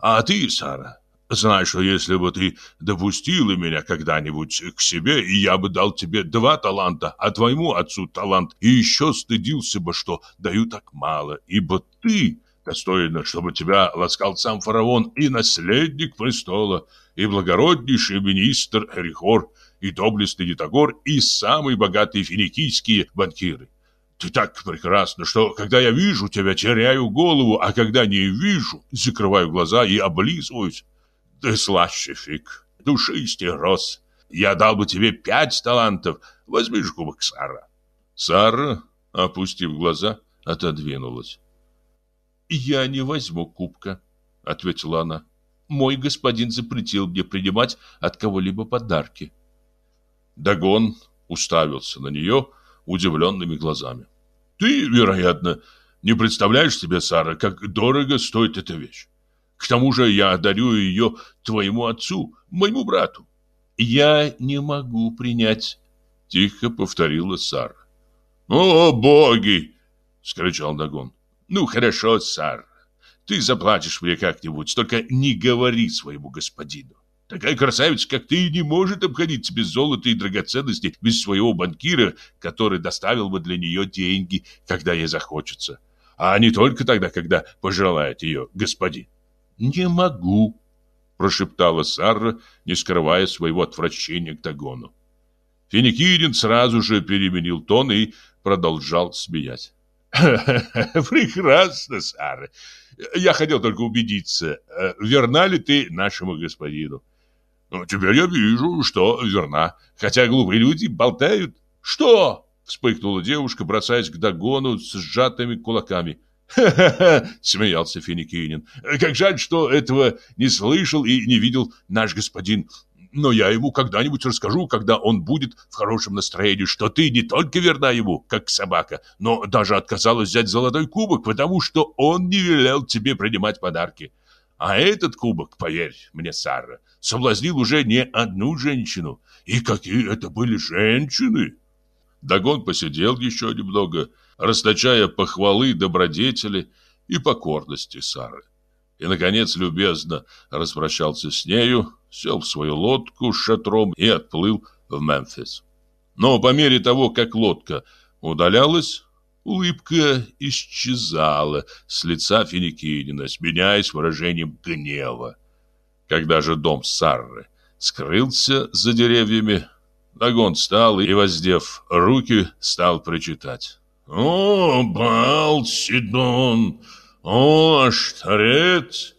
А ты, Сара, Знай, что если бы ты допустила меня когда-нибудь к себе, и я бы дал тебе два таланта, а твоему отцу талант, и еще стыдился бы, что даю так мало, ибо ты достойна, чтобы тебя ласкал сам фараон и наследник престола, и благороднейший министр Эрихор, и доблестный Дитагор, и самые богатые финикийские банкиры. Ты так прекрасна, что когда я вижу тебя, теряю голову, а когда не вижу, закрываю глаза и облизываюсь. Ты слаще фиг, душистый роз. Я дал бы тебе пять талантов. Возьми же кубок Сара. Сара, опустив глаза, отодвинулась. «Я не возьму кубка», — ответила она. «Мой господин запретил мне принимать от кого-либо подарки». Дагон уставился на нее удивленными глазами. «Ты, вероятно, не представляешь себе, Сара, как дорого стоит эта вещь. К тому же я дарю ее твоему отцу, моему брату. Я не могу принять, тихо повторила Сара. О, боги! скричал Дагон. Ну хорошо, Сара. Ты заплатишь мне как-нибудь, только не говори своему господину. Такая красавица, как ты, не может обходиться без золота и драгоценностей, без своего банкира, который доставил бы для нее деньги, когда ей захочется. А не только тогда, когда пожелает ее господин. «Не могу», – прошептала Сара, не скрывая своего отвращения к Дагону. Финикидин сразу же переменил тон и продолжал смеять. *laughs* «Прекрасно, Сара. Я хотел только убедиться, э, верна ли ты нашему господину. Ну, теперь я вижу, что верна, хотя глупые люди болтают. Что?» Вспыхнула девушка, бросаясь к Дагону с сжатыми кулаками. «Ха-ха-ха!» *laughs* — смеялся Финикинин. «Как жаль, что этого не слышал и не видел наш господин. Но я ему когда-нибудь расскажу, когда он будет в хорошем настроении, что ты не только верна ему, как собака, но даже отказалась взять золотой кубок, потому что он не велел тебе принимать подарки. А этот кубок, поверь мне, Сара, соблазнил уже не одну женщину. И какие это были женщины!» Дагон посидел еще немного, расточая похвалы добродетели и покорности Сары. И, наконец, любезно распрощался с нею, сел в свою лодку с шатром и отплыл в Мемфис. Но по мере того, как лодка удалялась, улыбка исчезала с лица Финикинина, сменяясь выражением гнева. Когда же дом Сарры скрылся за деревьями, Дагон встал и, воздев руки, стал прочитать. «О, Бал Сидон! О, Аштарет!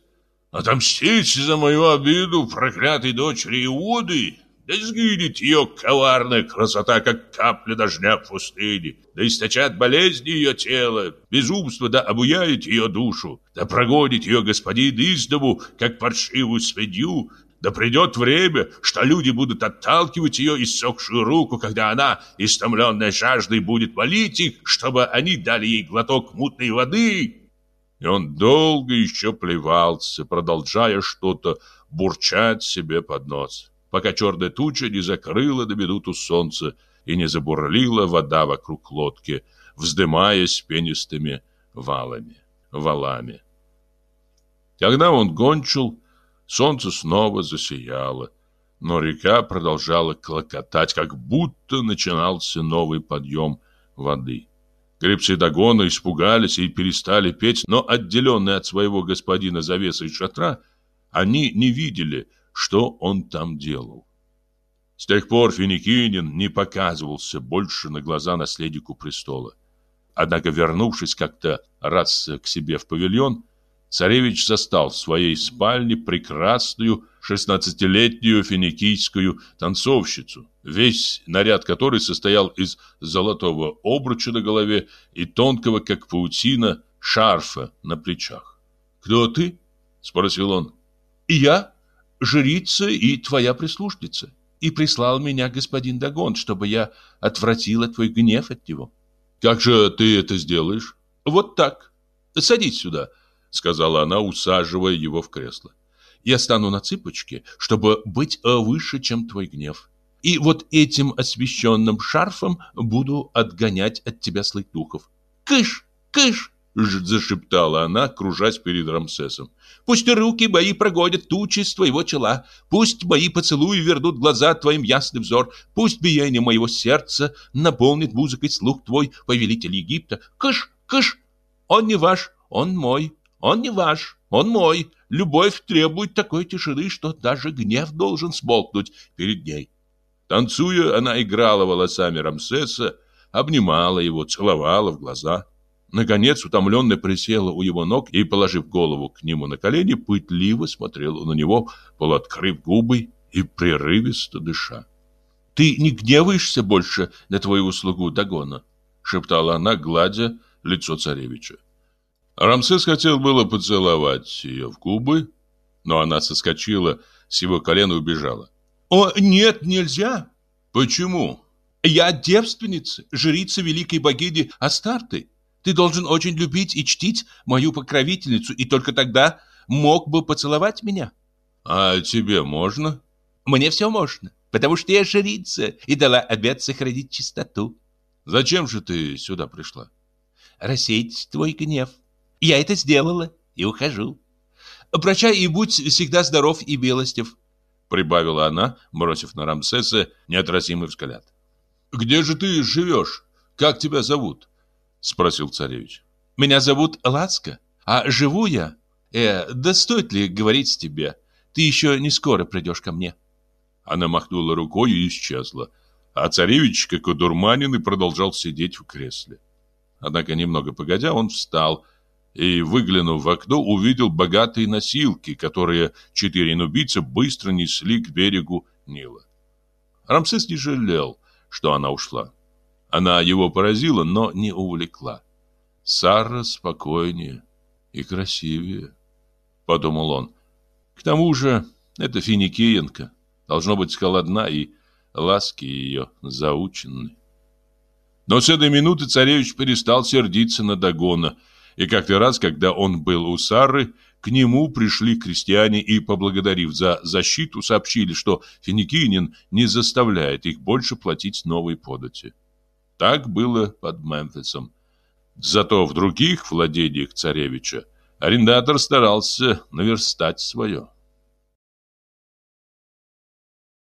Отомстите за мою обиду проклятой дочери Иуды! Да сгинет ее коварная красота, как капля дождя в пустыне, да источат болезни ее тело, безумство да обуяет ее душу, да прогонит ее господин из дому, как паршивую свинью, Да придет время, что люди будут отталкивать ее иссохшую руку, когда она, истомленная жаждой, будет молить их, чтобы они дали ей глоток мутной воды. И он долго еще плевался, продолжая что-то бурчать себе под нос, пока черная туча не закрыла до минуту солнца и не забурлила вода вокруг лодки, вздымаясь пенистыми валами, валами. Когда он кончил, солнце снова засияло, но река продолжала клокотать, как будто начинался новый подъем воды. Гребцы Дагона испугались и перестали петь, но отделенные от своего господина завесой шатра, они не видели, что он там делал. С тех пор Финикинин не показывался больше на глаза наследнику престола. Однако, вернувшись как-то раз к себе в павильон, царевич застал в своей спальне прекрасную шестнадцатилетнюю финикийскую танцовщицу, весь наряд которой состоял из золотого обруча на голове и тонкого, как паутина, шарфа на плечах. «Кто ты?» — спросил он. «И я, жрица и твоя прислушница, и прислал меня господин Дагон, чтобы я отвратила твой гнев от него». «Как же ты это сделаешь?» «Вот так. Садись сюда», — сказала она, усаживая его в кресло. «Я стану на цыпочки, чтобы быть э, выше, чем твой гнев. И вот этим освещенным шарфом буду отгонять от тебя злых духов. Кыш! Кыш!» — зашептала она, кружась перед Рамсесом. «Пусть руки мои прогонят тучи с твоего чела, пусть мои поцелуи вернут глаза твоим ясный взор, пусть биение моего сердца наполнит музыкой слух твой, повелитель Египта. Кыш! Кыш! Он не ваш, он мой, он не ваш, он мой. Любовь требует такой тишины, что даже гнев должен смолкнуть перед ней». Танцуя, она играла волосами Рамсеса, обнимала его, целовала в глаза. Наконец, утомленно присела у его ног и, положив голову к нему на колени, пытливо смотрела на него, полуоткрыв губы и прерывисто дыша. «Ты не гневаешься больше на твою услугу Дагона?» — шептала она, гладя лицо царевича. Рамсес хотел было поцеловать ее в губы, но она соскочила с его колена и убежала. «О, нет, нельзя!» «Почему?» «Я девственница, жрица великой богини Астарты. Ты должен очень любить и чтить мою покровительницу, и только тогда мог бы поцеловать меня». «А тебе можно?» «Мне все можно, потому что я жрица и дала обет сохранить чистоту». «Зачем же ты сюда пришла?» «Рассеять твой гнев. Я это сделала и ухожу. Прощай и будь всегда здоров и милостив прибавила она, бросив на Рамсеса неотразимый взгляд. «Где же ты живешь? Как тебя зовут?» — спросил царевич. «Меня зовут Ласка, а живу я... Э, да стоит ли говорить тебе? Ты еще не скоро придешь ко мне». Она махнула рукой и исчезла, а царевич, как одурманенный, продолжал сидеть в кресле. Однако, немного погодя, он встал и, выглянув в окно, увидел богатые носилки, которые четыре нубийца быстро несли к берегу Нила. Рамсес не жалел, что она ушла. Она его поразила, но не увлекла. Сара спокойнее и красивее, подумал он. К тому же это финикиенка, должно быть холодна и ласки ее заучены. Но с этой минуты царевич перестал сердиться на Дагона и как-то раз, когда он был у Сары, к нему пришли крестьяне и, поблагодарив за защиту, сообщили, что финикинин не заставляет их больше платить новые подати. Так было под Мемфисом. Зато в других владениях царевича арендатор старался наверстать свое.